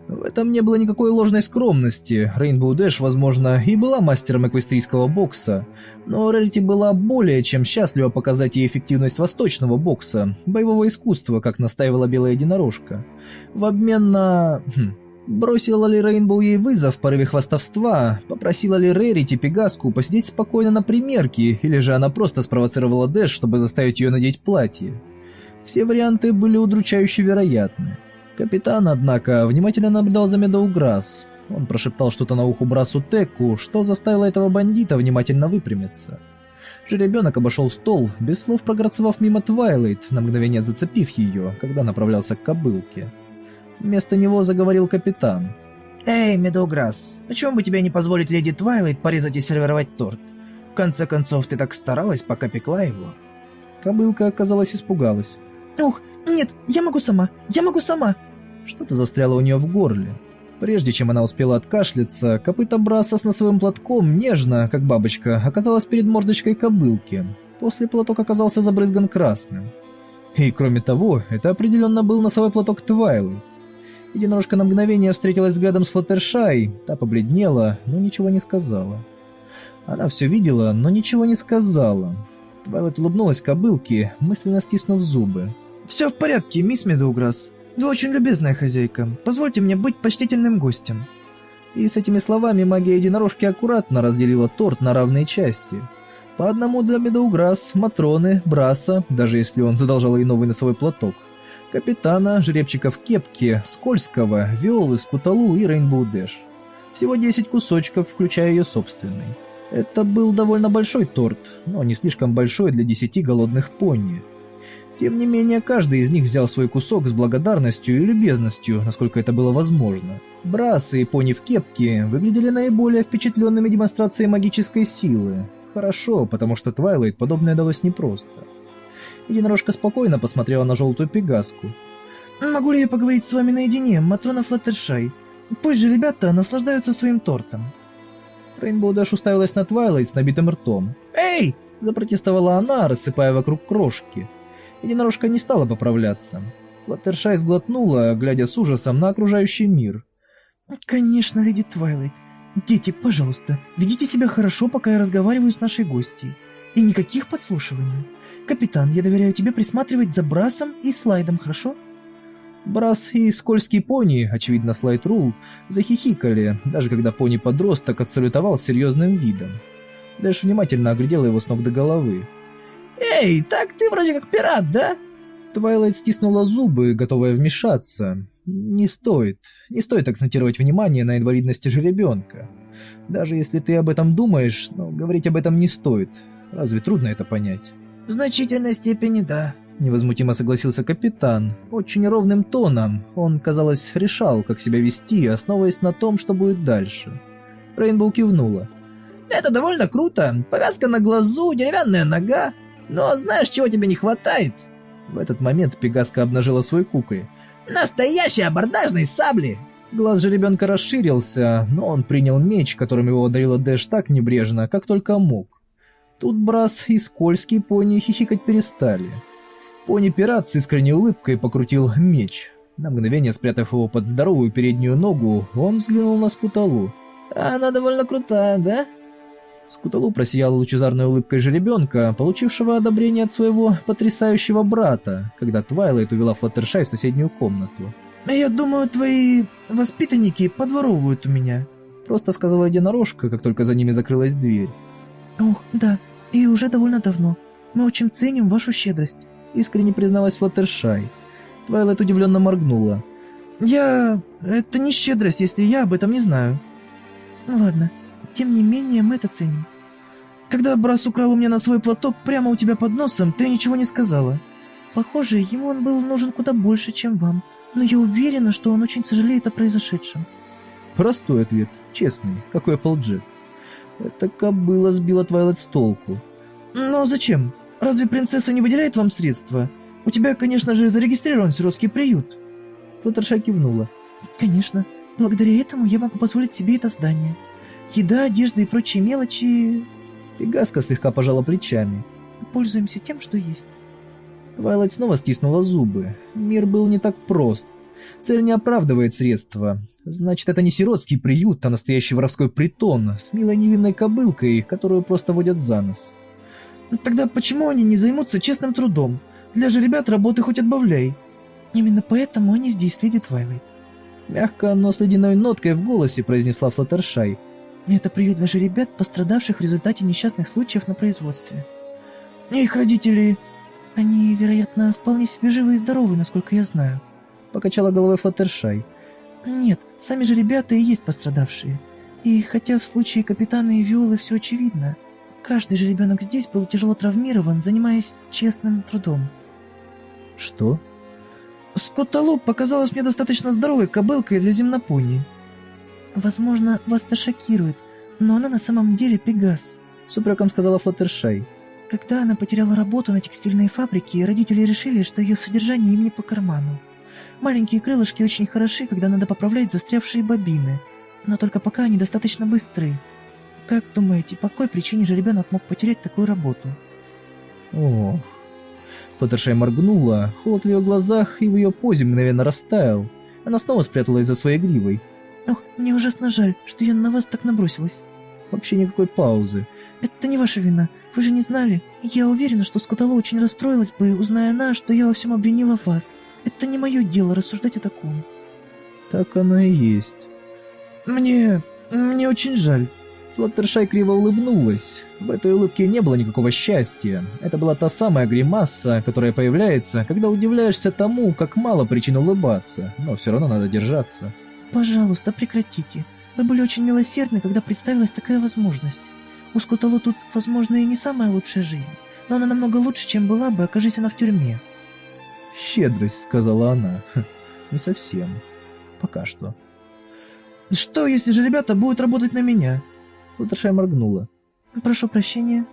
В этом не было никакой ложной скромности. Рейнбоу Дэш, возможно, и была мастером эквестрийского бокса, но Рарити была более чем счастлива показать ей эффективность восточного бокса, боевого искусства, как настаивала Белая Единорожка. В обмен на... Хм, бросила ли Рейнбоу ей вызов в порыве хвастовства, попросила ли Рарити Пегаску посидеть спокойно на примерке, или же она просто спровоцировала Дэш, чтобы заставить ее надеть платье. Все варианты были удручающе вероятны. Капитан, однако, внимательно наблюдал за Медоуграсс. Он прошептал что-то на ухо Брасу Теку, что заставило этого бандита внимательно выпрямиться. Жеребенок обошел стол, без слов прогарцевав мимо Твайлайт, на мгновение зацепив ее, когда направлялся к кобылке. Вместо него заговорил капитан. «Эй, Медоуграсс, почему бы тебе не позволить леди Твайлайт порезать и сервировать торт? В конце концов, ты так старалась, пока пекла его». Кобылка, казалось, испугалась. «Ух, нет, я могу сама, я могу сама!» Что-то застряло у нее в горле. Прежде чем она успела откашляться, копыта Браса с носовым платком нежно, как бабочка, оказалась перед мордочкой кобылки. После платок оказался забрызган красным. И кроме того, это определенно был носовой платок Твайлы. Единорожка на мгновение встретилась взглядом с Флаттершай, та побледнела, но ничего не сказала. Она все видела, но ничего не сказала. Твайлет улыбнулась кобылке, мысленно стиснув зубы. «Все в порядке, мисс Медоуграсс. Вы очень любезная хозяйка. Позвольте мне быть почтительным гостем». И с этими словами магия единорожки аккуратно разделила торт на равные части. По одному для Медоуграсс, Матроны, Браса, даже если он задолжал ей новый носовой платок, Капитана, Жеребчика в кепке, Скользкого, Виолы, Скуталу и Рейнбоу Дэш. Всего 10 кусочков, включая ее собственный. Это был довольно большой торт, но не слишком большой для 10 голодных пони. Тем не менее, каждый из них взял свой кусок с благодарностью и любезностью, насколько это было возможно. Брасы и пони в кепке выглядели наиболее впечатленными демонстрацией магической силы. Хорошо, потому что Твайлайт подобное далось непросто. Единорожка спокойно посмотрела на желтую пегаску. «Могу ли я поговорить с вами наедине, Матрона Флаттершай? Пусть же ребята наслаждаются своим тортом». Рейнбоу Дэш уставилась на Твайлайт с набитым ртом. «Эй!» – запротестовала она, рассыпая вокруг крошки. Единорожка не стала поправляться. Флаттершай сглотнула, глядя с ужасом на окружающий мир. «Конечно, леди Твайлайт. Дети, пожалуйста, ведите себя хорошо, пока я разговариваю с нашей гостьей. И никаких подслушиваний. Капитан, я доверяю тебе присматривать за Брасом и Слайдом, хорошо?» Брас и скользкий пони, очевидно Слайд Рул, захихикали, даже когда пони-подросток отсалютовал серьезным видом. Дэш внимательно оглядела его с ног до головы. «Эй, так ты вроде как пират, да?» Твайлайт стиснула зубы, готовая вмешаться. «Не стоит. Не стоит акцентировать внимание на инвалидности жеребенка. Даже если ты об этом думаешь, но говорить об этом не стоит. Разве трудно это понять?» «В значительной степени да», — невозмутимо согласился капитан. Очень ровным тоном. Он, казалось, решал, как себя вести, основываясь на том, что будет дальше. Рейнбоу кивнула. «Это довольно круто. Повязка на глазу, деревянная нога. Но знаешь, чего тебе не хватает?» В этот момент Пегаска обнажила свой кукой. «Настоящей абордажной сабли!» Глаз же ребенка расширился, но он принял меч, которым его одарила Дэш так небрежно, как только мог. Тут Брас и скользкие пони хихикать перестали. Пони-пират с искренней улыбкой покрутил меч. На мгновение спрятав его под здоровую переднюю ногу, он взглянул на Скуталу. «Она довольно крутая, да?» Скуталу просияла лучезарной улыбкой жеребенка, получившего одобрение от своего потрясающего брата, когда Твайлайт увела Флаттершай в соседнюю комнату. «Я думаю, твои воспитанники подворовывают у меня», просто сказала единорожка, как только за ними закрылась дверь. «Ох, да, и уже довольно давно. Мы очень ценим вашу щедрость», искренне призналась Флаттершай. Твайлайт удивленно моргнула. «Я... это не щедрость, если я об этом не знаю». «Ну ладно, тем не менее мы это ценим. Когда Брас украл у меня на свой платок прямо у тебя под носом, ты ничего не сказала. Похоже, ему он был нужен куда больше, чем вам, но я уверена, что он очень сожалеет о произошедшем». Простой ответ, честный, какой Эпплджек. Эта кобыла сбила Твайлайт с толку. «Но зачем? Разве принцесса не выделяет вам средства? У тебя, конечно же, зарегистрирован сиротский приют». Флаттерша кивнула. «Конечно. Благодаря этому я могу позволить себе это здание. Еда, одежда и прочие мелочи...» Пегаска слегка пожала плечами. «Пользуемся тем, что есть». Твайлайт снова стиснула зубы. Мир был не так прост. Цель не оправдывает средства. Значит, это не сиротский приют, а настоящий воровской притон с милой невинной кобылкой, которую просто водят за нос. Тогда почему они не займутся честным трудом? Для жеребят работы хоть отбавляй. Именно поэтому они здесь, леди Твайлайт. Мягко, но с ледяной ноткой в голосе произнесла Флаттершай. Это приют для жеребят, пострадавших в результате несчастных случаев на производстве. Их родители... Они, вероятно, вполне себе живы и здоровы, насколько я знаю. Покачала головой Флаттершай. Нет, сами же ребята и есть пострадавшие. И хотя в случае капитана и Виолы все очевидно, каждый же ребенок здесь был тяжело травмирован, занимаясь честным трудом. Что? Скотталоп показалась мне достаточно здоровой кобылкой для земнопони. Возможно, вас это шокирует, но она на самом деле Пегас. С упреком сказала Флаттершай. Когда она потеряла работу на текстильной фабрике, родители решили, что ее содержание им не по карману. Маленькие крылышки очень хороши, когда надо поправлять застрявшие бобины, но только пока они достаточно быстры. Как думаете, по какой причине же ребенок мог потерять такую работу? Ох. Флаттершай моргнула, холод в ее глазах и в ее позе мгновенно растаял. Она снова спряталась за своей гривой. Ох, мне ужасно жаль, что я на вас так набросилась. Вообще никакой паузы. Это не ваша вина. Вы же не знали. Я уверена, что Скотало очень расстроилась бы, узная она, что я во всем обвинила вас. Это не мое дело рассуждать о таком. Так оно и есть. Мне... мне очень жаль. Флаттершай криво улыбнулась. В этой улыбке не было никакого счастья. Это была та самая гримаса, которая появляется, когда удивляешься тому, как мало причин улыбаться, но все равно надо держаться. Пожалуйста, прекратите. Вы были очень милосердны, когда представилась такая возможность. У Скотало тут, возможно, и не самая лучшая жизнь, но она намного лучше, чем была бы, окажись она в тюрьме. «Щедрость», — сказала она. Хм, «Не совсем. Пока что». «Что, если же ребята будут работать на меня?» Флаттершай моргнула. «Прошу прощения».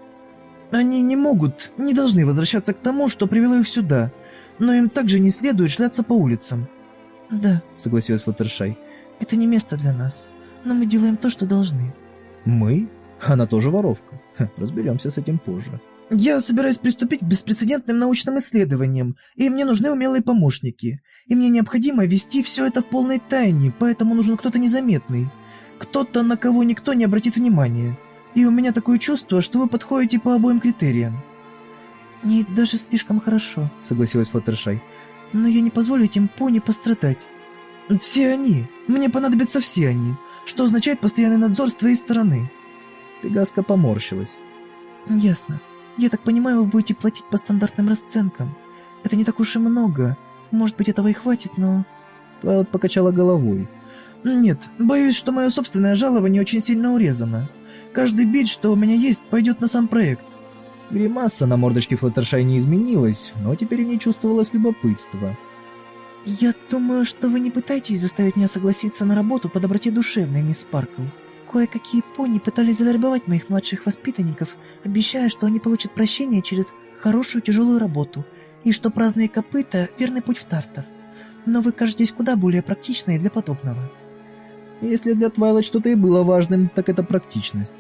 «Они не могут, не должны возвращаться к тому, что привело их сюда, но им также не следует шляться по улицам». «Да», — согласилась Флаттершай. «Это не место для нас, но мы делаем то, что должны». «Мы? Она тоже воровка. Ха, разберемся с этим позже». «Я собираюсь приступить к беспрецедентным научным исследованиям, и мне нужны умелые помощники. И мне необходимо вести все это в полной тайне, поэтому нужен кто-то незаметный. Кто-то, на кого никто не обратит внимания. И у меня такое чувство, что вы подходите по обоим критериям». «Не даже слишком хорошо», — согласилась Флаттершай. «Но я не позволю этим пони пострадать». «Все они. Мне понадобятся все они, что означает постоянный надзор с твоей стороны». Пегаска поморщилась. «Ясно. Я так понимаю, вы будете платить по стандартным расценкам. Это не так уж и много. Может быть, этого и хватит, но...» Твайлот покачала головой. «Нет, боюсь, что мое собственное жалование очень сильно урезано. Каждый бит, что у меня есть, пойдет на сам проект». Гримаса на мордочке Флаттершай не изменилась, но теперь в ней чувствовалось любопытство. «Я думаю, что вы не пытаетесь заставить меня согласиться на работу по доброте душевной, мисс Спаркл. Кое-какие пони пытались завербовать моих младших воспитанников, обещая, что они получат прощение через хорошую тяжелую работу, и что праздные копыта – верный путь в Тартар. Но вы кажетесь куда более практичной для подобного». Если для Твайлайт что-то и было важным, так это практичность.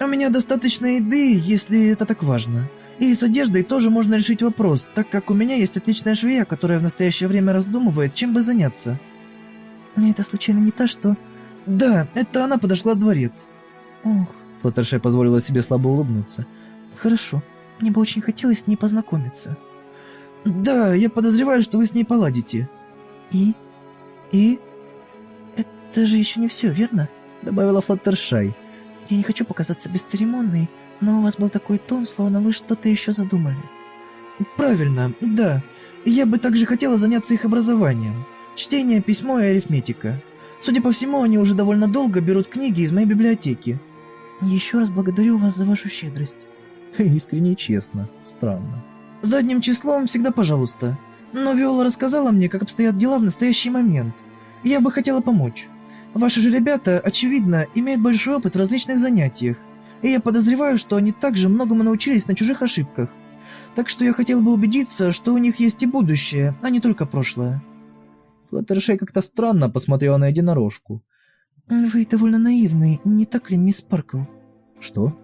«У меня достаточно еды, если это так важно. И с одеждой тоже можно решить вопрос, так как у меня есть отличная швея, которая в настоящее время раздумывает, чем бы заняться». «Это случайно не та, что...» «Да, это она подошла в дворец». «Ох...» Флаттершай позволила себе слабо улыбнуться. «Хорошо. Мне бы очень хотелось с ней познакомиться». «Да, я подозреваю, что вы с ней поладите». «И? И?» «Это же еще не все, верно?» Добавила Флаттершай. «Я не хочу показаться бесцеремонной, но у вас был такой тон, словно вы что-то еще задумали». «Правильно, да. Я бы также хотела заняться их образованием. Чтение, письмо и арифметика. Судя по всему, они уже довольно долго берут книги из моей библиотеки. Еще раз благодарю вас за вашу щедрость». Искренне и честно. Странно. «Задним числом всегда пожалуйста. Но Виола рассказала мне, как обстоят дела в настоящий момент. Я бы хотела помочь. Ваши же ребята, очевидно, имеют большой опыт в различных занятиях, и я подозреваю, что они также многому научились на чужих ошибках. Так что я хотел бы убедиться, что у них есть и будущее, а не только прошлое». Флаттершей как-то странно посмотрела на единорожку. «Вы довольно наивный, не так ли, мисс Паркл?» «Что?»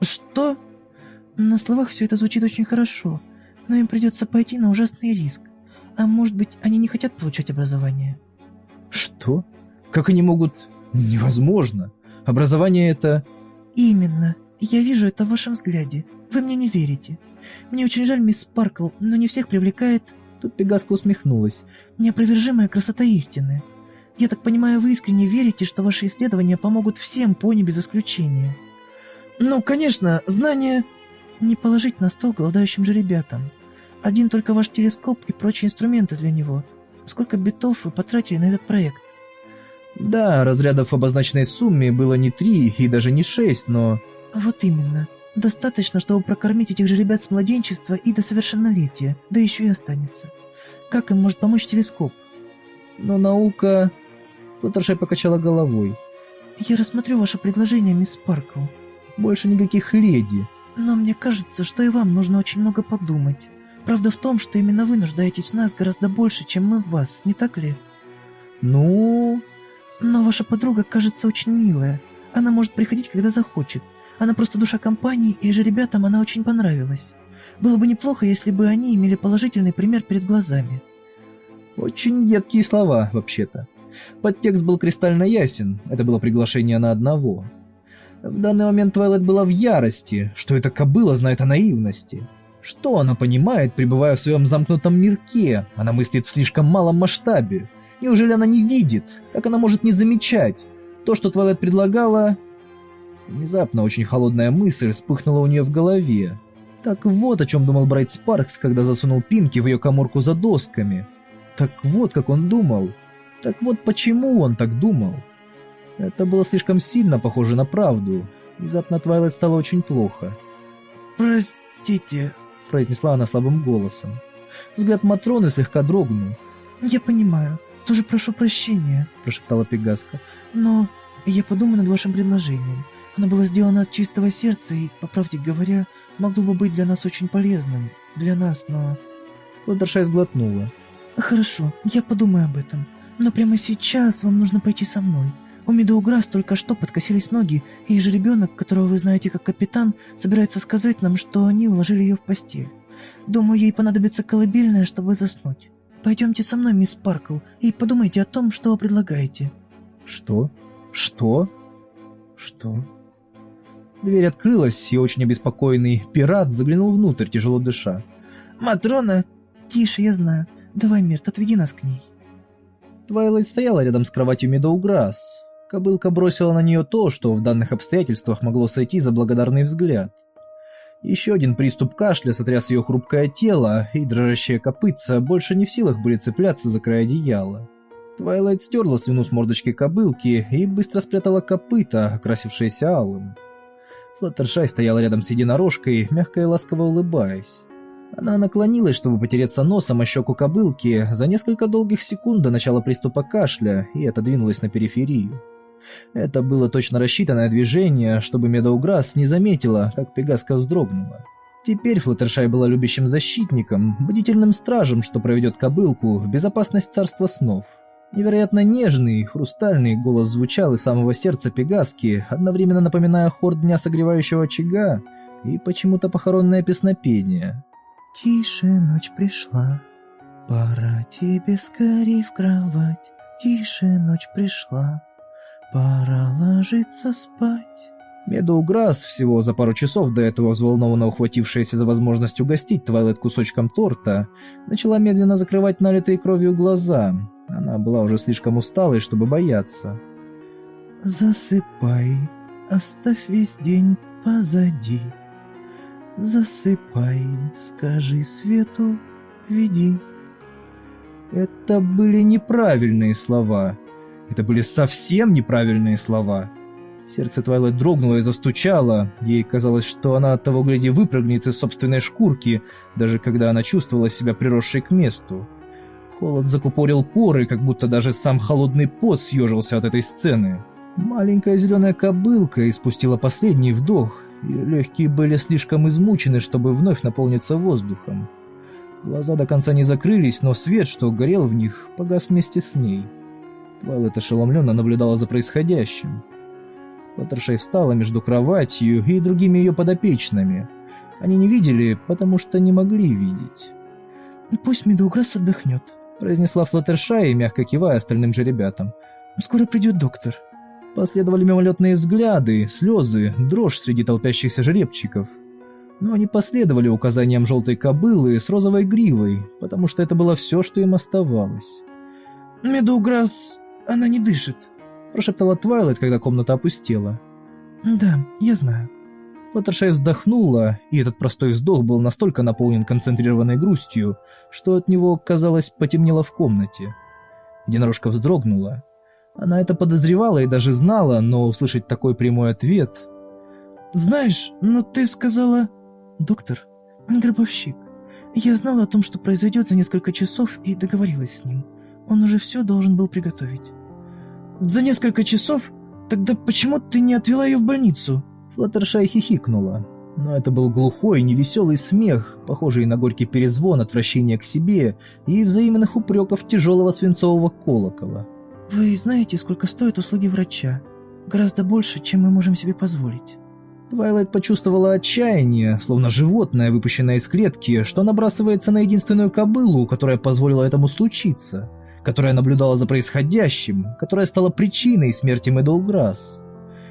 «Что?» «На словах все это звучит очень хорошо, но им придется пойти на ужасный риск. А может быть, они не хотят получать образование? Что? Как они могут... Невозможно. Образование это... Именно. Я вижу это в вашем взгляде. Вы мне не верите. Мне очень жаль, мисс Спаркл, но не всех привлекает... Тут Пегаска усмехнулась. Неопровержимая красота истины. Я так понимаю, вы искренне верите, что ваши исследования помогут всем пони без исключения. Ну, конечно, знания... Не положить на стол голодающим же ребятам. Один только ваш телескоп и прочие инструменты для него. Сколько битов вы потратили на этот проект? Да, разрядов в обозначенной сумме было не три и даже не шесть, но... Вот именно. Достаточно, чтобы прокормить этих же ребят с младенчества и до совершеннолетия, да еще и останется. Как им может помочь телескоп? Но наука... Флаттершай покачала головой. Я рассмотрю ваше предложение, мисс Спаркл. Больше никаких леди. Но мне кажется, что и вам нужно очень много подумать. Правда в том, что именно вы нуждаетесь в нас гораздо больше, чем мы в вас, не так ли? Ну... Но ваша подруга кажется очень милая. Она может приходить, когда захочет. Она просто душа компании, и же ребятам она очень понравилась. Было бы неплохо, если бы они имели положительный пример перед глазами. Очень едкие слова, вообще-то. Подтекст был кристально ясен, это было приглашение на одного. В данный момент Твайлет была в ярости, что эта кобыла знает о наивности. Что она понимает, пребывая в своем замкнутом мирке? Она мыслит в слишком малом масштабе. Неужели она не видит? Как она может не замечать? То, что Твайлет предлагала... Внезапно очень холодная мысль вспыхнула у нее в голове. Так вот о чем думал Брайт Спаркс, когда засунул Пинки в ее коморку за досками. Так вот, как он думал. Так вот, почему он так думал. Это было слишком сильно похоже на правду. Внезапно Твайлайт стало очень плохо. «Простите», — произнесла она слабым голосом. Взгляд Матроны слегка дрогнул. «Я понимаю. Тоже прошу прощения», — прошептала Пегаска. «Но я подумаю над вашим предложением. Оно было сделано от чистого сердца и, по правде говоря, могло бы быть для нас очень полезным. Для нас, но...» Флаттершай сглотнула. «Хорошо, я подумаю об этом. Но прямо сейчас вам нужно пойти со мной. У Медоуграс только что подкосились ноги, и же ребенок, которого вы знаете как капитан, собирается сказать нам, что они уложили ее в постель. Думаю, ей понадобится колыбельная, чтобы заснуть. Пойдемте со мной, мисс Спаркл, и подумайте о том, что вы предлагаете». «Что? Что? Что?» Дверь открылась, и очень обеспокоенный пират заглянул внутрь, тяжело дыша. «Матрона!» «Тише, я знаю. Давай, Мирт, отведи нас к ней». Твайлайт стояла рядом с кроватью Медоуграсс. Кобылка бросила на нее то, что в данных обстоятельствах могло сойти за благодарный взгляд. Еще один приступ кашля сотряс ее хрупкое тело, и дрожащие копытца больше не в силах были цепляться за край одеяла. Твайлайт стерла слюну с мордочки кобылки и быстро спрятала копыта, окрасившиеся алым. Флаттершай стояла рядом с единорожкой, мягко и ласково улыбаясь. Она наклонилась, чтобы потереться носом о щеку кобылки за несколько долгих секунд до начала приступа кашля и отодвинулась на периферию. Это было точно рассчитанное движение, чтобы Медоуграсс не заметила, как Пегаска вздрогнула. Теперь Флаттершай была любящим защитником, бдительным стражем, что проведет кобылку в безопасность царства снов. Невероятно нежный, хрустальный голос звучал из самого сердца Пегаски, одновременно напоминая хор дня согревающего очага и почему-то похоронное песнопение. «Тише, ночь пришла, пора тебе скорей в кровать. Тише, ночь пришла, пора ложиться спать». Медоуграсс, всего за пару часов до этого взволнованно ухватившаяся за возможность угостить Твайлет кусочком торта, начала медленно закрывать налитые кровью глаза. Она была уже слишком усталой, чтобы бояться. «Засыпай, оставь весь день позади. Засыпай, скажи свету, веди». Это были неправильные слова. Это были совсем неправильные слова. Сердце Твайлайт дрогнуло и застучало. Ей казалось, что она от того гляди выпрыгнет из собственной шкурки, даже когда она чувствовала себя приросшей к месту. Холод закупорил поры, как будто даже сам холодный пот съежился от этой сцены. Маленькая зеленая кобылка испустила последний вдох, и легкие были слишком измучены, чтобы вновь наполниться воздухом. Глаза до конца не закрылись, но свет, что горел в них, погас вместе с ней. Твайлет ошеломленно наблюдала за происходящим. Латершей встала между кроватью и другими ее подопечными. Они не видели, потому что не могли видеть. Пусть Медоуграсс отдохнет», — произнесла Флаттершай, мягко кивая остальным же ребятам. «Скоро придет доктор». Последовали мимолетные взгляды, слезы, дрожь среди толпящихся жеребчиков. Но они последовали указаниям желтой кобылы с розовой гривой, потому что это было все, что им оставалось. «Медоуграсс, она не дышит», — прошептала Твайлайт, когда комната опустела. «Да, я знаю». Флаттершай вздохнула, и этот простой вздох был настолько наполнен концентрированной грустью, что от него, казалось, потемнело в комнате. Единорожка вздрогнула. Она это подозревала и даже знала, но услышать такой прямой ответ... «Знаешь, но ты сказала...» «Доктор, гробовщик. Я знала о том, что произойдет за несколько часов, и договорилась с ним. Он уже все должен был приготовить». «За несколько часов? Тогда почему ты не отвела ее в больницу?» Флаттершай хихикнула. Но это был глухой, невеселый смех, похожий на горький перезвон отвращения к себе и взаимных упреков тяжелого свинцового колокола. «Вы знаете, сколько стоят услуги врача? Гораздо больше, чем мы можем себе позволить». Твайлайт почувствовала отчаяние, словно животное, выпущенное из клетки, что набрасывается на единственную кобылу, которая позволила этому случиться, которая наблюдала за происходящим, которая стала причиной смерти Мэдоуграсс.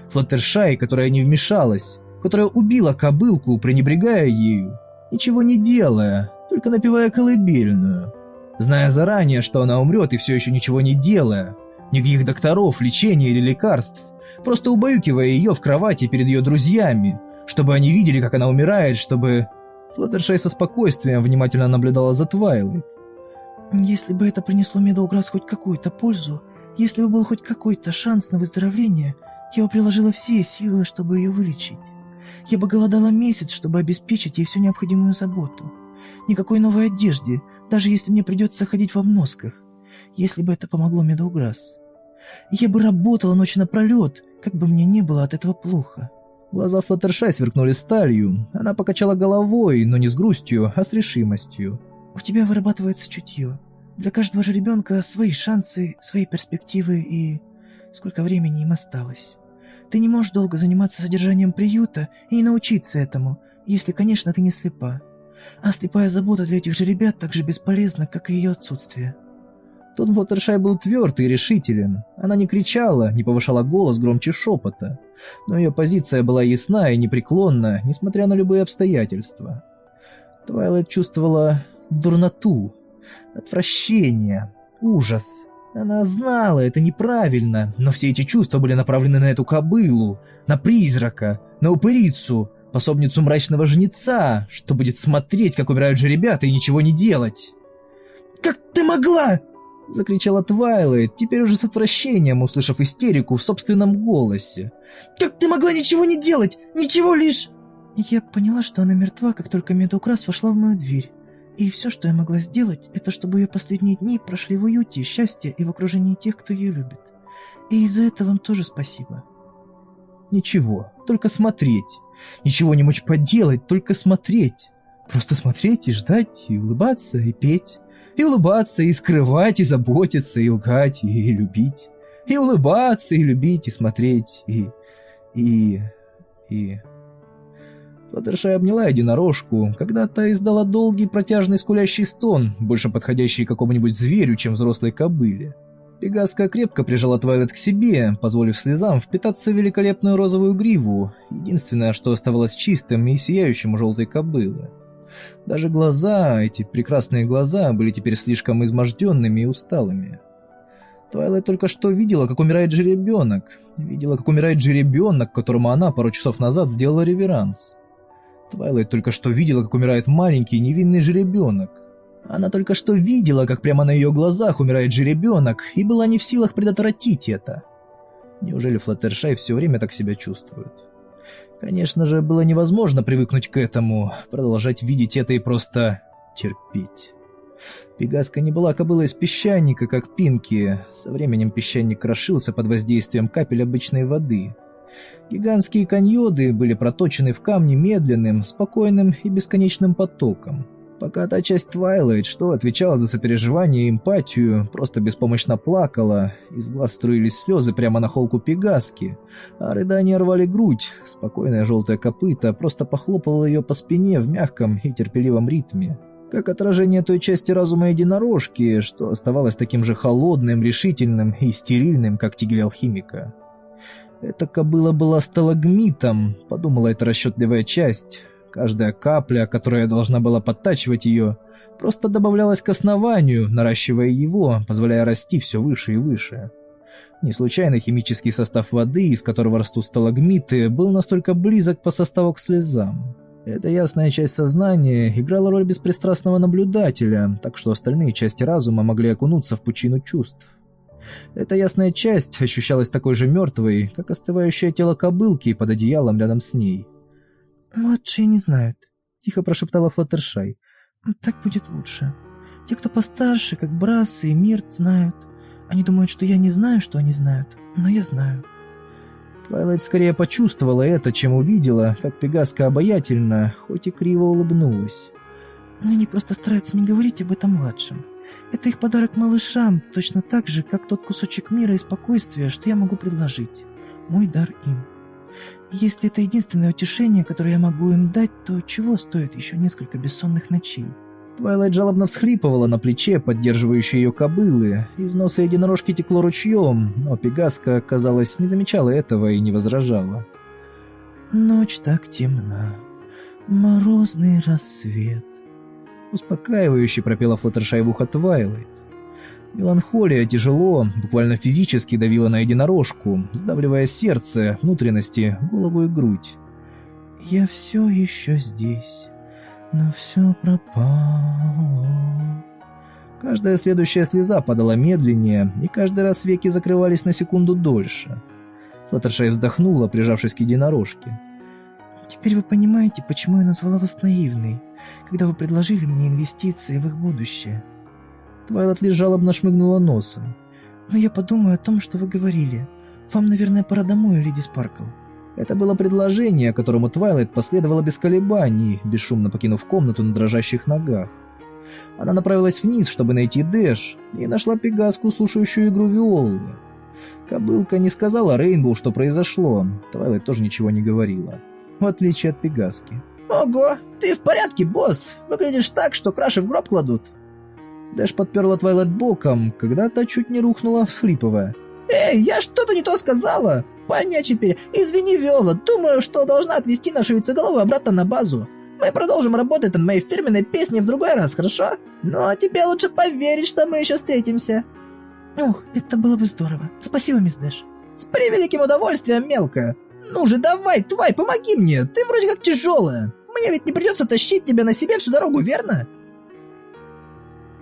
Флаттершай, которая не вмешалась, которая убила кобылку, пренебрегая ею, ничего не делая, только напевая колыбельную, зная заранее, что она умрет и все еще ничего не делая, никаких докторов, лечения или лекарств, просто убаюкивая ее в кровати перед ее друзьями, чтобы они видели, как она умирает, чтобы... Флаттершай со спокойствием внимательно наблюдала за Твайлайт. «Если бы это принесло Медоуграсс хоть какую-то пользу, если бы был хоть какой-то шанс на выздоровление, я бы приложила все силы, чтобы ее вылечить. Я бы голодала месяц, чтобы обеспечить ей всю необходимую заботу. Никакой новой одежды, даже если мне придется ходить в обносках. Если бы это помогло Медоуграсс. Я бы работала ночь напролет, как бы мне не было от этого плохо. Глаза Флаттершай сверкнули сталью. Она покачала головой, но не с грустью, а с решимостью. У тебя вырабатывается чутье. Для каждого же ребенка свои шансы, свои перспективы и... Сколько времени им осталось. Ты не можешь долго заниматься содержанием приюта и не научиться этому, если, конечно, ты не слепа. А слепая забота для этих же ребят так же бесполезна, как и ее отсутствие. Тут Флаттершай был тверд и решителен. Она не кричала, не повышала голос громче шепота. Но ее позиция была ясна и непреклонна, несмотря на любые обстоятельства. Твайлайт чувствовала дурноту, отвращение, ужас. Она знала, это неправильно, но все эти чувства были направлены на эту кобылу, на призрака, на упырицу, пособницу мрачного жнеца, что будет смотреть, как умирают жеребята, и ничего не делать. «Как ты могла?» — закричала Твайлайт, теперь уже с отвращением, услышав истерику в собственном голосе. «Как ты могла ничего не делать? Ничего лишь...» Я поняла, что она мертва, как только Медоукрас вошла в мою дверь. И все, что я могла сделать, это чтобы ее последние дни прошли в уюте, счастье и в окружении тех, кто ее любит. И за это вам тоже спасибо. Ничего, только смотреть. Ничего не мочь поделать, только смотреть. Просто смотреть и ждать, и улыбаться, и петь. И улыбаться, и скрывать, и заботиться, и лгать, и любить. И улыбаться, и любить, и смотреть, и... и... и... Флаттершай обняла единорожку, когда та издала долгий протяжный скулящий стон, больше подходящий какому-нибудь зверю, чем взрослой кобыле. Пегаска крепко прижала Твайлет к себе, позволив слезам впитаться в великолепную розовую гриву, единственное, что оставалось чистым и сияющим у желтой кобылы. Даже глаза, эти прекрасные глаза, были теперь слишком изможденными и усталыми. Твайлайт только что видела, как умирает жеребенок. Видела, как умирает жеребенок, которому она пару часов назад сделала реверанс. Твайлайт только что видела, как умирает маленький невинный жеребенок. Она только что видела, как прямо на ее глазах умирает жеребенок, и была не в силах предотвратить это. Неужели Флаттершай все время так себя чувствует? Конечно же, было невозможно привыкнуть к этому, продолжать видеть это и просто терпеть. Пегаска не была кобылой из песчаника, как Пинки. Со временем песчаник крошился под воздействием капель обычной воды – Гигантские каньоды были проточены в камне медленным, спокойным и бесконечным потоком. Пока та часть Твайлайт, что отвечала за сопереживание и эмпатию, просто беспомощно плакала, из глаз струились слезы прямо на холку Пегаски, а рыдания рвали грудь, спокойная желтая копыта просто похлопала ее по спине в мягком и терпеливом ритме. как отражение той части разума единорожки, что оставалось таким же холодным, решительным и стерильным, как тигель алхимика. Эта кобыла была сталагмитом, подумала эта расчетливая часть. Каждая капля, которая должна была подтачивать ее, просто добавлялась к основанию, наращивая его, позволяя расти все выше и выше. Не случайно химический состав воды, из которого растут сталагмиты, был настолько близок по составу к слезам. Эта ясная часть сознания играла роль беспристрастного наблюдателя, так что остальные части разума могли окунуться в пучину чувств. Эта ясная часть ощущалась такой же мертвой, как остывающее тело кобылки под одеялом рядом с ней. «Младшие не знают», — тихо прошептала Флаттершай. «Так будет лучше. Те, кто постарше, как Брас и Мирт, знают. Они думают, что я не знаю, что они знают, но я знаю». Твайлайт скорее почувствовала это, чем увидела, как Пегаска обаятельно, хоть и криво улыбнулась. Они просто стараются не говорить об этом младшим. Это их подарок малышам, точно так же, как тот кусочек мира и спокойствия, что я могу предложить. Мой дар им. И если это единственное утешение, которое я могу им дать, то чего стоит еще несколько бессонных ночей? Твайлайт жалобно всхлипывала на плече, поддерживающей ее кобылы. Из носа единорожки текло ручьем, но Пегаска, казалось, не замечала этого и не возражала. Ночь так темна. Морозный рассвет. Успокаивающе пропела Флаттершай в ухо Твайлайт. Меланхолия тяжело, буквально физически давила на единорожку, сдавливая сердце, внутренности, голову и грудь. «Я все еще здесь, но все пропало». Каждая следующая слеза падала медленнее, и каждый раз веки закрывались на секунду дольше. Флаттершай вздохнула, прижавшись к единорожке. «Теперь вы понимаете, почему я назвала вас наивной, когда вы предложили мне инвестиции в их будущее». Твайлот лишь жалобно шмыгнула носом. «Но я подумаю о том, что вы говорили. Вам, наверное, пора домой, леди Спаркл». Это было предложение, которому Твайлайт последовала без колебаний, бесшумно покинув комнату на дрожащих ногах. Она направилась вниз, чтобы найти Дэш, и нашла Пегаску, слушающую игру Виолы. Кобылка не сказала Рейнбоу, что произошло, Твайлайт тоже ничего не говорила, в отличие от Пегаски. «Ого, ты в порядке, босс? Выглядишь так, что краше в гроб кладут». Дэш подперла Твайлайт боком, когда та чуть не рухнула, всхлипывая. «Эй, я что-то не то сказала! Понятия теперь, извини, Виола, думаю, что должна отвезти нашу яйцеголовую обратно на базу. Мы продолжим работать над моей фирменной песней в другой раз, хорошо? Ну а тебе лучше поверить, что мы еще встретимся». «Ох, это было бы здорово. Спасибо, мисс Дэш». «С превеликим удовольствием, мелкая. Ну же, давай, Твай, помоги мне, ты вроде как тяжелая. Мне ведь не придется тащить тебя на себе всю дорогу, верно?»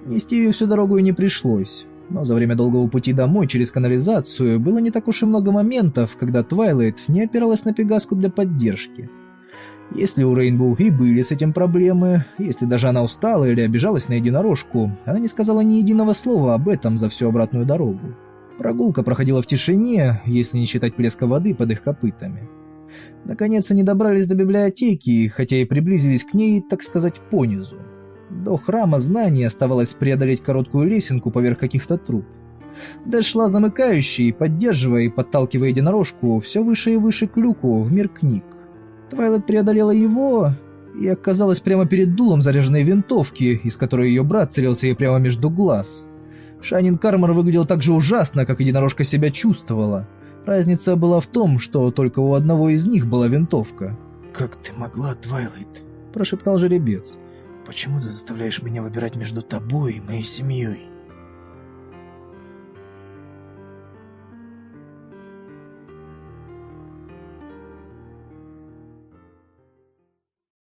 Нести ее всю дорогу и не пришлось. Но за время долгого пути домой через канализацию было не так уж и много моментов, когда Твайлайт не опиралась на Пегаску для поддержки. Если у Рейнбоу и были с этим проблемы, если даже она устала или обижалась на единорожку, она не сказала ни единого слова об этом за всю обратную дорогу. Прогулка проходила в тишине, если не считать плеска воды под их копытами. Наконец они добрались до библиотеки, хотя и приблизились к ней, так сказать, понизу. До храма знаний оставалось преодолеть короткую лесенку поверх каких-то труб. Дэш шла замыкающей, поддерживая и подталкивая единорожку все выше и выше к люку в мир книг. Твайлет преодолела его и оказалась прямо перед дулом заряженной винтовки, из которой ее брат целился ей прямо между глаз. Шанин Кармор выглядел так же ужасно, как единорожка себя чувствовала. Разница была в том, что только у одного из них была винтовка. «Как ты могла, Твайлайт?» – прошептал жеребец. Почему ты заставляешь меня выбирать между тобой и моей семьей?